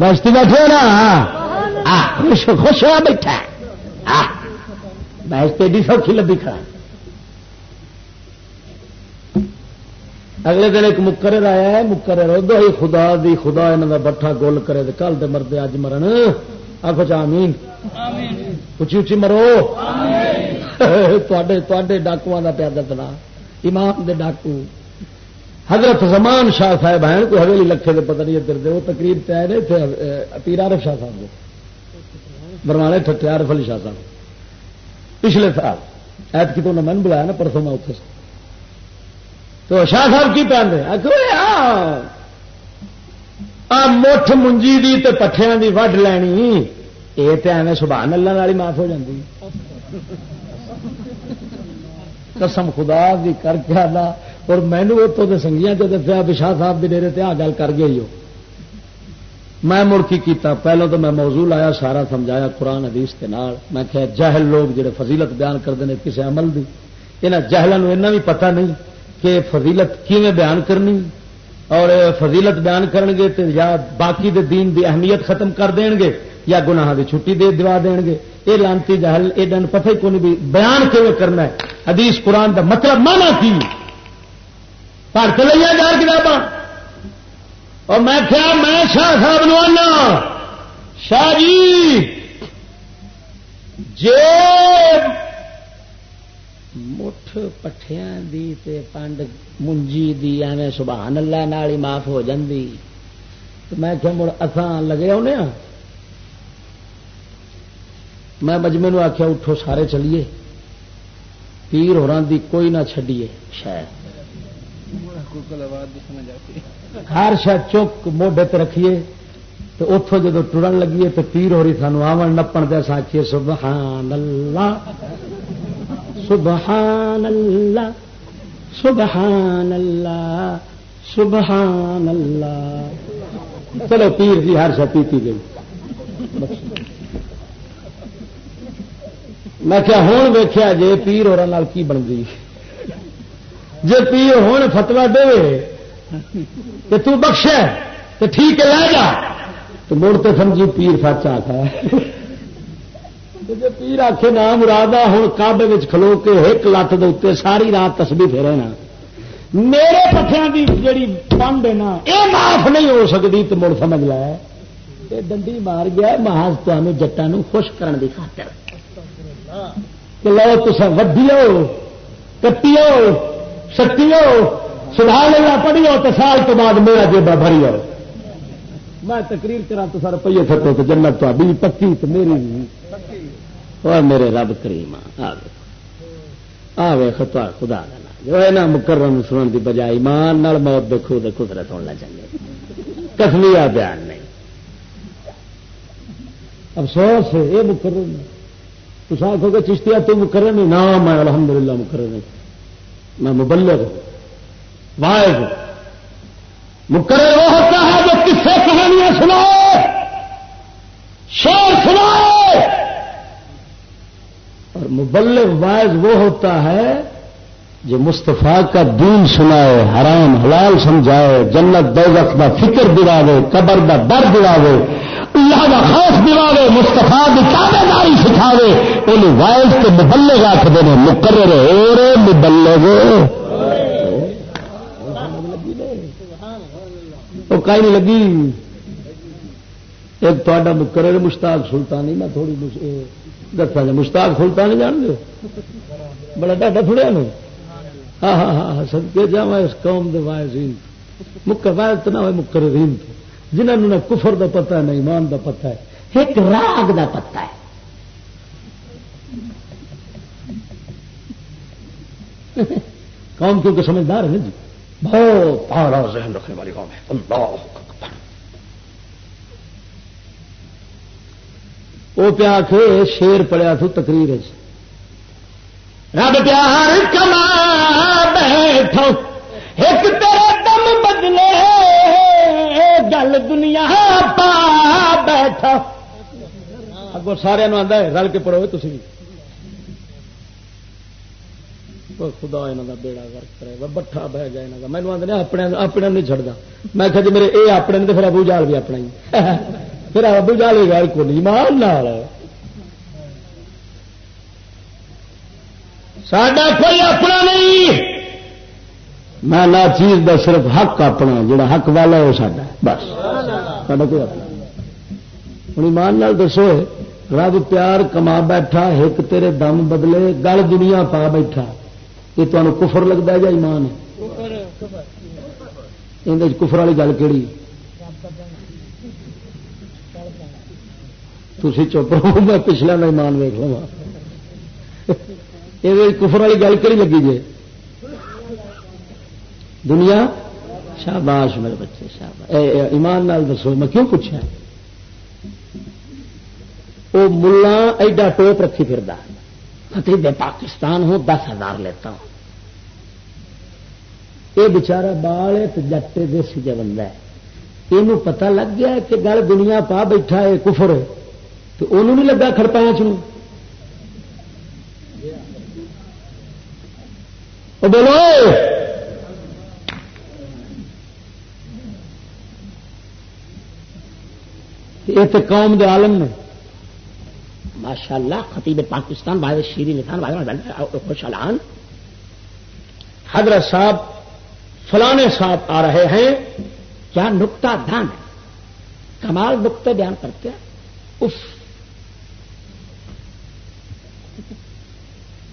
بستی بیٹھے نا؟ خوش خوش ہوا بیٹھا بحث ایڈی سوکھی لبی کھڑا اگلے دن ایک مقرر آیا ہے مقرر ہی خدا دی خدا یہاں کا بٹھا گول کرے کل دے مردے اج مرن۔ آخو چامین اچھی اچھی مرو۔ ڈاکو کا پیادہ تنا ایمان دے ڈاکو۔ حضرت زمان شاہ صاحب ہیں، کوئی حویلی لکھے دے پتہ نہیں ادھر دے، وہ تقریر پہ آئے تھے پیر عارف شاہ صاحب بروانے ٹھٹے عارف علی شاہ صاحب۔ پچھلے سال ایت کی تو انہوں نے من بلایا نا، پرسوں میں اتنے تو شاہ صاحب کی پہن پہنتے ہاں۔ مٹھ منجی دی تے پٹھیاں دی وڈ لینی۔ یہ تو ایویں سبحان اللہ والی معاف ہو جاتی قسم خدا دی کر کے آدھا اور مینو اتوں سنگیاں جو دسیا بھی شاہ صاحب کے ڈیری تے آ گل کر گئی ہو۔ میں مڑ کی کیتا، پہلو تو میں موضوع آیا سارا سمجھایا قرآن، حدیث کے نال۔ میں کہ جہل لوگ جڑے فضیلت بیان کرتے ہیں کسی عمل دی یہاں جہلوں ایسا بھی پتہ نہیں کہ فضیلت کیویں بیان کرنی۔ اور فضیلت بیان کرن گے تو یا باقی دے دین دی اہمیت ختم کر دیں گے، یا گناہ دی چھٹی دے دوا دیں گے۔ یہ لانتی جہل یہ دن پتہ ہی کون بھی بیان کیون کرنا ہے۔ حدیث قرآن دا مطلب مانا کی؟ پڑھ کے لیا جا کتاباں اور میں کیا میں شاہ صاحب نو آنا شاہ جی جے مٹھ پٹھیاں دی تے پانڈ منجی دی ایویں سبحان اللہ نال ہی معاف ہو جاندی تو میں کیا مڑ اساں لگے ہونے ہاں میں مجمے نو آخیا اٹھو سارے چلیے پیر ہو دی کوئی نہ چڈیے شاید ہر شاید چوک موڈے تے رکھیے تو اتوں جدو ٹرن لگیے تو پیر ہو رہی سانو آن نپن دیا ساکھیے سبحان اللہ سبحان اللہ سبحان اللہ سبحان اللہ۔ چلو پیر جی ہر شا پیتی گئی۔ میں کیا ہوں ویخیا جی پیر اور کی بن گئی جی پیر ہوں فتوا دے تو تو بخش تو ٹھیک ہے، لے جا۔ تو مڑ تو سمجھی پیر سچ آتا ہے جی پیر آخ نام مراد ہوں کابے کھلو کے ایک لت دے ساری رات تسبی پھیرے نا میرے پٹھیا کی جیڑی پنڈ ہے نا یہ معاف نہیں ہو سکتی تو مڑ سمجھ لا یہ ڈنڈی مار گیا محاذ تمہیں جٹان خوش کرنے کی خاطر۔ کہ لو تصا وڈیو، کٹیو۔ سٹیو سدھار لینا پڑھیو تو سال تو بعد میرا جیبا بھری ہو۔ میں تقریر کرا تو سر روپیے سکو تو جنت تو پکی تو میری اور میرے رب کریم، آ ویخ خدا جو ہے نا مکرم سنن دی بجائے ایمان نال موت دیکھو دیکھو سر سننا چاہیے کسمیا بیان نہیں۔ افسوس ہے یہ مکرم۔ تو آخو گے چشتیا تو مکرر نہیں نہ میں الحمد للہ مکرر نہیں میں مبلغ ہوں واحد مکرر وہ ہوتا ہے جو کس سے کہانیاں سنائے شور سنائے۔ اور مبلغ وائز وہ ہوتا ہے جو مستفا کا دین سنائے، حرام، حلال سمجھائے، جنت دوزخ کا فکر دلاوے، قبر کا در دلاوے۔ اللہ کا خوف دلاوے مستفا کی تابے داری سکھاوے ان وائز کے مبلغ آخر ہیں مقرر اور مبلغ۔ وہ کہیں لگی۔ ایک تا مقرر مشتاق سلطانی، میں تھوڑی دسا جا، مشتاق سلطانی جان دو بڑا ڈاڈا تھوڑا نا۔ ہاں،, ہاں ہاں ہاں سب کے جا اس قوم دے وائزین۔ مکر وائز تو نہ ہوئے مقررین جنہوں نے کفر دا پتہ ہے، نہ ایمان دا پتہ ہے۔ ایک راگ دا پتہ ہے۔ قوم کیونکہ سمجھدار ہے نا جی؟ بہت پارا ذہن رکھنے والی قوم ہے۔ اللہ وہ پیا کے شیر پڑیا تھو تقریر جی۔ رب پیار کما بیٹھو۔ ایک تیرا دم بدلے۔ گل دنیا پا بیٹھا۔ اگو سارے آتا ہے، رل کے پڑھو تھی خدا یہاں کا بیڑا گرک کرے بٹھا بہ گیا یہاں کا مینو آدھے اپنے اپنے نہیں چڑھتا میں کہ جی میرے یہ اپنے تو پھر ابو جال بھی اپنا ہی۔ پھر ابو جال بھی گل کو نہیں مان سڈا کوئی اپنا نہیں۔ میں نہ چیز دا صرف حق اپنا جڑا حق والا ہے وہ سڈا بس۔ سڈا کوئی اپنا ہوں ایمان نال دسو، رب پیار کما بیٹھا ایک تیرے دم بدلے، گل دنیا پا بیٹھا۔ یہ تمہیں کفر لگتا ہے یا ایمان ہے؟ یہ کفر والی گل کہڑی تھی چپ رہو، میں پچھلے کا ایمان ویک لوا یہ کفر والی گل کہڑی لگی جی دنیا، شاباش میرے بچے، شاباش۔ ایمان نال دسو، میں کیوں پوچھا وہ ملا ایڈا ٹوپ رکھی پھر خطیب پاکستان ہوں، دس ہزار لیتا ہوں۔ یہ بچارا بال جٹے دیسی جا بندہ ہے۔ یہ پتا لگ گیا کہ گل دنیا پا بیٹھا ہے، کفر تو انہوں نہیں لگا کھڑپایا چ بولو۔ یہ تو قوم دے عالم نے۔ ماشاء اللہ خطیب پاکستان بھائی شیری نسان خوش الان حضرت صاحب، فلانے صاحب آ رہے ہیں۔ کیا نکتا دان ہے؟ کمال نقطے بیان کرتے ہیں۔ اف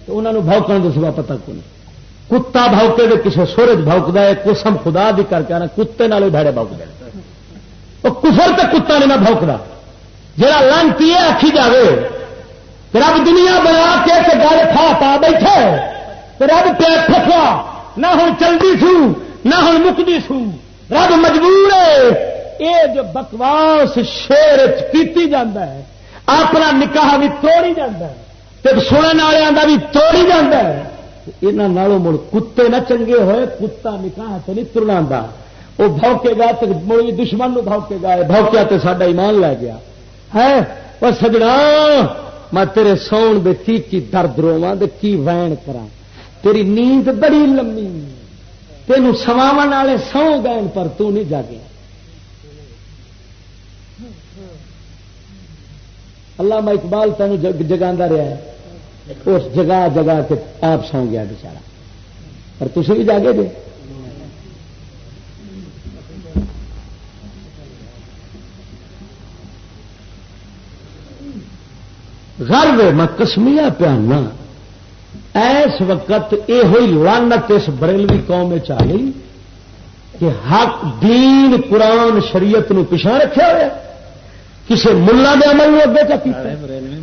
تو انہوں نے بھوکن کے سوا پتا کو نہیں کتا بھوکے کسی سورج بھوکتا ہے، قسم خدا بھی کر کے آنا، کتے نال بھڑے بھوک دے کفر تو کتا نہیں میں بھوکتا جا لانتی ہے آخی جائے رب دنیا بنا کے گل کھا پا بیٹھے رب پیٹ پھسا نہ ہوں چلتی سو، نہ ہوں مکتی سو۔ رب مجبور ہے۔ یہ جو بکواس شیر کی جانا ہے، اپنا نکاح بھی توڑی جانا ہے سننے والوں کا بھی توڑی جانا ہے۔ یہاں مڑ کتے نہ چنگے ہوئے، کتا نکاح تو نہیں ترنا وہ بوکے گا تو مڑی دشمن نو بوکے گا بوکیا تو سڈا ایمان لے گیا۔ ہے؟ وہ سجنا، میں تیرے ساؤن دے کی کی درد رواں کی وین کرا تیری نیند بڑی لمبی۔ تینوں سواو والے سو گئے پر تو نہیں جاگیا اللہ میں اقبال تین جگا رہا ہے۔ اس جگہ جگہ کے آپ سو گیا بچارا۔ پر تھی بھی جاگے جی گرو میں کسمیا پیانا ایس وقت یہ ہوئی لانت اس بریلوی قوم چاہی کہ حق دین قرآن شریعت نو پچھا رکھا ہوا کسی ملا دے عمل نو اگے چا کیتا ہے۔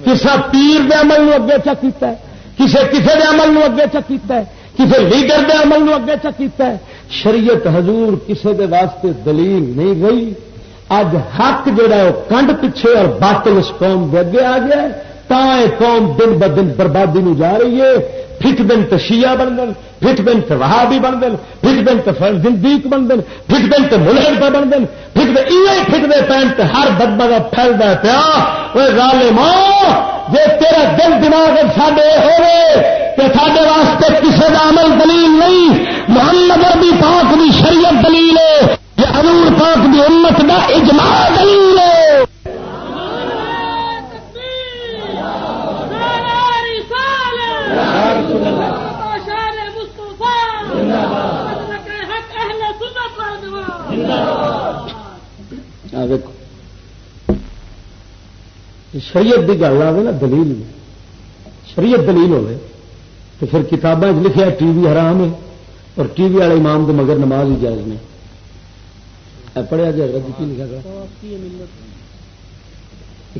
کسی پیر دے عمل نو اگے چا کیتا ہے۔ کسی کسی دے عمل نو اگے چا کیتا ہے۔ کسی لیڈر دے عمل نو اگے چا کیتا ہے۔ شریعت حضور کسی دے واسطے دلیل نہیں گئی اج حق جڑا ہے وہ کنڈ پیچھے اور باطل اس قوم دے اگے آ گیا ہے۔ قوم دن ب دن بربادی نو جا رہی ہے۔ فٹ دن تو شیعہ بن دن فٹ دن تو وہابی بن دن فٹ دن تو زندیق بن دن فٹ دن تو ملحد پہ بن دن فٹ دے یہ فٹ دے پین تو ہر بدبا کا پھیلتا پیا۔ وہ گالے ماں جی تیرا دل دماغ سڈے ہوئے کہ سڈے واسطے کسی کا عمل دلیل نہیں۔ محمد اربی پاک بھی شریعت دلیل ہے یہ حضور پاک بھی امت کا اجماع دلیل ہے۔ شریعت کی گل آئے نا، دلیل شریعت دلیل ہوئے تو پھر کتابیں لکھا ٹی وی حرام ہے، اور ٹی وی والے امام کے مگر نماز ہی جائز نے پڑھیا جائے رج کی لکھا گیا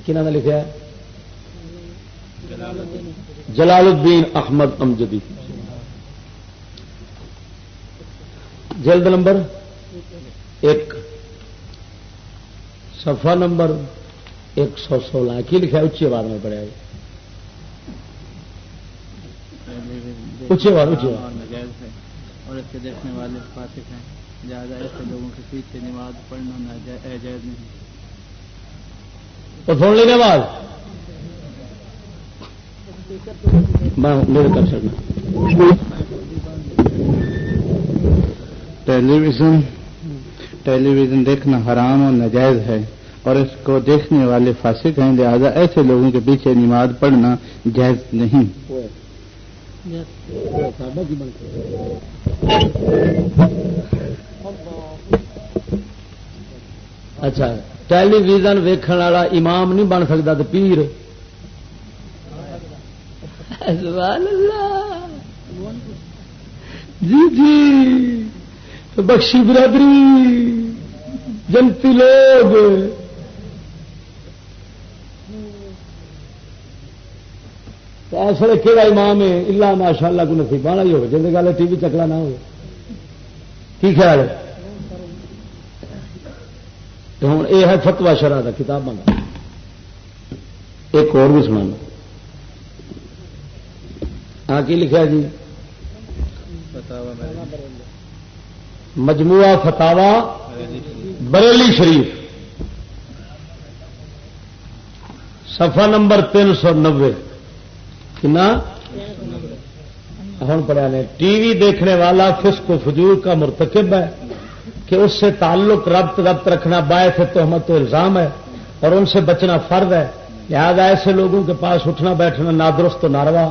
کہنا لکھا ہے؟ جلال الدین احمد امجدی۔ جلد نمبر ایک صفحہ نمبر ایک سو سولہ کی لکھا ہے اچھی آواز میں پڑھا اچھی آواز اچھی آواز اور اس کے دیکھنے والے فاسق ہیں۔ زیادہ ایسے لوگوں کے پیچھے نماز پڑھنا جائز نہیں۔ تو سن لینے بعد میرے کر سکنا ٹیلی ویژن ٹیلی ویژن دیکھنا حرام اور ناجائز ہے اور اس کو دیکھنے والے فاسق ہیں، لہذا ایسے لوگوں کے پیچھے نماز پڑھنا جائز نہیں۔ اچھا ٹیلی ویژن ویکن والا امام نہیں بن سکتا تو پیر۔ جی جی۔ تو بخشی برادری، جنتی لوگ۔ ایسے کہڑا امام ہے؟ اللہ ماشاء اللہ کو نصیب بانا ہی ہو جن گل ٹی وی چکلا نہ ہو کی خیال ہے؟ ہوں یہ ہے فتوا شرح کا کتاب بنا ایک اور بھی سنانا ہاں کی لکھا جی؟ مجموعہ فتوا بریلی شریف، صفحہ نمبر تین سو نبے کنا؟ ہوں پڑھا نے، ٹی وی دیکھنے والا فسق و فجور کا مرتکب ہے کہ اس سے تعلق ربط ربط رکھنا باعث تہمت و الزام ہے اور ان سے بچنا فرد ہے۔ لہذا ایسے لوگوں کے پاس اٹھنا بیٹھنا نادرست و ناروا۔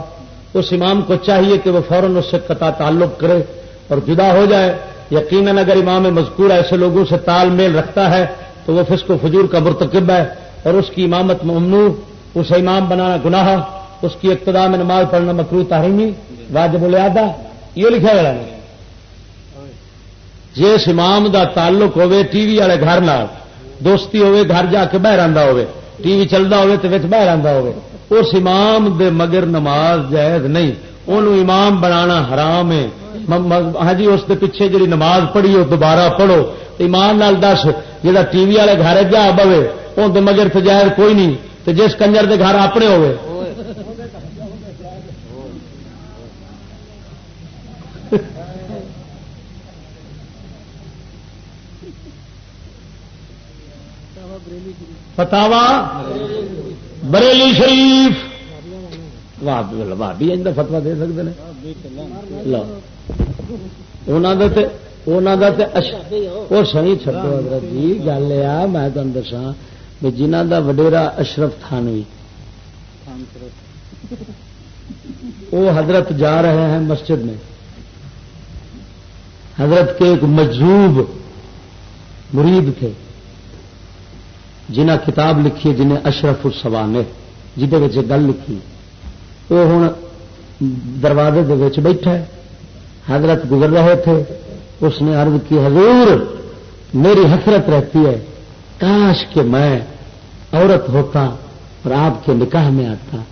اس امام کو چاہیے کہ وہ فوراً اس سے قطع تعلق کرے اور جدا ہو جائے۔ یقیناً اگر امام مذکور ایسے لوگوں سے تال میل رکھتا ہے تو وہ فسق و فجور کا مرتکب ہے اور اس کی امامت ممنوع اسے امام بنانا گناہ، اس کی ابتدا میں نماز پڑھنا مکرو تحریمی، واجب الادا یہ لکھا گیا جس امام دا تعلق ہوے ٹی وی والے گھر نال، دوستی ہوے گھر جا کے باہر آتا ہوے ٹی وی چلتا ہوے تو باہر آتا ہوے اس امام دے مگر نماز جائز نہیں انہوں امام بنانا حرام ہے۔ ہاں جی اس دے پیچھے جی نماز پڑھی، وہ دوبارہ پڑھو۔ ایمان نال دس جا ٹی وی والے گھر جا بوے ان مگر تو کوئی نہیں تو جس کنجر دے گھر اپنے ہوئے۔ فتوا بریلی شریف۔ بھابی اج فتوا دے سکتے ہیں وہ سنی حضرت جی گل آ، میں تمہیں دسا بھی جنہ دا وڈیرا اشرف تھانوی۔ وہ حضرت جا رہے ہیں مسجد میں۔ حضرت کے ایک مجوب مرید تھے جنہ کتاب لکھی جنہیں اشرف السوان جہد گل لکھی۔ وہ ہوں دروازے دے بیٹھا ہے حضرت گزر رہے تھے اس نے عرض کی حضور میری حسرت رہتی ہے کاش کہ میں عورت ہوتا اور آپ کے نکاح میں آتا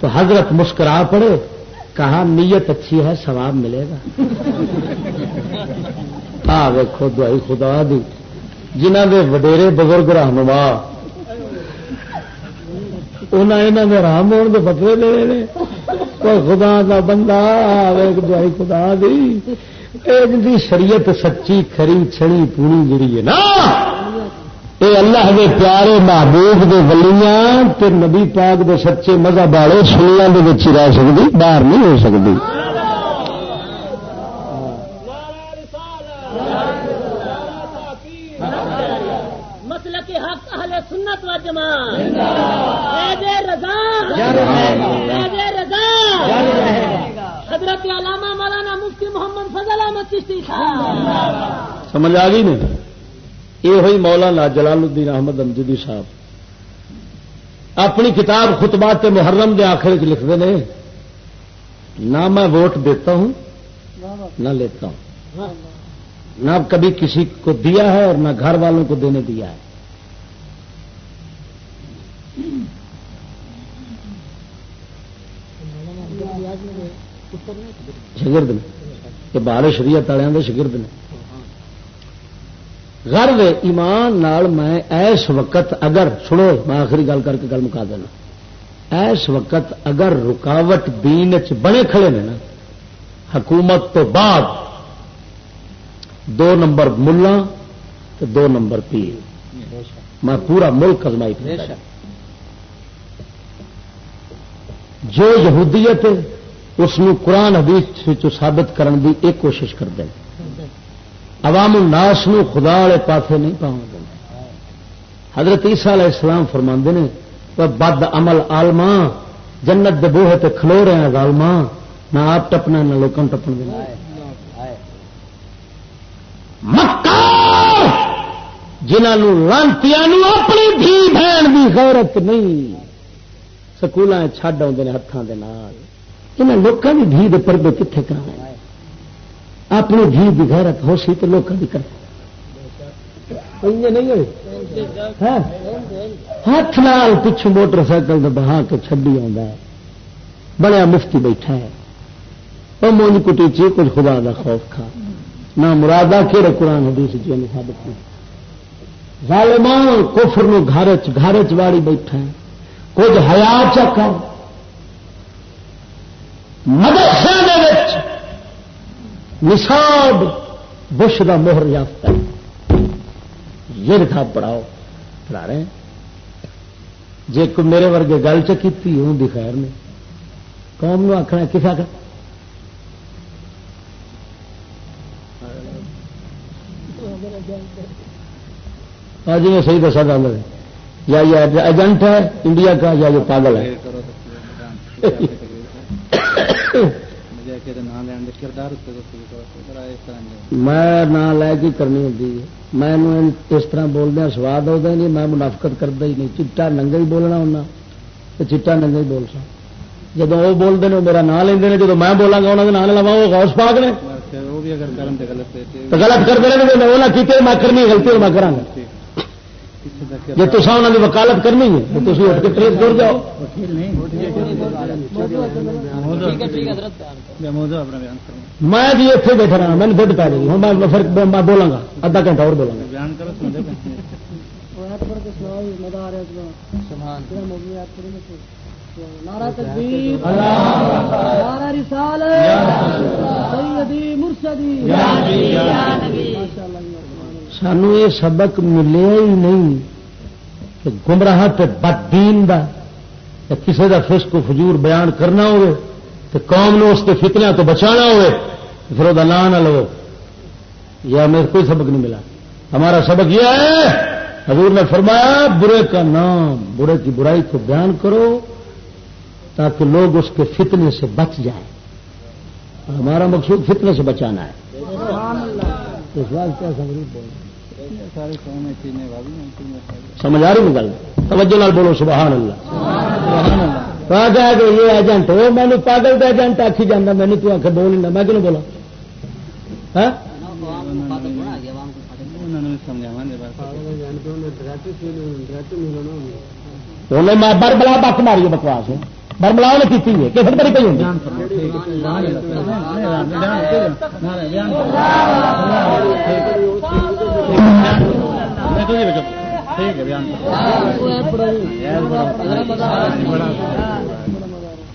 تو حضرت مسکرا پڑے کہا نیت اچھی ہے ثواب ملے گا ہاں ویکو دوائی خدا دی جنہ کے وڈیرے بزرگ رہنما انہوں نے رام ہونے کے بکرے لے لے کوئی خدا کا بندہ ایک دوائی خدا دی۔ دی شریعت سچی، کھری، چھڑی پونی جڑی ہے نا۔ اے اللہ دے پیارے محبوب دے ولیاں، تے نبی پاک دے سچے مذہب والے سنیا دے وچ رہ سکتی باہر نہیں ہو سکدی۔ مسلک حق، اہل سنت و جماعت۔ حضرت علامہ مولانا مفتی محمد فضل احمد چشتی سمجھ آ گئی نہیں یہ ہوئی مولانا جلال الدین احمد امجدی صاحب۔ اپنی کتاب خطبات محرم دے آخر چ لکھتے ہیں نہ میں ووٹ دیتا ہوں نہ لیتا ہوں۔ نہ کبھی کسی کو دیا ہے اور نہ گھر والوں کو دینے دیا ہے۔ شگرد نے۔ یہ بال شریعت والوں شگرد نے۔ غرب ایمان نال میں ایس وقت اگر، سنو، میں آخری گل کر کے گل مکا دینا۔ ایس وقت اگر رکاوٹ دین چ بنے کھڑے نے نا، حکومت تو بعد دو نمبر ملا دو نمبر پیر۔ میں پورا ملک ازمائی جو یہودیت اس قرآن حدیث ثابت کرن دی ایک کوشش کرتے ہیں عوام الناس نو خدا والے پاسے نہیں پاؤں گے حضرت عیسیٰ علیہ السلام فرما نے بد عمل آلما جنت دے بوہے تے کھلو رہے ہیں غالما نہ آپ ٹپنا، نہ لوگوں ٹپن دینا جنہوں لانتی اپنی دھی بہن بھی غیرت نہیں۔ سکول چڈ آدھے ہاتھوں کے نال لوگوں کی دھی دے پردے کتنے کرانے اپنی دھی کی غیرت ہو سی تو لوگ بھی کر ہاں؟ ہاتھ نال پچھو موٹر سائیکل بہا کے چڈی آ بڑا مفتی بیٹھا ہے۔ وہ مونج کٹی چی، کچھ خدا دا خوف کھا۔ نہ مرادہ کہڑے قرآن حدیث جی نے ثابت کی ظالمان کفر نو گھر گھر چاڑی بیٹھا ہے۔ کچھ ہیا چکر مدرسے نصاب بش کا موہر یافتہ یہ کتاب پڑھاؤ، پڑھا رہے ہیں؟ جی کوئی میرے ورگے گل چکی ہوں بھی خیر نے قوم نو آخنا کس آخر جی میں صحیح دسا گل ہے یا یہ ایجنٹ ہے، انڈیا کا، یا یہ پاگل ہے؟ میں نہ لے کے کرنی ہوتی میں اس طرح بولدیا سواد آتا نہیں میں منافقت کرتا ہی نہیں چٹا ننگا ہی بولنا ہونا تو چٹا ننگا ہی بول سا جب وہ بولتے ہیں میرا نام لیں جب میں بولا گا انہوں نے نام لوا وہ غوث پاک نے غلط کرتے رہے وہ نہ کیتے میں کرنی غلطی میں کرا جی تصا انہوں کی وکالت کرنی ہے تو تھی اٹھ کے ٹریس کر جاؤ میں جی اتنے بیٹھا رہا میں دھد پی گئی ہوں میں پھر میں بولوں گا ادھا گھنٹہ اور بولوں گا۔ سانو یہ سبق ملے ہی نہیں کہ گمراہ بد دین دا کسی کا فسق و فجور بیان کرنا ہوئے۔ تو قوم نو اس کے فتنیا تو بچانا ہوئے پھر وہ نہ لو یا میرے کوئی سبق نہیں ملا۔ ہمارا سبق یہ ہے حضور نے فرمایا برے کا نام برے کی برائی کو بیان کرو تاکہ لوگ اس کے فتنے سے بچ جائیں۔ ہمارا مقصود فتنے سے بچانا ہے۔ سمجھ آ رہی گل؟ توجہ نال بولو، سبحان اللہ۔ کہ یہ ایجنٹ وہ مینو پاگل کا ایجنٹ آخی جانا مینو تو آخر بول لینا میں کیوں بولا ہاں؟ میں بربلا بک ماری بکواس بربلا نے کی کس بڑی پی ہوگی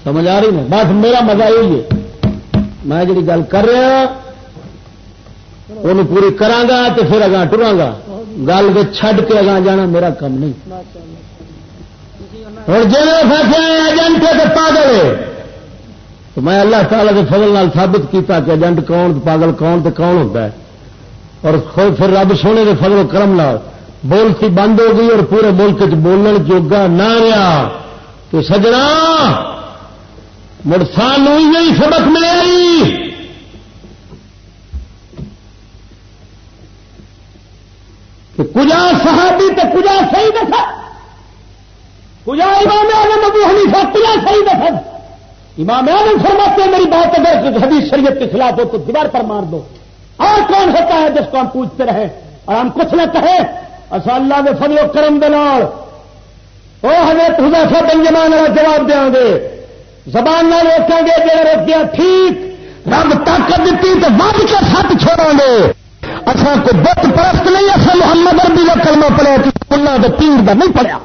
سمجھ آ رہی نا بس میرا مزہ یہی ہے۔ میں جی گل کر رہا ہاں، وہ پوری کرا تو پھر اگاں ٹرا گا۔ گل کے چڈ کے اگاں جانا میرا کم نہیں۔ ہوں جی ایجنٹ ہے پاگل تو میں اللہ تعالی کے فضل نال ثابت کیتا کہ ایجنٹ کون، پاگل کون تو کون ہوتا ہے۔ اور خود پھر رب سونے کے فضل کرم لال بولتی بند ہو گئی اور پورے ملک چ بولن جوگا نہ رہا۔ تو سجنا، مڑ سانو یہی سبق ملے کہ کجا صحابی تو کجا صحیح دسا؟ کجا امام اعظم ابو حنیفہ کجا صحیح دفن امام اعظم فرماتے ہیں، میری بات اگر حدیث شریعت کے خلاف ہو تو دیوار پر مار دو۔ اور کون ہوتا ہے جس کو ہم پوچھتے رہے؟ اور ہم کچھ نہ کہیں اصل اللہ کے فضل و کرم دلال وہ حضرت حضافہ بن جمان والا جواب دیں گے۔ زبان نہ روکیں گے جی روکیا ٹھیک، رب طاقت دیتی تو ود کے ساتھ چھوڑا گے۔ اصا کو بت پرست نہیں اصل محمد اربی کا کلمہ پڑیا کہ انہوں نے تیر کا نہیں پڑیا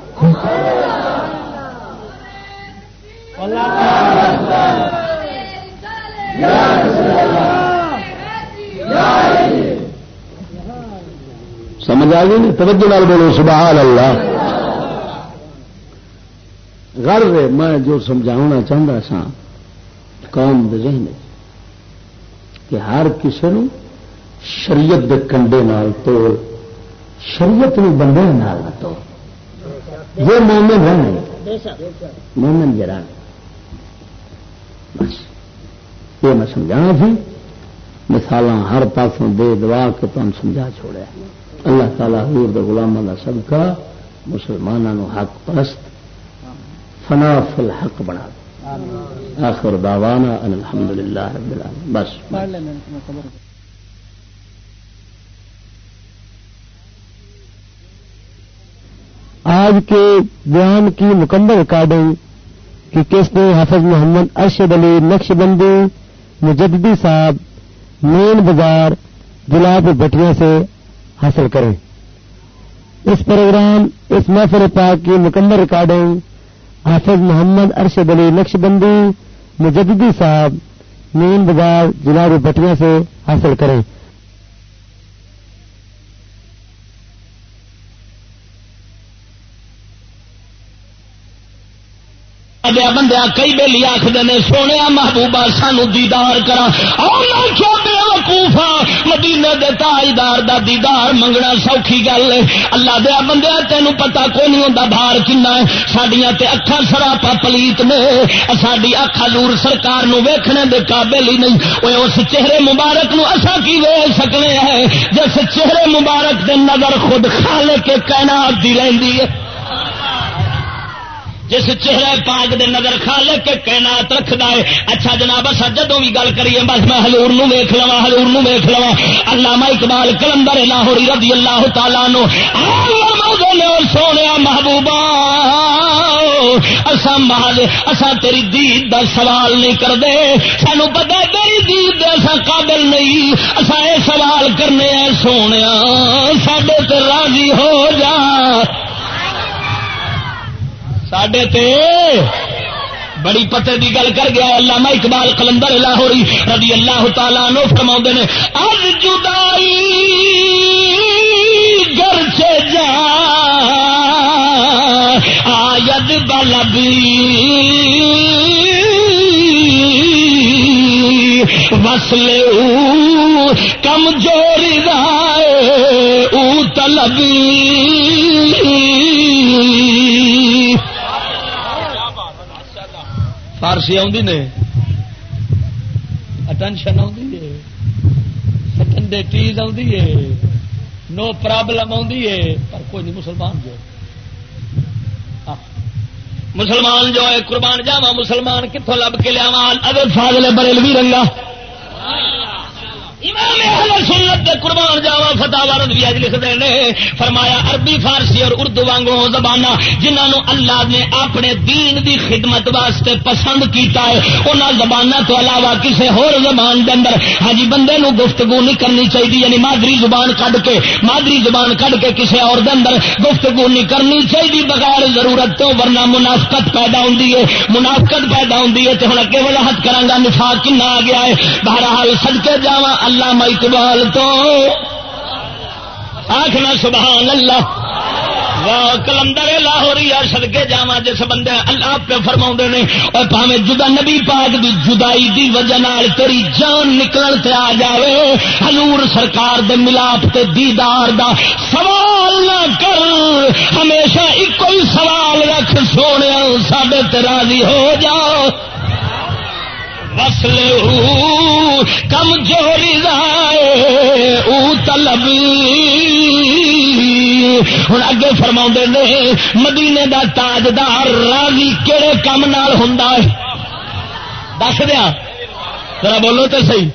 سمجھ آ گئی توجہ لال بولو، سبحان اللہ۔ غرض میں جو سمجھانا چاہتا سا قوم ذہن کہ ہر کسی نو شریعت دے کنڈے نال تو شریعت نو بندے نال نہ تو یہ مومن رہنے مومن جرا بس، یہ میں سمجھانا سی مثال ہر پاسوں دے دعا کے تم سمجھا چھوڑیا اللہ تعالیٰ حضور دے غلاموں کا صدقہ مسلمانوں حق پرست فنا فل حق بنا دے۔ آخر دعوانا ان الحمد للہ رب العالمین۔ بس۔ آج کے بیان کی مکمل ریکارڈنگ کی کس نے حافظ محمد ارشد علی نقش بندی مجددی صاحب مین بازار گلاب بٹیا سے حاصل کریں۔ اس پروگرام، اس محفل پاک کی مکمل ریکارڈنگ حافظ محمد ارشد علی نقش بندی مجددی صاحب، مین بازار، جناب بٹیا سے حاصل کریں۔ دیا بندیا کئی بےلی آخر نے، سونے محبوبہ سانو دیدار کرا بے وقوفا مدینے دے تاجدار دا دیدار منگنا سوکھی گل اللہ دیا بندیا تینوں پتا کوئی نہیں ہوتا بار کنا سڈیا اکھا سراپا پلیت نے۔ ساری اکھ حضور سرکار نو ویکھنے دے قابل ہی نہیں۔ وہ اس چہرے مبارک نو اسا کی ویچ سکنے ہیں؟ جس چہرے مبارک دے نظر خود خالے کے کائنات دی رہندی ہے۔ جس چہرے پاک دے نظر کھا لے کے کائنات رکھدا ہے۔ اچھا جناب اصا جدو بھی گل کریے، بس میں ہلور نو ویخ لوا ہلور نو ویخ لوا اللہ اقبال کلندر لاہوری رضی اللہ تعالی عنہ تعالیٰ نو سونے محبوبہ۔ اسا محل، اسا تیری دید دا سوال نہیں کرتے سانو پتا تیری دید دے اسا قابل نہیں۔ اسا یہ سوال کرنے ہیں سونے سڈے تے راضی ہو جا۔ سڈے بڑی پتے کی گل کر گیا، علامہ اقبال کلندر لاہوری رضی اللہ تعالیٰ نو فرما نے اج جدائی گھر سے جا، آید بلبی وسلے کمزوری رائے او تلبی فارسی آدھی نے۔ اٹینشن آدھی ہے۔ ٹیز آدھی ہے۔ نو پرابلم آدھی ہے۔ پر کوئی نہیں، مسلمان جو۔ مسلمان جو ہے، قربان جاوا مسلمان کتوں لب کے لیا اگر فاضل بریلوی رنگا۔ امام اہل سنت دے قربان جاوا فتح وارد بھی اج لکھتے ہیں فرمایا عربی، فارسی اور اردو وانگو زبان جنہوں اللہ نے اپنے دین دی خدمت واسطے پسند کیتا ہے انہوں زبان تو علاوہ کسی ہور زبان کے اندر ہاں جی بندے نو گفتگو نہیں کرنی چاہیے یعنی مادری زبان کھ کے، مادری زبان کھ کے کسی اور دے اندر گفتگو نہیں کرنی چاہیے بغیر ضرورت تو، ورنہ منافقت پیدا ہوتی ہے۔ منافقت پیدا ہوتی ہے تو ہوں اگے وضاحت کرا نفا کن آ گیا ہے۔ بہرحال سدکے جا اللہ اقبال تو آخنا سبحان اللہ۔ کلندر لاہوری سدکے جا جس بندے اللہ پہ فرما نے۔ اور پاوے جدا نبی پاک دی جدائی دی وجہ تیری جان نکل تے آ جائے ہلور سرکار دے ملاپ تے دیدار دا سوال نہ کر۔ ہمیشہ ایک ہی سوال رکھ سونے سڈے تراضی ہو جاؤ وسل کمزوری رائے او تلبی ہوں اگے فرما نے، مدینے دا تاجدار راضی کہڑے کام نال ہوں دس دیا۔ ذرا بولو تو صحیح۔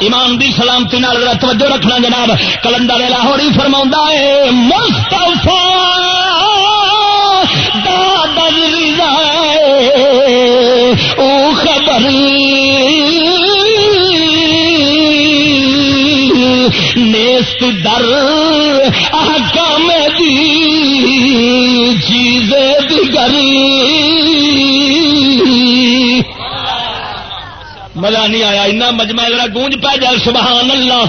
ایمان دی سلامتی نال توجہ رکھنا جناب۔ کلندر لاہوری فرما ہے مستفا او خبر۔ نیست در احکام دی، چیز دیگری مزہ نہیں آیا، اتنا مجمع ذرا گونج پہ جائے، سبحان اللہ۔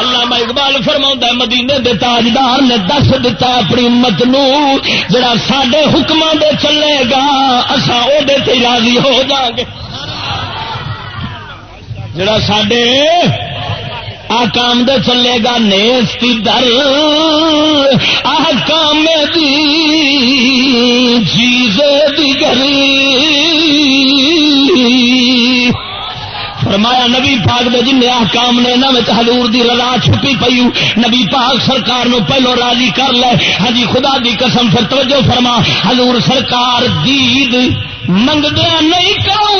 اللہ اقبال فرما مدینے دے تاجدار نے دس دتا اپنی امت نو، جڑا سڈے حکم دے چلے گا اصا وہ راضی ہو جا گے جڑا سڈے آکام دے چلے گا نیستی در، آکام دی چیز دی گری فرمایا نبی پاک دے جن احکام نے انہوں حضور دی رضا چھپی پئی نبی پاک سرکار نو پہلو راضی کر لے۔ ہاں جی خدا دی قسم پھر توجہ فرما۔ حضور سرکار دید منگدیا نہیں کراؤ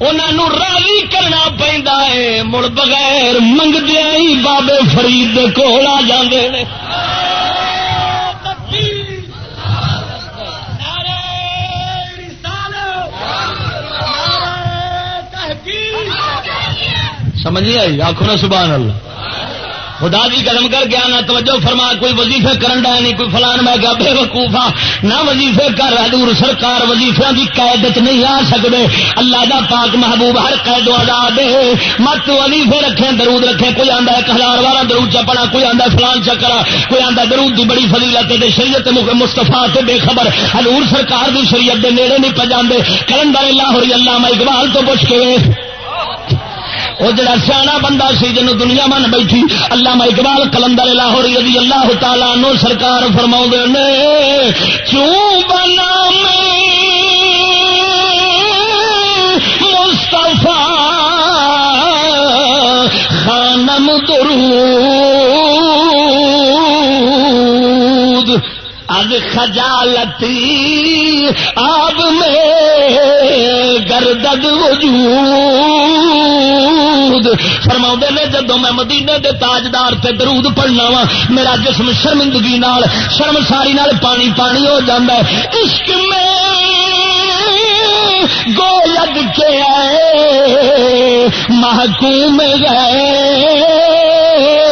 انہوں راضی کرنا پہنتا ہے، مڑ بغیر منگدیا ہی بابے فرید کول آ جاندے نے۔ سمجھ نہیں آئی؟ آخو نا سبحان اللہ۔ خدا بھی قدم کر گیا نہ توجہ فرما، کوئی وظیفے کرن ڈا نہیں، کوئی فلان میں گیا بے وقوفا نہ وظیفے کر، حضور سرکار وظیفے کی قید چ نہیں آ سکتے اللہ دا پاک محبوب ہر قید و آزاد ہے مت وظیفے رکھے، درود رکھے، کوئی آتا ایک ہزار بارہ درود چپڑا کوئی آتا فلان چکرا کوئی آتا درود کی بڑی فضیلت شریعت مستفا سے بے خبر۔ حضور سرکار دی شریعت دے نیڑے نہیں پہ کلندر اللہ ہوئی اللہ میں اقبال تو پوچھ کے وہ جڑا سیاح بندہ سی جن دنیا من بیٹھی اللہ اقبال کلندر لاہور رضی اللہ تعالی نو سرکار فرما نے، چوں بنا میں مستفا خانم درو از خجالتی آب میں گردد وجود۔ فرما نے جدو میں مدینے دے تاجدار تے درود پڑھنا وا میرا جسم شرمندگی نال شرم ساری نال پانی پانی ہو جاتا ہے۔ عشق میں گو لگ کے آئے، محکوم گئے۔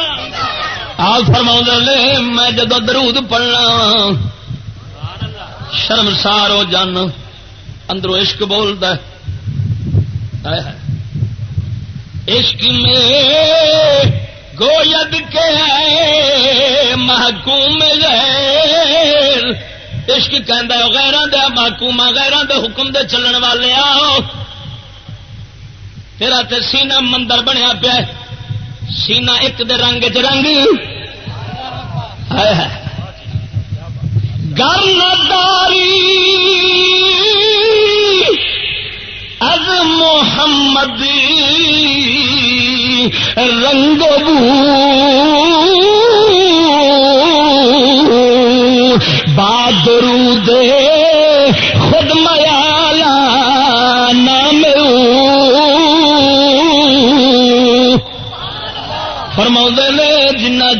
آپ فرما لے میں جدو درود پڑھنا شرمسار ہو جان، اندروں عشق بولتا عشق میں گوید کے محکوم غیر۔ عشق کہ غیران دے محکوم غیران دے حکم دے چلن والے آؤ تیرا تے سینہ مندر بنیا پیا سینا ایک دے رنگ چ رنگ گرداری از محمد رنگ بو۔ بادرو دے خود میالا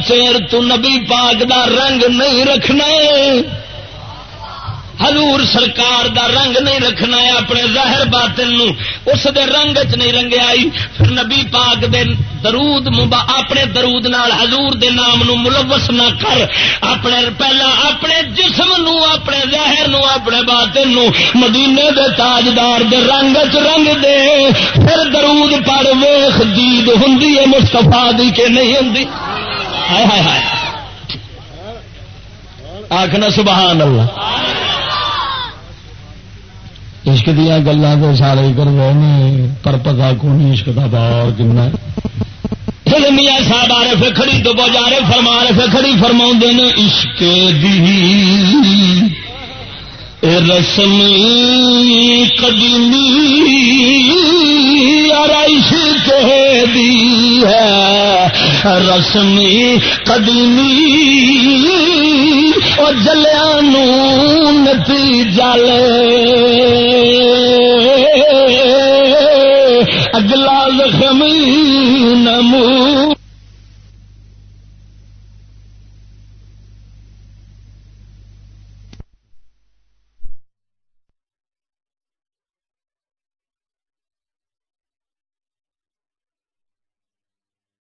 چیر تو نبی پاک دا رنگ نہیں رکھنا حضور سرکار دا رنگ نہیں رکھنا ہے، اپنے ظاہر باطن نو۔ اس دے رنگ چ نہیں رنگ آئی۔ پھر نبی پاک دے درود مبا، اپنے درود نال حضور دے نام نو ملوث نہ کر۔ اپنے، پہلا اپنے جسم نو، اپنے ظاہر نو، اپنے باطن نو۔ مدینے دے تاجدار دے رنگ چ رنگ دے۔ پھر درود پڑھ ویخ، دید ہوں مستفا دی کہ نہیں ہوں ہائے ہائے ہائے۔ آخنا سبحان اللہ۔ عشق دیا گلا تو سارے کر رہے ہیں۔ پر پتا کون عشق کا دور کن میاں صاحب آ رہے کھڑی تو بجارے فرما رہے کھڑی فرما نے، عشق دی۔ رسم قدیمی عشق دی ہے۔ رسمی قدیمی اور جلیا نتی جل اگلا زخمی نمو